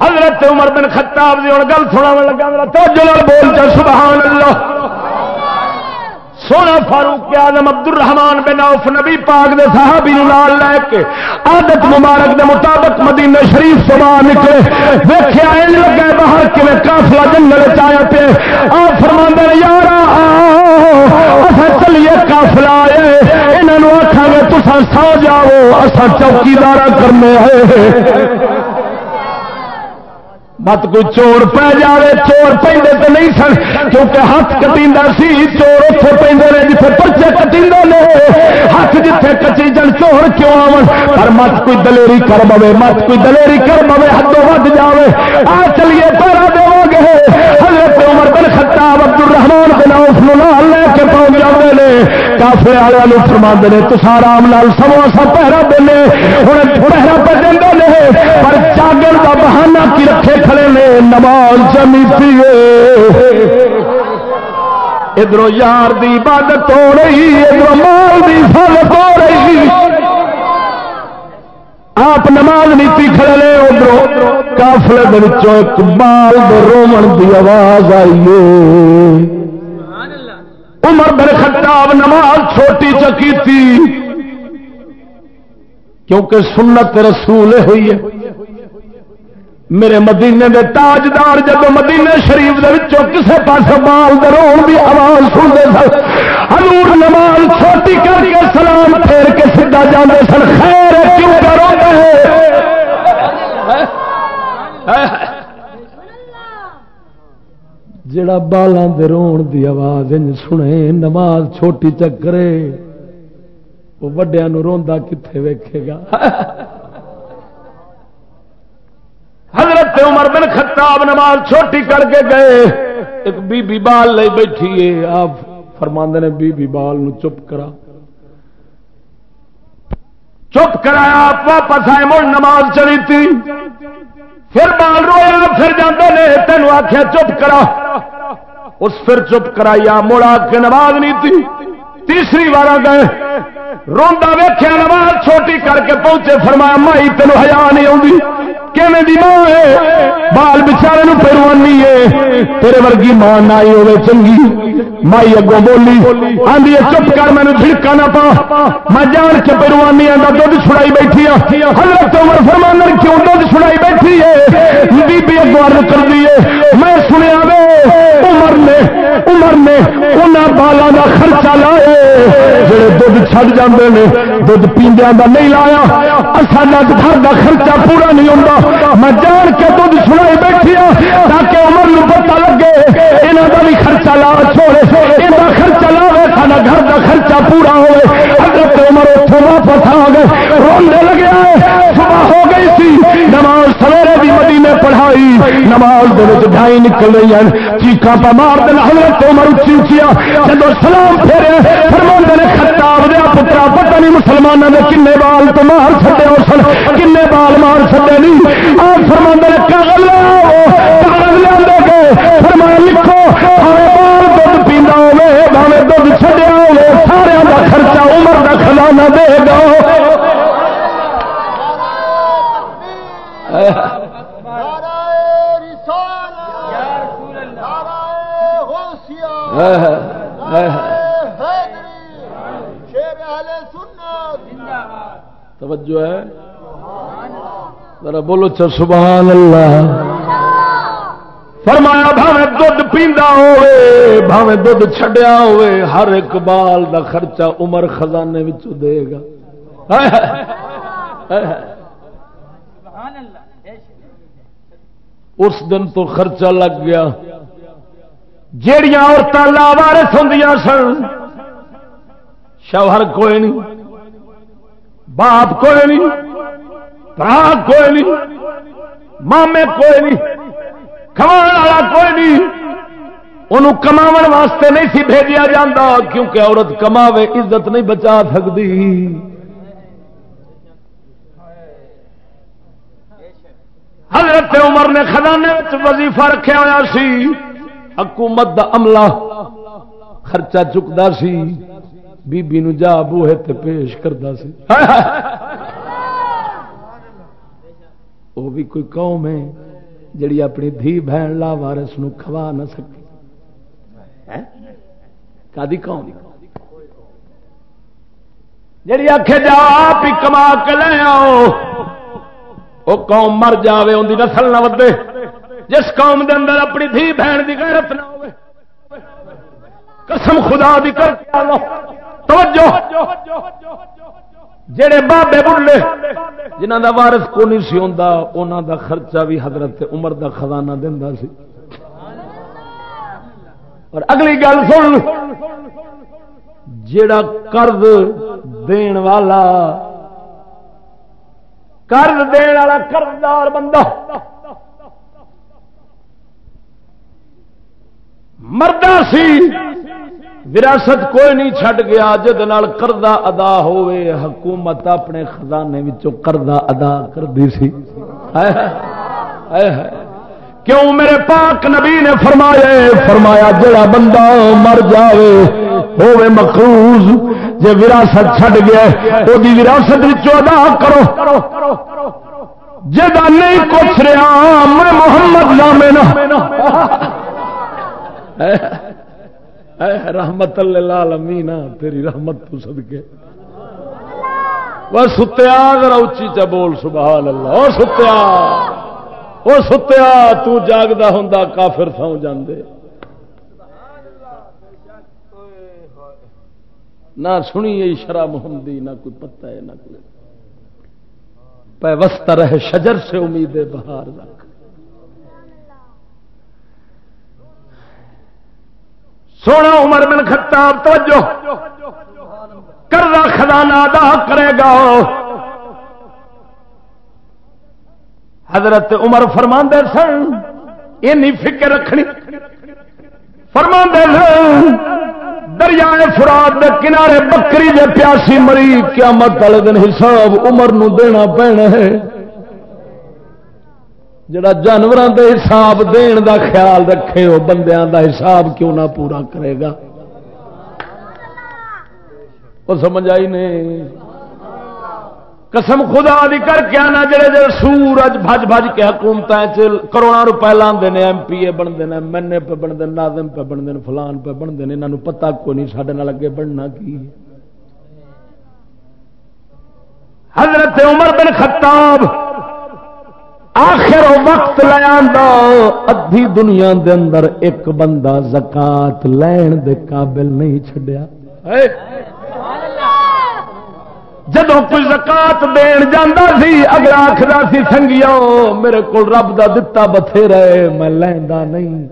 حضرت عمر بن خطاب دی ہوں گل سنا لگا میرا تو جلال بول چل، سبحان اللہ۔ سونا فاروق آدم عبد الرحمان بن اوف نبی پاک دے صحابی نال لے کے عادت مبارک دے مطابق مدینہ شریف سے باہر نکلے۔ ویکھیا اے لگے باہر کیویں قافلہ جنگل وچ آیا پے آ فرماندے یارا اسا چلیے قافلہ آئے انہاں نو گے، تساں سو جاؤ اسا چوکیدارا کرنے آئے مت کوئی چور پی جائے چور پہ تو نہیں سن، کیونکہ ہاتھ کٹی سی، چور اتنے پہ جیتے پرچے کٹی نے، ہاتھ جیتے کچی جن چور کیوں آن پر مت کوئی دلیری کر پوے مت کوئی دلیری کر پوے حدوں ود جائے آ چلیے پیرا دو گے حضرت عمر بن خطاب عبد الرحمان بن عوف نال لے کے پہنچ جاتے ہیں کافے والے فرما نے، تو سارا لال سمو سا پہرا دے ہوں پہرا پہ دے پر چاگر کا بہانہ کی رکھے کھڑے نے، نماز جمی پیے۔ ادھر یار دی عبادت ہو رہی ادھر مال دی فلت ہو رہی۔ آپ نماز نیتی کھڑے ادھر کافلے ایک بال رومن کی آواز آئیے عمر بن خطاب نماز چھوٹی چکی تھی کیونکہ سنت رسول ہوئی ہے۔ میرے مدینے دے تاجدار جب مدینے شریف دے وچوں کسے پاس بال درون دی آواز سنتے سن، حضور نماز چھوٹی کر کے سلام پھیر کے سیدھا جانے سن، خیر کیوں کرو گے جڑا بالاں دے رون دی آواز انج سنے، نماز چھوٹی چکرے۔ وہ وڈیا نو روندا کتنے ویکھے گا؟ حضرت عمر بن خطاب نماز چھوٹی کر کے گئے۔ ایک بی بی بال لے بیٹھی ہے، آپ فرماندے نے بی بی بال نو چپ کرا۔ چپ کرایا، آپ واپس آئے، مڑ نماز چلی تھی۔ پھر بال رویا، پھر جانے نے تینوں آخیا چپ کرا۔ اس پھر چپ کرایا مڑا کے نماز نہیں تھی۔ تیسری بار گئے۔ روڈا ویخیا نماز چھوٹی کر کے پہنچے، فرمایا، مائی تینوں ہزار نہیں آؤں دی ماں ہے؟ بال بچارے پیروانی ہے۔ تیرے ورگی ماں نہ ہوے چنگی۔ مائی اگوں بولی آدھی چپ کر مینو جھڑکا نہ پا۔ میں جان کے پیروانی آتا دھد چھڑائی بیٹھی ہوں حضرت عمر فرمان کیوں دھد چھڑائی بیٹھی ہے؟ بی بی اگو ارد کر دیے میں سنیا وے، عمر نے عمر نے انہوں بالا کا خرچہ لائے جڑے دھد چھڑ جاندے نے دھد پیندیاں دا نہیں لایا۔ ساڈا گھر کا خرچہ پورا نہیں ہوتا میں جان کے دھد سنائی بیٹھی ہوں تاکہ عمر نو پتا لگے یہاں کا بھی خرچہ لا، چھوڑے یہ خرچہ لا سارا گھر کا خرچہ پورا ہوئے، حضرت عمر اتوں واپس آ گئے رونے لگے صبح ہو گئی سی، نماز سویرے بھی مدینے پڑھائی، نماز دے ڈھائی نکل رہی ہیں چیخا پا مار دن حضرت عمر اچھی اچیا جب سلام پھیرے فرما نے خطاب دیا پترا، پتہ نہیں مسلمانوں نے کن بال تو مار چڈے ہو سن کن بال مار چڈے نہیں۔ آپ فرما نے، کاغذ کاغذ لیا گئے فرمایا چڈیا ہوے سارا کا خرچہ عمر کا خزانہ دے گا۔ توجہ ہے۔ ذرا بولو چل، سبحان اللہ۔ فرمایا بھاوے دھد پیندا ہوے بھاوے دھد چھڈیا ہوے ہر ایک بال دا خرچہ عمر خزانے وچ دے گا۔ اس دن تو خرچہ لگ گیا۔ جیڑیاں عورتیں لاوارس ہوں سن، شوہر کوئی نہیں، باپ کوئی نہیں برا کوئی نہیں، مامے کوئی نہیں۔ کما والا کوئی نہیں۔ انہوں کما واسطے نہیں سی بھیجا جاتا کیونکہ عورت کماوے، عزت نہیں بچا سکتی حضرت عمر نے خزانے وظیفہ رکھا ہوا سی۔ حکومت دا عملہ خرچہ چکتا سی۔ بی بی نو جا بوہے تے پیش کرتا سی۔ وہ بھی کوئی قوم ہے۔ جڑی اپنی دھی بہن لا وارس نو کھوا نہ سکی کدی قوم؟ جڑی آخ جا آپ ہی کما کے لے آؤ۔ وہ قوم مر جاوے ان کی نسل نہ ودے۔ جس قوم دے اندر اپنی دھی بہن کی غیرت نہ ہو قسم خدا دی کر توجہ۔ جڑے بابے بڑھے جنہ دا وارث کو نہیں سی ہوندا، انہاں دا خرچہ بھی حضرت عمر دا خزانہ دیندا سی۔ اور اگلی گل سن، جڑا قرض دین والا، قرض دین والا قرضدار بندہ مردہ سی۔ وراثت کوئی نہیں چھڈ گیا قرضہ ادا ہوئے، حکومت اپنے خزانے قرضہ ادا کر دی سی کیوں میرے پاک نبی نے فرمایا فرمایا، جڑا بندہ مر جائے ہوے مقروض، جے وراثت چھڈ گیا وہ وراثت ادا کرو۔ جا نہیں کچھ رہا، میں محمد نامے نہ۔ اے رحمت اللہ امینا تیری رحمت تو صدقے۔ وہ ستیا ذرا اچھی چا بول، سبحان اللہ۔ اور ستیا وہ ستیا تو جاگدا ہوں کافر سو جاندے۔ نہ سنی شرح محمدی نہ کوئی پتہ ہے، نہ کوئی۔ پہ وسط رہے شجر سے، امید بہار رکھ۔ سونا عمر بن خطاب، توجہ۔ کرنا خزانہ ادا کرے گا۔ حضرت عمر فرما سن این فکر رکھنی۔ فرما سن، دریائے فراد دے کنارے بکری جے پیاسی مری قیامت والے دن حساب عمر نو دینا پینا ہے۔ جڑا جانوروں دے حساب دین دا خیال رکھے وہ بندیاں دا حساب کیوں نہ پورا کرے گا؟ وہ سمجھ آئی نہیں؟ قسم خدا دی کر کے آنا جڑے جڑے سورج بج بج کے حکومت کروڑا روپے لانے نے، ایم پی اے بنتے ہیں مینے پہ بنتے ناظم پہ بنتے ہیں فلان پہ بنتے ہیں یہاں پتا کوئی نہیں سڈے اگے بننا کی حضرت عمر بن خطاب آخر وقت لیا ادھی دنیا دے اندر ایک بندہ زکات لین دے قابل نہیں چڈیا جب کوئی زکات دین جانا سی اگر آخر سی سنگیا میرے کو رب دا دتا بتھے رہے میں لینا نہیں۔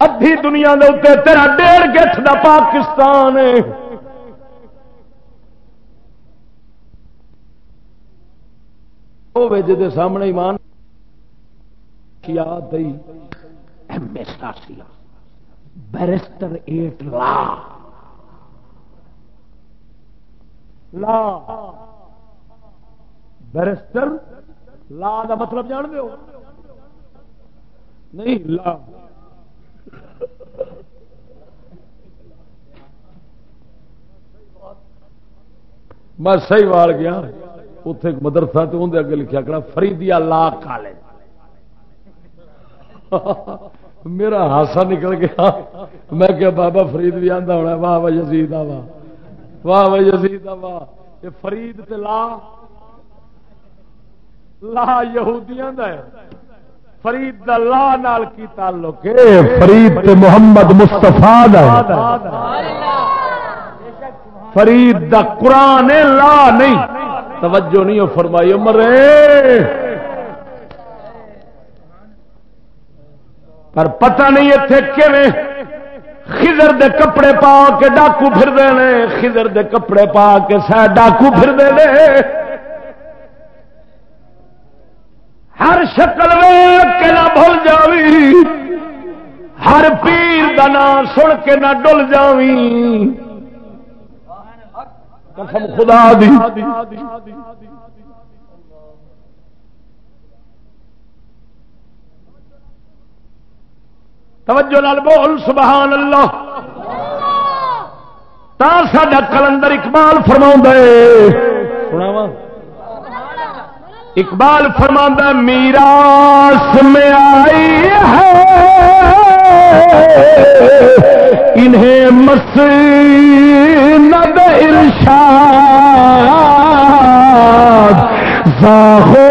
ادھی دنیا دے اتنے تیرا ڈیڑھ گٹھ دا پاکستان جی سامنے Iman barrister at law. Law. Barrister law دا مطلب جان دو نہیں لا۔ میں صحیح وال گیا۔ اتے مدرسہ تو اندر اگے لکھا کرا فریدیا لا کالج۔ میرا ہاسا نکل گیا۔ میں کیا بابا فرید بھی آتا ہونا واہ واہ یزید واہ۔ واہ واہ یزید واہ۔ یہ فرید تے لا لا یہودیاں دا ہے۔ فرید دا لا نال کی تعلق ہے؟ فرید تے محمد مصطفی دا فرید دا قرآن لا نہیں۔ توجہ نہیں ہو، فرمائی، عمر پر پتہ نہیں اتنے خضر دے کپڑے پا کے ڈاکو پھر ہیں، خضر دے کپڑے پا کے سہ ڈاکو پھر دے ہر شکل کے نہ بھول جاوی، ہر پیر کا نام سن کے نہ ڈل جاوی۔ قسم خدا دی۔ توجہ لال بول سبحان اللہ تا ساڈا کلندر اقبال فرما سنا اقبال فرما میراث میں آئی ہے۔ انہیں مس ند ارشاد زاہو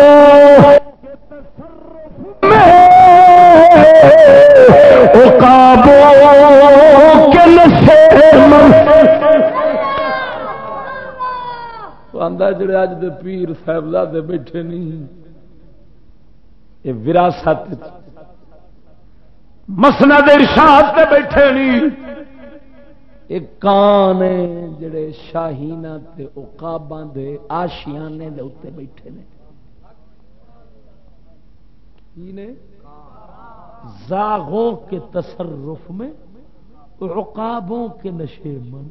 جڑے اج دے پیر صاحبزادے بیٹھے نہیں۔ یہ وراثت مسند ارشاد تے بیٹھے نہیں کان جڑے شاہین اقاباں دے آشیانے دے اتنے بیٹھے نے۔ زاغوں کے تصرف میں عقابوں کے نشے من۔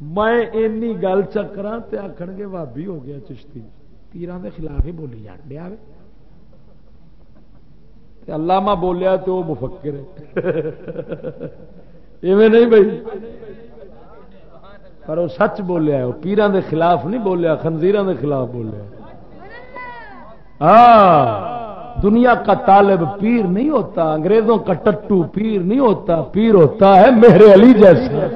میں اینی گل چکرا تے آخر گے بھابی ہو گیا چشتی۔ پیران دے خلاف ہی بولی جان دیا علامہ بولیا تو وہ مفکر ہے۔ ایویں نہیں بھائی۔ پر وہ سچ بولیا وہ پیران دے خلاف نہیں بولیا، خنزیران دے خلاف بولیا ہاں دنیا کا طالب پیر نہیں ہوتا، انگریزوں کا ٹٹو پیر نہیں ہوتا۔ پیر ہوتا ہے میرے علی جیسا۔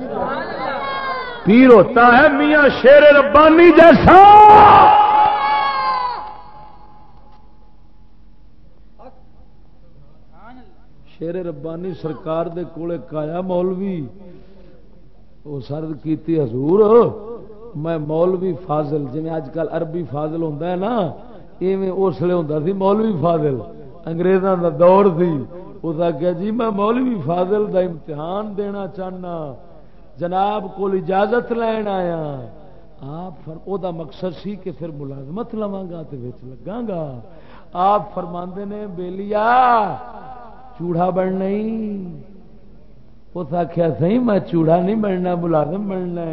پیر ہوتا ہے میاں شیر ربانی جیسا۔ شیر ربانی سرکار دے کولے کایا مولوی۔ وہ سرد کیتی، حضور، میں مولوی فاضل جی اج کل عربی فاضل ہوتا ہے نا، ایویں اس لیے ہوتا سی مولوی فاضل۔ انگریزوں کا دور سی۔ اس آخیا جی میں مولوی فاضل دا امتحان دینا چاہنا۔ جناب کو اجازت لین آیا۔ آپ او دا مقصد سی کہ پھر ملازمت لوا گا تو لگا گا۔ آپ فرماندے نے بیلیا چوڑا بننا اس آخیا سی میں چوڑا نہیں بننا، ملازم بننا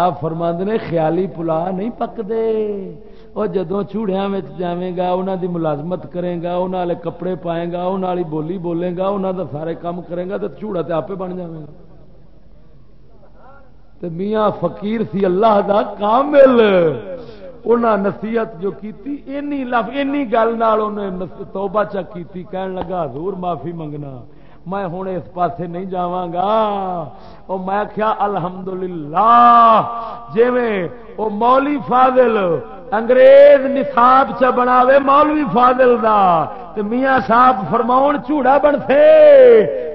آپ فرما نے، خیالی پلا نہیں پکتے وہ جدو چوڑیا جائے گا انہوں دی ملازمت کرے گا انہوں والے کپڑے پائے گا انہوں والی بولی بولے گا انہوں دا سارے کام کرے گا تو چوڑا تو آپ بن جائے گا۔ میاں فقیر سی، اللہ دا کامل۔ انہاں نصیحت جو کیتی، اینی لف، اینی گل نال انہیں توبہ چا کیتی، کہن لگا، حضور معافی منگنا۔ میں ہوں اس پاسے نہیں جاواں گا۔ او میں کیا الحمدللہ۔ جویں او مولی فاضل انگریز نصاب چ بناوے، مولوی فاضل دا۔ تے میاں صاحب فرماون، چوڑا بن تھے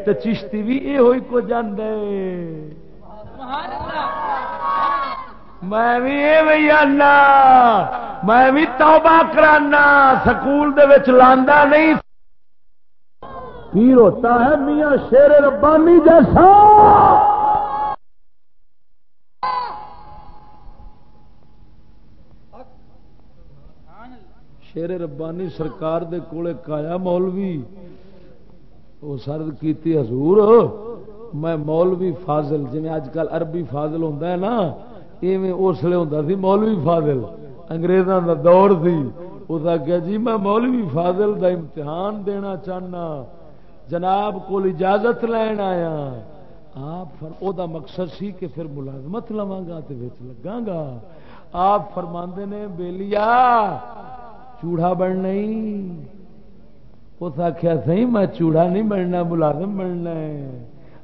تے چشتی بھی اے ہوئی کو جاندے۔ سبحان اللہ۔ میں بھی یہ آنا، میں بھی توبہ کرانا، سکول لاندا نہیں۔ پیر ہوتا ہے میاں شیر ربانی جیسا۔ شیر ربانی سرکار دے کولے کایا مولوی۔ وہ سرد کیتی، حضور، میں مولوی فاضل جی اج کل عربی فاضل ہوتا ہے نا اس لیے ہوں سی، مولوی فاضل۔ انگریزوں کا دور سی۔ اس آگیا جی میں مولوی فاضل دا امتحان دینا چاہنا۔ جناب کو اجازت لین آیا۔ آپ او دا مقصد سی کہ پھر ملازمت لوا گا تو لگا گا آپ فرما نے بےلیا چوڑا بننا اس آخیا سی میں چوڑا نہیں بننا، ملازم بننا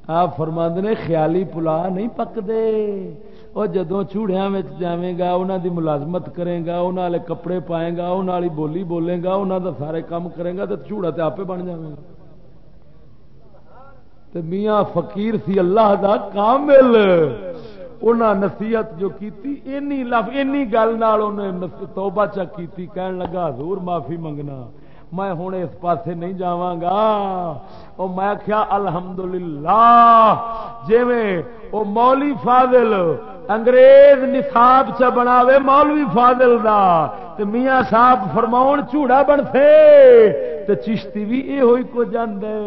آپ فرما نے، خیالی پلا نہیں پکتے وہ جدو چوڑیا جائے گا انہوں دی ملازمت کرے گا انہوں والے کپڑے پائے گا انہوں والی بولی بولے گا انہوں دا سارے کام کرے گا تو چوڑا تو آپ بن جائے گا۔ تو میاں فقیر سی اللہ دا کامل۔ انہاں نصیحت جو کیتی، اینی لف، اینی گل نال انہیں توبہ چا کیتی، کہن لگا، حضور معافی منگنا۔ میں ہوں اس پاسے نہیں جاواں گا۔ او میں کیا الحمدللہ۔ جویں او مولی فاضل انگریز نصاب چ بناوے مولوی فاضل دا، تے میاں صاحب فرماؤن چوڑا بن تھے تے چشتی بھی اے ہوئی کو جاندے۔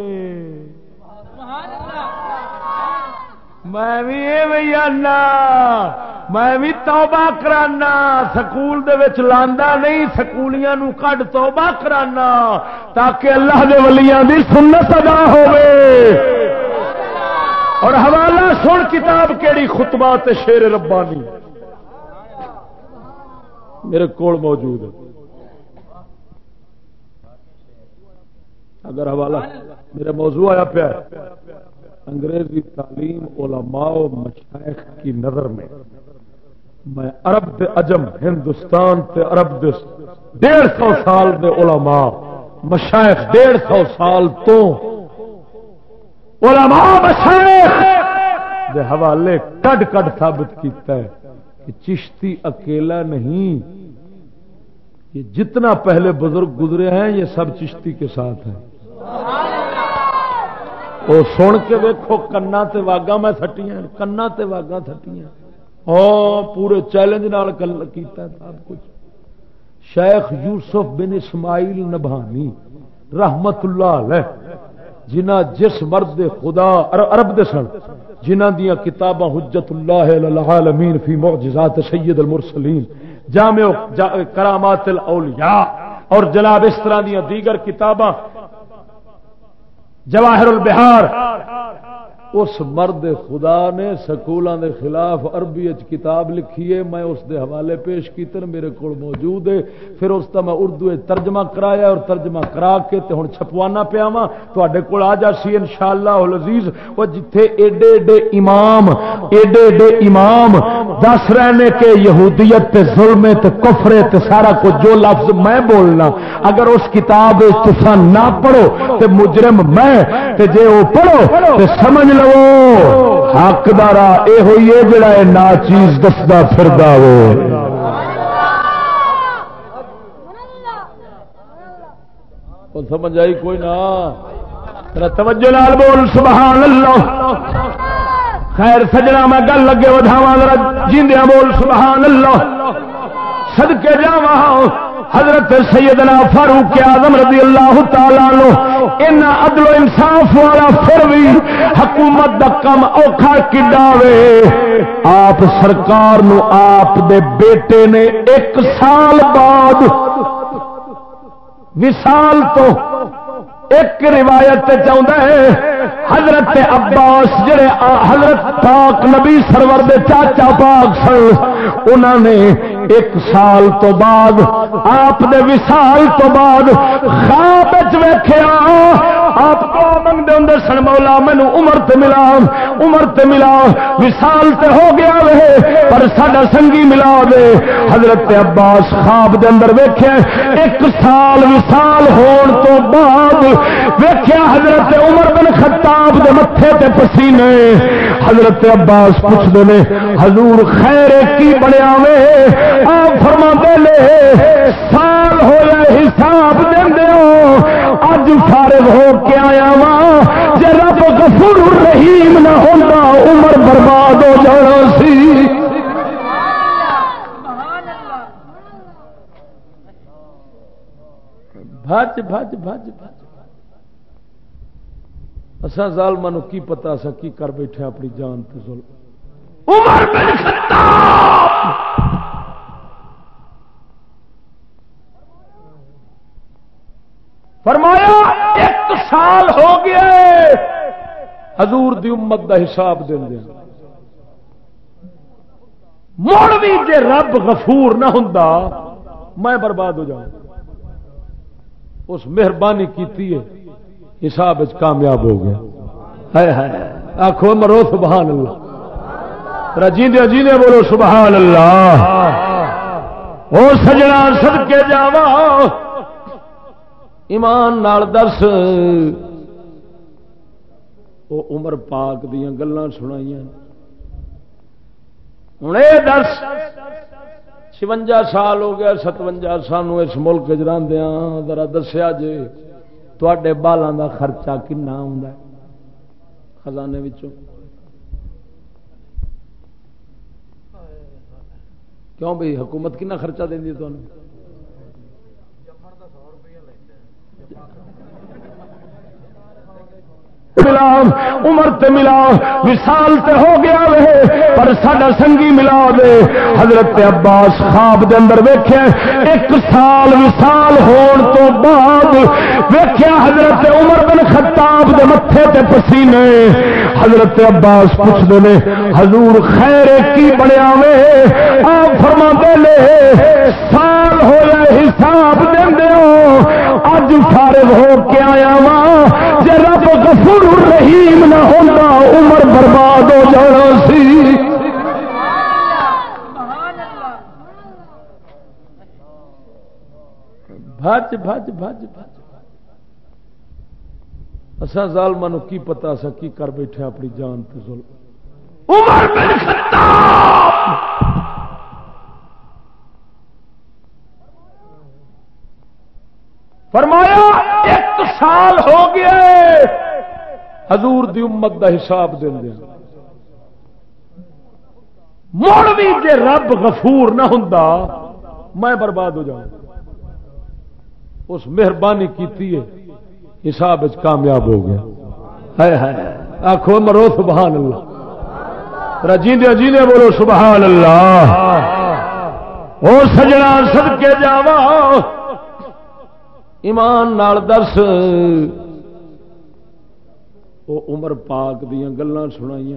میں بھی اے آنا، میں بھی توبہ کرانا، سکول دے وچ لاندا نہیں، سکولیاں نو کڈ توبہ کرانا، تاکہ اللہ دے ولیاں دی سنت ادا ہوئے اور حوالہ سن کتاب کیڑی خطبات شیر ربانی۔ میرے کول موجود ہے۔ اگر حوالہ میرا موضوع آیا پیا انگریزی تعلیم علماء و مشائخ کی نظر میں میں عرب دے عجم، ہندوستان تے عرب دے ڈیڑھ سو سال دے علماء، مشائخ ڈیڑھ سو سال تو دے حوالے کڈ کڈ ثابت کیتا ہے کہ چشتی اکیلا نہیں، یہ جتنا پہلے بزرگ گزرے ہیں، یہ سب چشتی کے ساتھ ہیں۔ وہ سن کے دیکھو کنا تے واگا میں تھٹیاں کنا تے واگا تھٹیاں ہاں پورے چیلنج نال کیتا ہے سب کچھ۔ شیخ یوسف بن اسماعیل نبھانی رحمت اللہ علیہ جنہ جس مرد خدا عرب دے سن، جنہ دیا کتاباں حجت اللہ العالمین فی معجزات سید المرسلین، جامع کرامات الاولیاء، اور جناب اس طرح دیا دیگر کتاباں، جواہر البہار اس مرد خدا نے سکولوں دے خلاف عربی کتاب لکھی ہے، میں اس دے حوالے پیش کیتے میرے کو موجود ہے۔ پھر اس کا میں اردو ترجمہ کرایا اور ترجمہ کرا کے تے ہوں چھپوانا پیا وا تے کول آ جا سی ان شاء اللہ عزیز۔ وہ جتھے ایڈے ایڈے امام، ایڈے ایڈے امام دس رہے کہ یہودیت تے ظلم تے کفرے تے سارا کچھ، جو لفظ میں بولنا، اگر اس کتاب تسا نہ پڑھو تے مجرم میں، تے جے وہ پڑھو تے سمجھ لو حق دارا یہ ہوئی ہے جڑا یہ نا چیز دستا پھر سمجھ آئی کوئی نہ توجہ لال بول، سبحان اللہ۔ خیر، سجنا میں گل لگے وداوا جیندیا بول، سبحان اللہ۔ سدکے جا حضرت سیدنا فاروق آزم رضی اللہ تعالی لو ان عدل و انصاف والا پھر بھی حکومت دا کم اوکھا کڈا وے۔ آپ سرکار نو آپ دے بیٹے نے ایک سال بعد وسال تو ایک روایت چاہتا ہے، حضرت عباس جڑے، حضرت پاک نبی سرور دے چاچا پاک سن انہوں نے ایک سال تو بعد، آپ دے وسال تو بعد خواب ویخیا آپ کو منگتے ہوں سن، مولا مینو عمر تے ملا، عمر تے ملا۔ وسال تے ہو گیا وے، پر ساڈا سنگی ملا دے حضرت عباس خواب دے اندر ویخیا ایک سال وسال ہون تو بعد ویخیا حضرت عمر بن خطاب دے متے تے پسینے۔ حضرت عباس پوچھتے ہیں، حضور خیر کی بنیا وے آپ فرما لے سال ہوا حساب دے اج فارغ ہو کے آیا وا جی رب گفر رحیم نہ ہوتا عمر برباد ہو جانا سی. بھج بھج بھج بھج۔ اصا ظالمان کی پتا اصا کی کر بیٹھے اپنی جان تو ظلم؟ عمر بن خطاب! فرمایا، ایک سال ہو گیا حضور دی امت دا حساب دیں دیا مڑ بھی جے رب غفور نہ ہوں میں برباد ہو جاؤں۔ اس مہربانی کی حساب کامیاب ہو گیا۔ آخو مرو سبحان اللہ۔ رجیندے جینے بولو سبحان اللہ۔ وہ سجنا سد کے جاوا ایمان نال درس وہ عمر پاک دیا گلان سنائی ہوں یہ درس چونجا سال ہو گیا ستوجا سانو اس ملک چاندیا ذرا دسیا جی تے بالوں کا خرچہ کنا آ خزانے کیوں بھائی حکومت کنا خرچہ دینی تمہیں ملا عمر تے ملا وسال تے ہو گیا وے، پر ساڈا سنگی ملا دے حضرت عباس خواب دے اندر ویکھیا ایک سال وسال ہون تو بعد ویکھیا حضرت عمر بن خطاب دے متھے تے پسینے۔ حضرت عباس پوچھتے نے، حضور خیر کی بنیا وے؟ آپ فرما دے لے سال ہوا حساب دے اج فارغ ہو کے آیا وا جی رب گفر رحیم نہ ہوتا عمر برباد ہو جانا سی۔ بھج بھج بھج بھج۔ اصا ظالمان کی پتا اصا کی کر بیٹھے اپنی جان تو ظلم؟ عمر بن خطاب! فرمایا، ایک سال ہو گیا حضور دی امت دا حساب دیں دیا۔ مڑ بھی جے رب غفور نہ ہوں میں برباد ہو جاؤں۔ اس مہربانی کی حساب کامیاب ہو گیا۔ آخو مرو سبحان اللہ رجیندے جینے بولو سبحان اللہ وہ سجنا سد کے جاوا ایمان نال درس وہ عمر پاک دیا گلان سنائی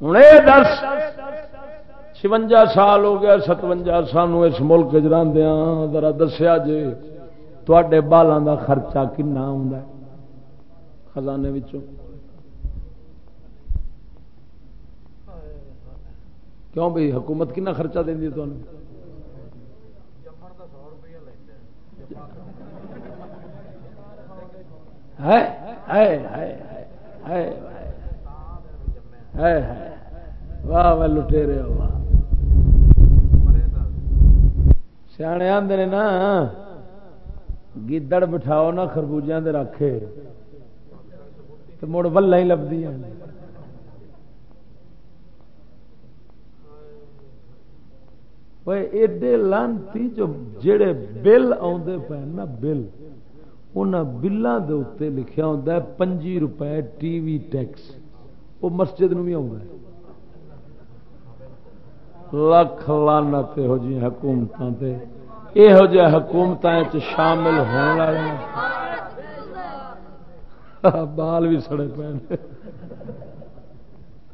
ہوں یہ درس چونجا سال ہو گیا ستوجا سانو اس ملک چاندیا ذرا دسیا جی تے بالوں کا خرچہ کنا آ خزانے کیوں بھائی حکومت کنا خرچہ دینی تمہیں واہ واہ، لٹے رہے واہ. سیانے آدھے نا، گیدڑ بٹھاؤ نا خربوجہ دے رکھے تو مڑ ولہ ہی لبدی ایڈے لانتی جو جڑے بل آدھے پے نا، بل. ان بلان دے اتنے لکھا ہوتا ہے، پنجی روپے ٹی وی ٹیکس۔ وہ مسجد نو بھی آ لکھ لانت ہو جی حکومت یہو جہ حکومت شامل ہونے والے بال بھی سڑے پے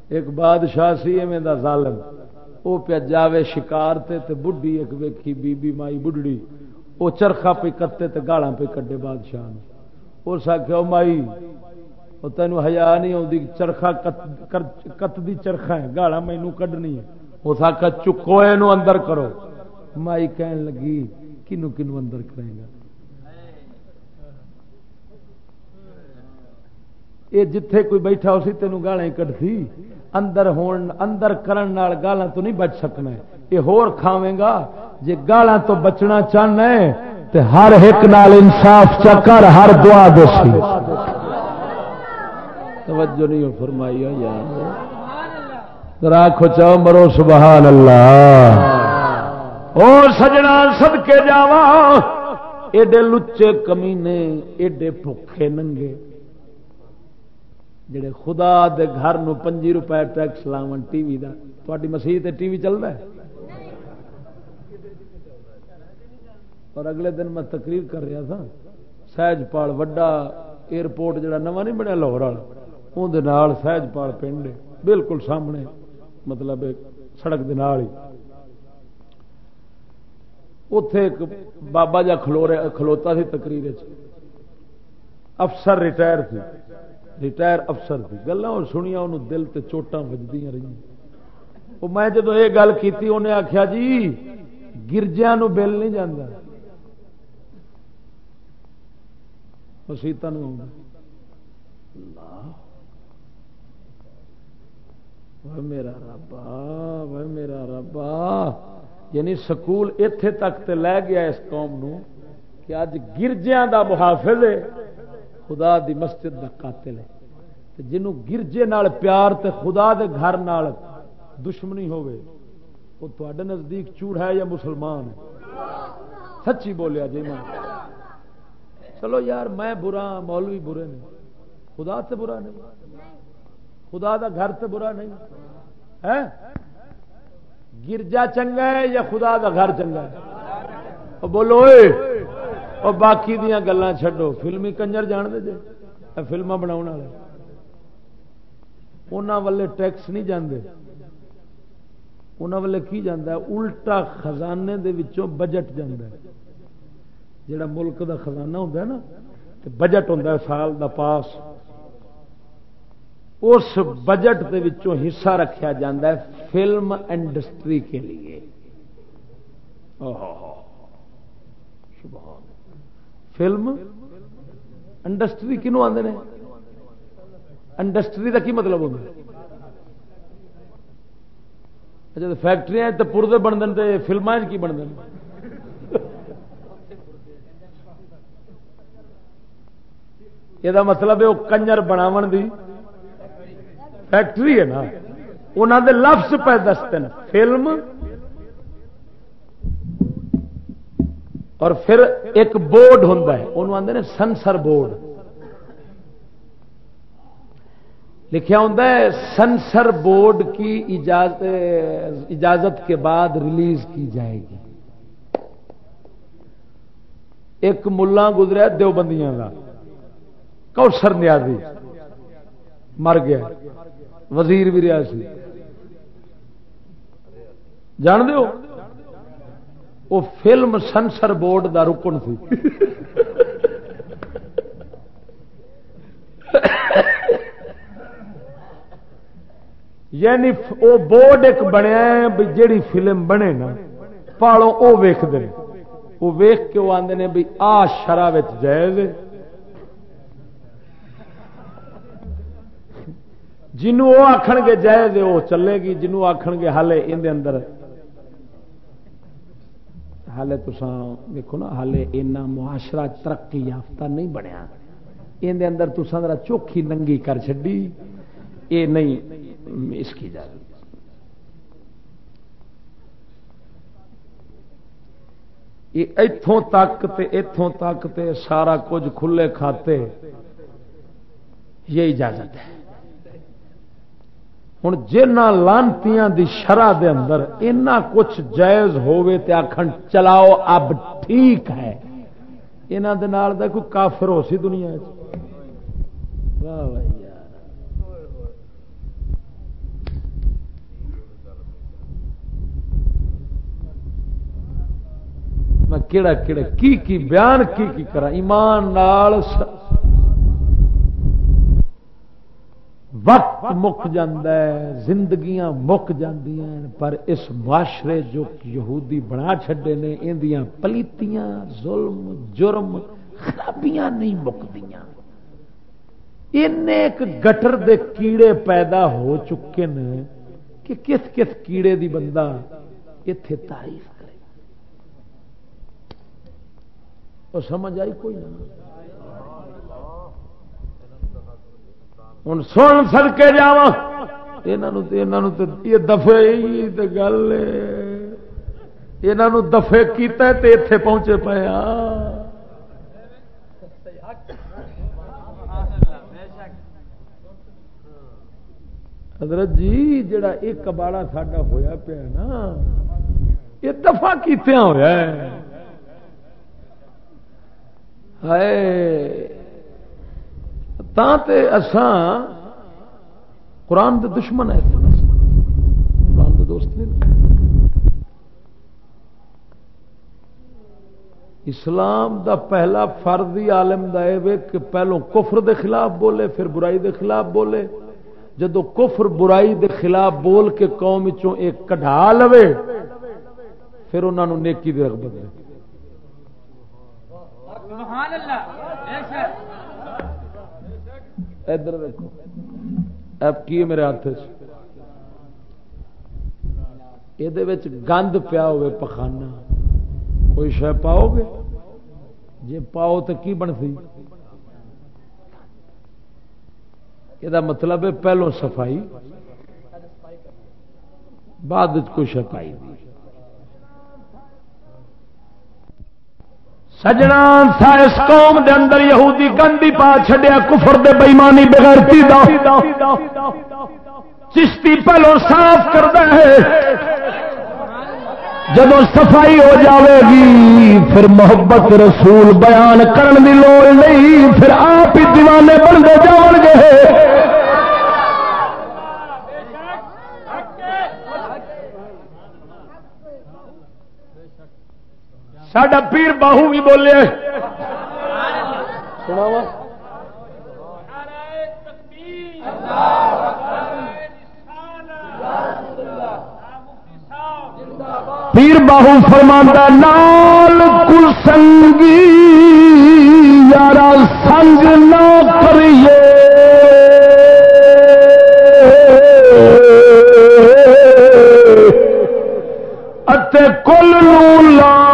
ایک بادشاہ سی، ایویں دا ظالم۔ وہ پیا جاوے شکار تے تے بڈھی، ایک ویکھی بی بی مائی بڈڑی۔ وہ چرخا پہ کتے تے گالاں پہ کڈے بادشاہ اس آخیا مائی وہ تینوں ہزار نہیں آتی چرخا کت دی چرخا ہے گالا مینو کڈنی ہے۔ اس آخیا چکو یہ اندر کرو۔ مائی کہن لگی، کنو کنو اندر کرے گا۔ یہ جتھے کوئی بیٹھا اسی تینوں گالا کٹتی اندر ہون، اندر کرن نال گالاں تو نہیں بچ سکنا یہ ہور کھاویں گا، جے گالاں تو بچنا چاہنا ہے، تے ہر ایک نال انصاف چکر ہر دعا دسی توجہ نہیں فرمائی ہو یار۔ راکھو چاہو مرو، سبحان اللہ۔ او سجنا سد کے جاوا ایڈے لچے کمینے، ایڈے بھوکھے ننگے۔ جڑے خدا دے گھر نو پنجی روپے ٹیکس لاون ٹی وی دا تھوڑی مسیح تے ٹی وی چلتا ہے؟ اور اگلے دن میں تقریر کر رہا تھا، سہج پال وڈا ایئرپورٹ جڑا نواں نہیں بنیا، لاہور والا۔ اندر سہج پال پنڈ بالکل سامنے مطلب سڑک دے ہی۔ اتے ایک بابا جا کھلو کھلوتا سی تقریر افسر ریٹائر تھی۔ ریٹائر افسر تھی گلا سنیا انہوں دل تے چوٹاں بجدی رہی وہ میں جب یہ گل کی انہیں آخیا جی گرجیا بل نہیں جانا مسیطا میرا ربا میرا ربا یعنی سکول اتے تک تے لے گیا اس قوم نو کہ اج گرجیا دا محافظ ہے۔ خدا دی مسجد دا قاتل ہے۔ جنوں گرجے نال پیار تے خدا دے گھر نال دشمنی ہوے وہ تے نزدیک چوڑ ہے یا مسلمان سچی بولیا جی میں۔ چلو یار، میں برا، مولوی برے نہیں خدا تے برا نہیں۔ خدا دا گھر تے برا نہیں۔ ہے گرجا چنگا ہے یا خدا دا گھر چنگا ہے؟ بولو اور باقی دیا گلان چھڈو۔ فلمی کنجر جان دے جے فلما بنا والے۔ ٹیکس نہیں جاندے۔ انہوں والے کی جاندہ ہے الٹا خزانے دے وچوں بجٹ جاندہ ہے جڑا ملک دا خزانہ ہوتا ہے نا بجٹ ہوتا ہے سال دا پاس۔ اس بجٹ دے وچوں حصہ رکھا جاندہ ہے فلم انڈسٹری کے لیے۔ سبحان فلم انڈسٹری کنوں آدھے انڈسٹری کا کی مطلب ہوگا اچھا فیکٹری تو پورے بن دیں فلم کی بن دیں یہ مطلب ہے وہ کنجر بناو دی فیکٹری ہے نا؟ انہوں دے لفظ پہ دستے ہیں فلم اور پھر ایک بورڈ ہوں انہوں آدھے سنسر بورڈ۔ لکھا ہوں سنسر بورڈ کی اجازت اجازت کے بعد ریلیز کی جائے گی۔ ایک ملا گزرا دیوبندیاں کا کوسر نیازی۔ مر گیا۔ وزیر بھی رہا سی۔ جان دو وہ فلم سنسر بورڈ دا رکن سی۔ یعنی وہ بورڈ ایک بنیا جیڑی فلم بنے نا پالو وہ ویخ دے وہ ویخ کے وہ آدھے بھی آ شرح جائز جنوں وہ آخ گے جائز وہ چلے گی، جنوں آخ گے ہالے اندر ہالے تو دیکھو نا ہالے اینا معاشرہ ترقی یافتہ نہیں بنیا۔ اندر تو ذرا چوکھی ننگی کر چڈی یہ نہیں، اس کی اجازت۔ اتوں تک تے اتوں تک تے سارا کچھ کھلے کھاتے، یہ اجازت ہے۔ ہوں جنہ لانتیاں دی شرح دے اندر اینا کچھ جائز ہوئے تے آخر چلاؤ، اب ٹھیک ہے۔ یہاں دے کوئی کافر ہو سی دنیا واہ بھائی میں کیڑا کیڑا، کی کی بیان کی کی کرا ایمان نال وقت مک ہے، زندگیاں مک پر اس معاشرے جو یہودی بنا چھڈے نے اندیاں پلیتیاں، ظلم، جرم، خرابیاں نہیں مکدیاں۔ ایک گٹر دے کیڑے پیدا ہو چکے ہیں کہ کس کس کیڑے دی بندہ اتے تعریف کرے۔ اور سمجھ آئی کوئی نہ؟ ہوں سن سد کے جا یہ دفے گل یہ دفے کیتا اتے پہنچے پے حضرت جی جڑا ایک کباڑا ساڈا ہویا پیا نا یہ دفاع کیتیا ہوا ہے تے اسان قرآن دے دشمن ہے قرآن دے دوست نہیں اسلام دا پہلا فرد عالم دا ہے کہ پہلو کفر دے خلاف بولے، پھر برائی دے خلاف بولے۔ جدو کفر برائی دے خلاف بول کے قوم چوں ایک کڈا لو پھر انہوں نے نیکی دے رغبت ہے۔ ادھر دیکھو اب کی میرے ہاتھ یہ گند پیا ہوئے پخانا کوئی شہ پاؤ گے؟ جی پاؤ تو کی بن سی؟ یہ مطلب ہے پہلو صفائی، بعد کوئی شہ پائی سجنا سا اس قوم دے اندر یہودی گندی پا چڈیا کفر دے بےمانی بغیرتی دا۔ چشتی پہلو صاف کرتا ہے۔ جب صفائی ہو جاوے گی، پھر محبت رسول بیان کرن دی لوڑ نہیں، پھر آپ ہی دیوانے بنتے جان گے۔ ساڈا پیر باہو بھی بولے۔ پیر باہو فرماندہ نال کل سنگی، یارا سنگ نہ کریے۔ کل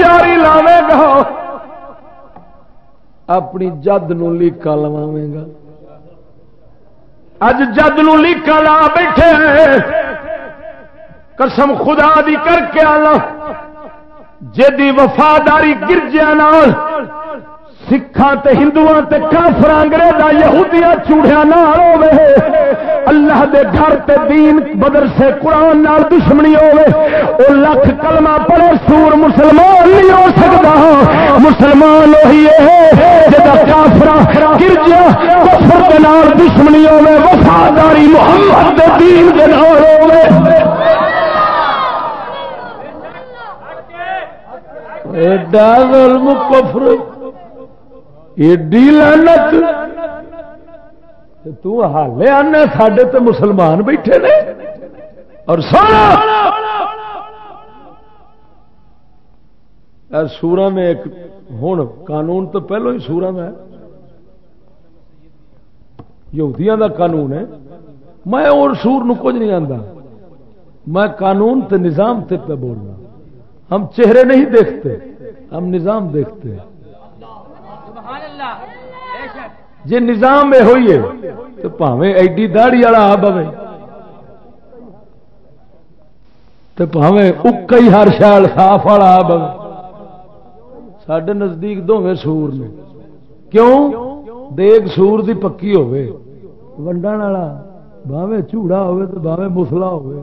یاری لاوے گا اپنی جد نیکا لیکا لواوے گا اج جد نیکا لا بیٹھے قسم خدا دی کر کے آ جی وفاداری گرجیا نال سکھان ہندو کافر انگریزا یہودیاں چوڑیا نہ ہوے اللہ دے گھر تے دین بدر سے قرآن نال دشمنی ہوے او لکھ کلمہ پڑے سور مسلمان نہیں ہو سکتا مسلمان وہی ہے جدا کافر گرجیا کفر دے نال دشمنی ہوے وفاداری محمد دے دین دے نال ہوے ایڈا ظلم کفر ایڈی لعنت! تو حالے ساڈے تے مسلمان بیٹھے نے۔ اور سونا سورا میں ایک ہوں قانون تو پہلو ہی سورا میں یہودیاں دا قانون ہے۔ میں اور سور نو کچھ نہیں آتا میں قانون تے نظام تے پہ بولنا۔ ہم چہرے نہیں دیکھتے، ہم نظام دیکھتے۔ ہیں جی نظام میں ہوئی ہے، تو پاوے ایڈی داڑی والا آ بوے تو پاوے اکئی ہر شال صاف والا آ بوے سڈے نزدیک دونوں سور نے۔ کیوں؟ دیگ سور دی پکی ہوے ونڈن والا باوے چوڑا ہوے تو باوے مسلا ہوے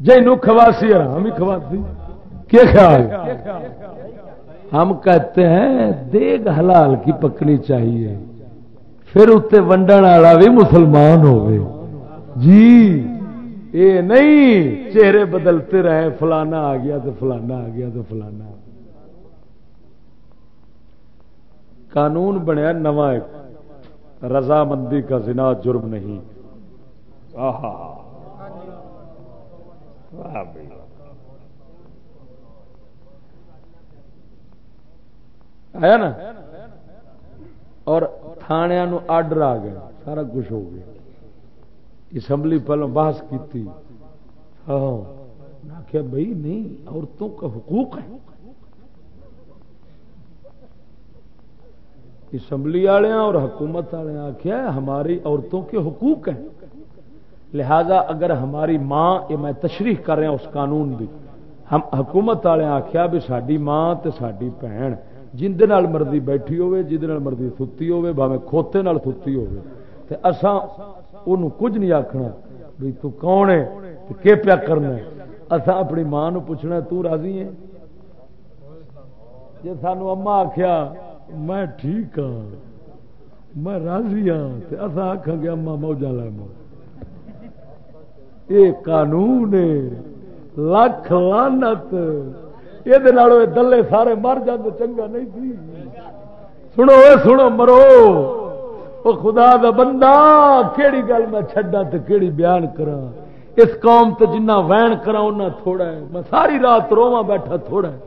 جی نو کھواسی آرام ہی کھواسی کیا خیال؟ ہم کہتے ہیں دیگ حلال کی پکنی چاہیے، پھر اتنے ونڈن والا بھی مسلمان ہوئے۔ جی یہ نہیں، چہرے بدلتے رہے، فلانا آ گیا تو فلانا آ گیا تو فلانا۔ قانون بنیا نواں رضامندی کا زنا جرم نہیں۔ آہا۔ ہے نا اور تھانیا آڈر آ گیا سارا کچھ ہو گیا اسمبلی پہلو بحث کی آخیا بھائی نہیں عورتوں کا حقوق ہے اسمبلی والے اور حکومت والے آخیا ہماری عورتوں کے حقوق ہیں لہذا اگر ہماری ماں یہ میں تشریح کر رہا اس قانون کی ہم حکومت والے آخیا بھی ساری ماں تو ساری بھن جن مرضی بیٹھی ہوے جن مرضی ستی ہوے بھاوے کھوتے نال ستی ہوے تے اساں اونوں کچھ نہیں آکھنا بھی تو کون ہے؟ تے کی پیا کرنا ہے؟ اساں اپنی ماں نو پوچھنا تو راضی ہے جے سانو اما آکھیا، میں ٹھیک ہاں میں راضی ہاں تے اساں آکھاں گے اما موجا لے مو اے قانون ہے لکھ لعنت یہ دلے سارے مر جاتے چنگا نہیں تھی سنو اے سنو مرو وہ خدا دا بندہ کیڑی گل میں چڈا تو کیڑی بیان کرا اس قوم تو جنہ وین کرا انہیں تھوڑا ہے میں ساری رات روا بیٹھا تھوڑا ہے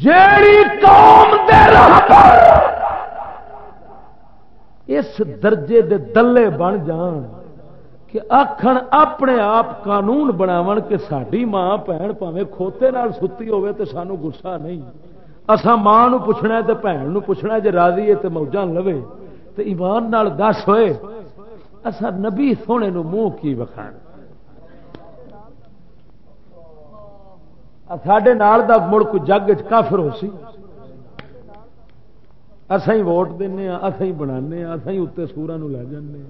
جیڑی قوم دے رہبر اس درجے دے دلے بن جان کہ آخر اپنے آپ قانون بناو کہ ساری ماں بھن پاوے کھوتے نال ستی ہوے تو سانو گسا نہیں۔ اسا ماں نو پوچھنا تے بھن نو پوچھنا جے راضی ہے تے موجاں لوے تے ایمان نال دس ہوئے۔ اسا نبی سونے نو منہ کی وکھان ساڈے نال دا مڑ کو جگ کافر ہو سی اصل ووٹ دینا اصل بنا اصل اتنے سورا لے جانے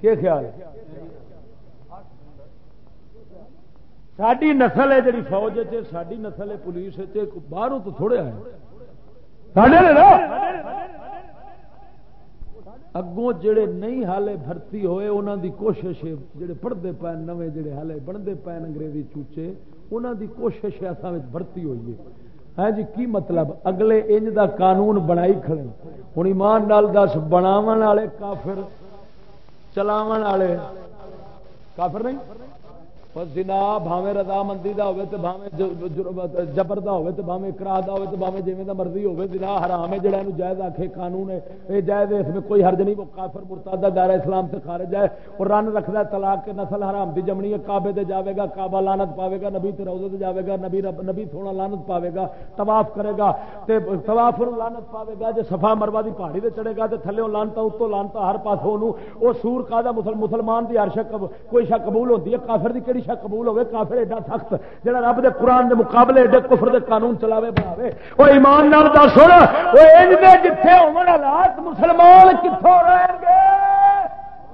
کیا خیال ساری نسل ہے جی فوج ساری نسل ہے پولیس باہروں تو تھوڑے آئے اگوں جڑے نہیں حالے بھرتی ہوئے انہوں دی کوشش جڑے پڑھتے پے نویں، جڑے حالے بنتے پے انگریزی چوچے انہوں دی کوشش اصل بھرتی ہوئی ہے۔ ہے جی کی مطلب؟ اگلے انج دا قانون بنائی کھڑے ہوں ایمان نال دس بناو والے کافر چلاو والے۔ کافر نہیں؟ زنا بھاوے رضامندی دا ہوے تے بھاوے جبر دا ہوے تے بھاوے اکراہ دا ہوے تے بھاوے جویں دا مرضی ہوے زنا حرام ہے، جڑا نو جائز آکھے، قانون ہے۔ اے جائز ہے، اس میں کوئی حرج نہیں، وہ کافر مرتد دائرہ اسلام سے خارج ہے۔ اور رن رکھدا ہے، طلاق کے نسل حرام دی جمنی ہے، کعبے تے جاوے گا، کعبہ لعنت پاوے گا، نبی تے روضے تے جاوے گا، نبی رب نبی تھوڑا لعنت پاوے گا، طواف کرے گا۔ تے طواف نو لعنت پاوے گا، جے صفا مروہ دی پہاڑی تے چڑھے گا، تے تھلے لعنت اوتوں لعنت، ہر پاسوں نو او سور کا دا مسلمان دی ہر شک کوئی شک قبول ہوندی ہے، کافر دی کیڑی شک قبول ہوے کافر ایڈا سخت، جڑا رب دے قرآن دے مقابلے ایڈے کفر دے قانون چلاوے بناوے وہ ایمان نال دا سن وہ انج دے جتھے ہون حالات مسلمان کتھوں رہن گے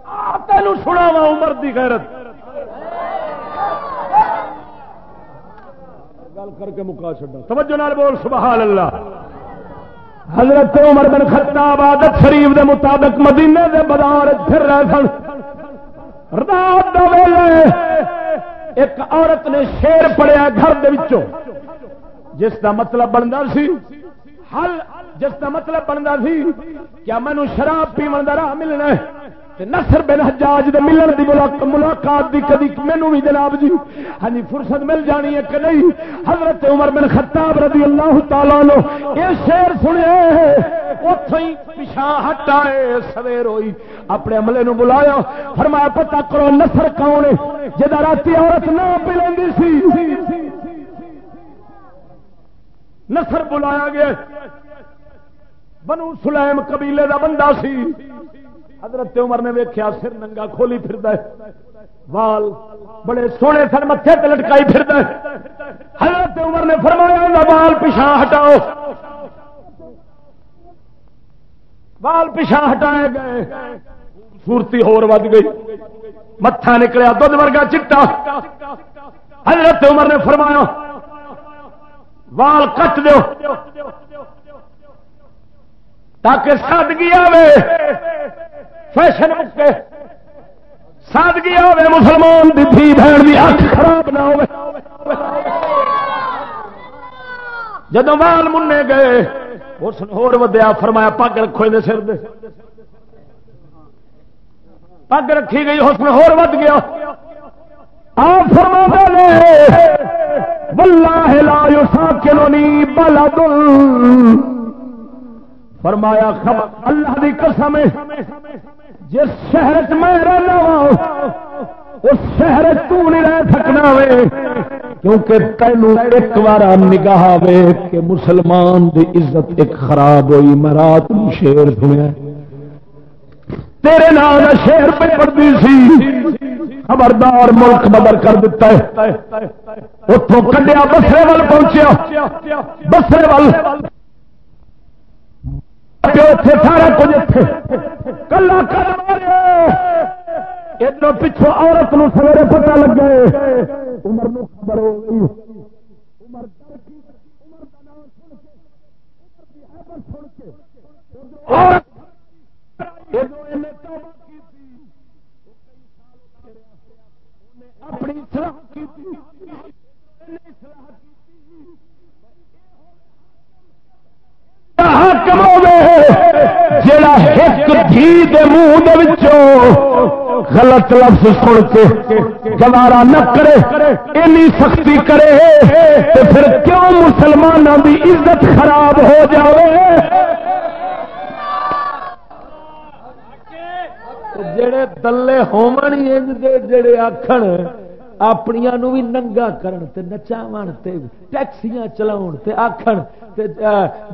آ تینو سناواں عمر دی غیرت۔ گل کر کے مکا چھڈا۔ توجہ نال بول، سبحان اللہ۔ حضرت عمر بن خطاب عادت شریف دے مطابق مدینے دے بازار پھر رہے سن۔ رات دا ویلے ایک عورت نے شیر پڑیا گھر جس کا مطلب بنتا سی، حل۔ جس کا مطلب بنتا سی، کیا مینو شراب پیمن کا راہ ملنا نسر بن حجاج دے ملن دی ملاقات دی کدی مینو بھی جناب جی۔ ہاں جی فرصت مل جانی ہے کہ نہیں؟ حضرت عمر بن خطاب رضی اللہ تعالی لو یہ شیر سنے اتوں ہی پچھا ہٹائے سویر ہوئی۔ اپنے عملے نو بلایا۔ فرمایا پتا کرو نسر کون ہے؟ جا رات عورت نہ پی لینی سی۔ نسر بلایا گیا۔ بنو سلیم قبیلے دا بندہ سی۔ حضرت عمر نے ویکیا سر ننگا کھولی پھر وال بڑے سونے سن متے لٹکائی پھر حضرت عمر نے فرمایا وال پچھا ہٹاؤ۔ وال پچھا ہٹائے گئے۔ سورتی ہور ود گئی۔ متھا نکلیا دھد ورگا چٹا۔ حضرت عمر نے فرمایا، وال کٹ دو تاکہ سادگی آئے فیشن مکے سادگی جی ہوے مسلمان دی تھی بہن دی اکھ خراب نہ ہو جدو مال منے گئے، اس ہور ودیا فرمایا، پگ رکھو یہ سر دے۔ پگ رکھی گئی، اس میں ہور ود گیا۔ آپ فرما واللہ لا یساکننی بلد۔ فرمایا، خبر، اللہ دی قسم ہے۔ جس شہر میں رہنا اس شہر نہیں رہ سکنا وے، کیونکہ تینوں ایک بار نگاہ وے کہ مسلمان دی عزت ایک خراب ہوئی، میں رات شیر سنیا۔ تیرے نام شہر پہ پڑتی سی، خبردار ملک بدل کر دیتا ہے۔ اتوں کڈیا بسرے وال پہنچیا۔ بسرے وال سارا کچھ کلا ادھر پچھو عورت نو سویرے پتا لگے۔ عمر نو خبر ہو گئی۔ عمر اپنی سلاح کی جڑا ایک دھی دے منہ غلط لفظ سن کے گوارا نہ کرے، اینی سختی کرے تو پھر کیوں مسلمانوں دی عزت خراب ہو جائے جڑے دلے ہومن جڑے آخر اپنیا بھی ننگا کرن تے نچاون تے ٹیکسیاں چلاؤن تے آکھن تے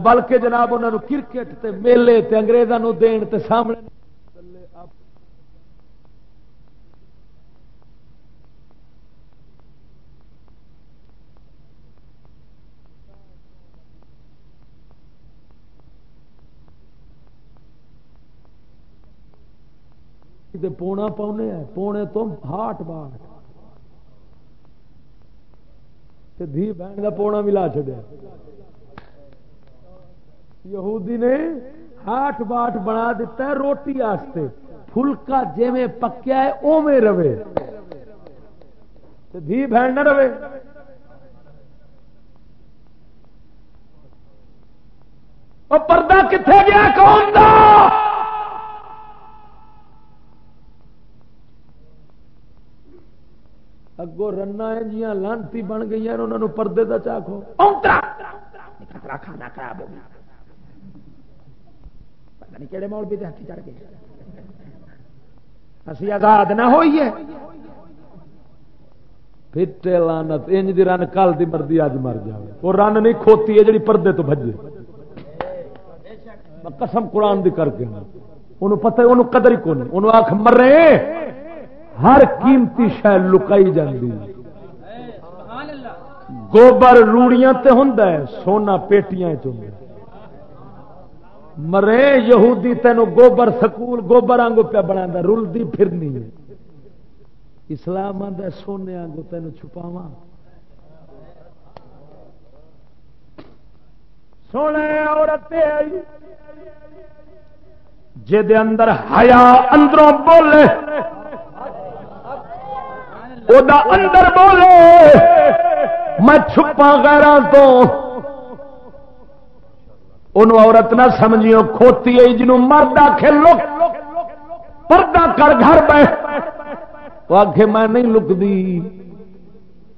بلکہ جناب انہاں نو کرکٹ تے میلے تے انگریزاں نو دین تے سامنے پونا پاؤنے پونے تو ہاٹ باٹ دھی بہن کا پونا بھی لا چڑیا یہودی نے ہاٹ باٹ بنا دیتا ہے روٹی آستے فلکا جی میں پکیا ہے او میں رہے دھی بہن نہ رہے۔ پردہ کتنے گیا؟ کون دا؟ اگو رنا جی لانتی بن گئی ہیں، انہوں نے پردے کا چاخو کھانا خراب ہو گیا۔ پتہ نہیں کہڑے مول بھی ہاتھی چڑھ گئے۔ اسی آزاد نہ ہوئی ہے پھٹے لانت انج دی رن کل دی مردی اج مر جائے وہ رن نہیں کھوتی ہے جڑی پردے تو بجے قسم قرآن دی کر کے انہوں پتہ انہوں قدر ہی کون انہوں آخ مرے۔ ہر قیمتی شہ لکائی جاتی گوبر روڑیاں تے ہوں سونا پیٹیاں چ مرے یہودی تینوں گوبر سکول گوبر آنگو پیا بنا رلدی پھرنی اسلام آدھا سونے آنگو تینوں چھپاوا سونے عورت آئی، جے اندر ہیا اندروں بولے۔ او دا اندر بولے، میں چھپا گیرا تو۔ انہوں عورت نہ سمجھیو کھوتی ہے، جنوں مرد آخ لک، پردہ کر گھر بہ وہ آخ میں نہیں لکتی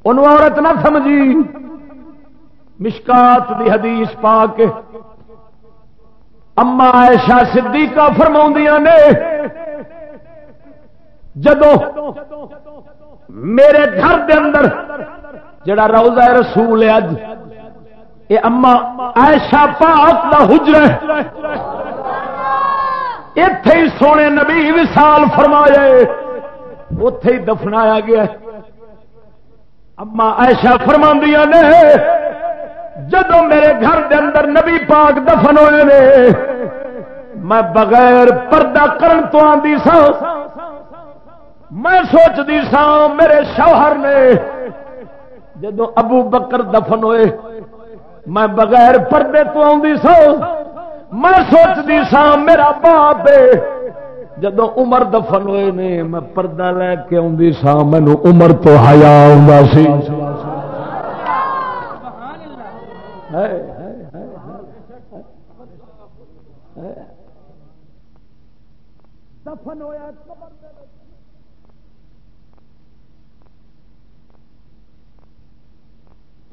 انہوں عورت نہ سمجھی۔ مشکات دی حدیث پا کے اما ایشا صدیقہ فرما نے جدو میرے گھر دے اندر، جڑا روزہ رسول ہے اج یہ اما ایشا پاک کا حجر اتے ہی سونے نبی وسال فرمائے اتے ہی دفنایا گیا اما ایشا فرما نے جدو میرے گھر دے اندر نبی پاک دفن ہوئے نے، میں بغیر پردہ کرن تو آدھی سا میں سوچتی سا میرے شوہر نے جدو ابو بکر دفن ہوئے، میں بغیر پردے تو آدھی سا میں سوچتی سا میرا باپ جدو عمر دفن ہوئے نے، میں پردہ لے کے آدھی سا مینو عمر تو ہیا آ دفن ہوا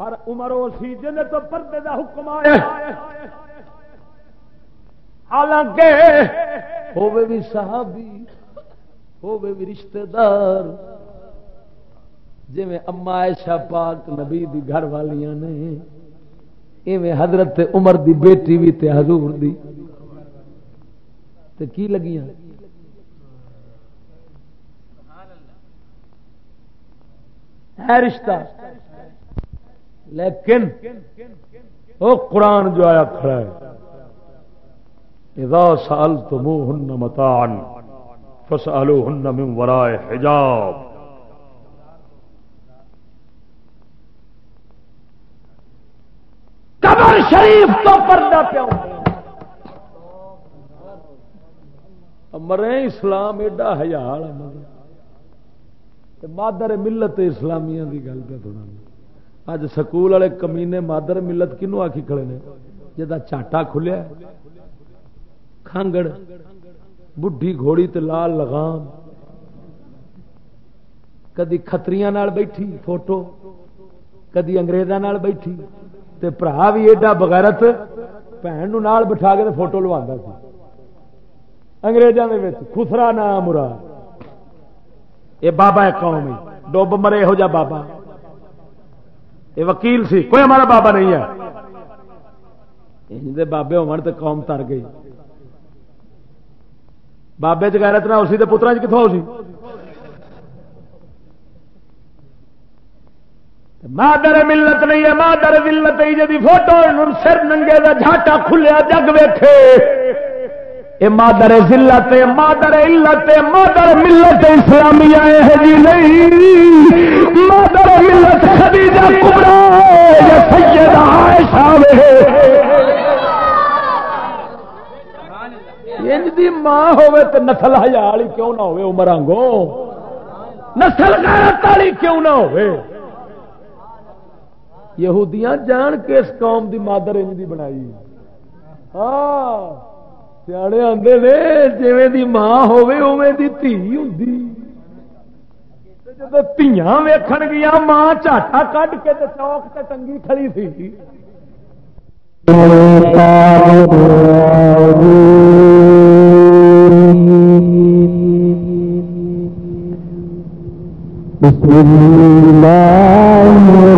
پر عمر وہ سی جن تو پردے کا حکم آیا حالانکہ ہوے بھی صحابی ہوے بھی رشتہ دار جی اما ایشا پاک نبی دی گھر والیاں نے، ایویں حضرت عمر دی بیٹی بھی تے حضور دی۔ تے کی لگیاں؟ ہے رشتہ لیکن وہ قرآن جو آیا کھڑا ہے، اذا سألتموهن متاعا فاسألوهن من وراء حجاب. قبر شریف تو پردہ پیا مرے اسلام ایڈا ہزار مادر ملت اسلامیہ کی گل پہ تھوڑا۔ اج سکول والے کمینے مادر ملت کنو آخی کھڑے نے؟ جا چاٹا کھلیا کھانگڑ، بڈھی گھوڑی تے لال لگام کدی کتری بیٹھی فوٹو، کدی اگریزوں بیٹھی تے برا بھی ایڈا بغیرت بھن نال بٹھا کے فوٹو لوا سی۔ اگریزوں کے خسرا نام مراد۔ یہ بابا ایک قوم ڈب مرے یہو جا بابا۔ یہ وکیل سی، کوئی ہمارا بابا نہیں ہے۔ بابے ہو قوم تر گئی۔ بابے چغیرت نہ اسی پترا چ کتوں سی؟ مادر ملت نہیں ہے مادر ملت جی فوٹو سر ننگے کا جھاٹا کھلیا، جگ ویکھے۔ اے مادر ذلت مادر علت مادر ملت اسلامی آئے ہے جی نہیں۔ مادر ملت خدیجہ کبرا، یا سیدہ عائشہ انج دی ماں ہوے تے نسل ہزار کیوں نہ ہوے عمر آنگو؟ نسل غیرت والی کیوں نہ ہوے یہودیاں جان کے اس قوم دی مادر انج دی بنائی۔ ہاں۔ سیاڑے آتے نے جی دی ماں ہوے اوے دی تھی ہوں جب تیاں ویکھن گیا ماں چاٹا کھ کے چوک سے ٹنگی کھڑی تھی بسم الله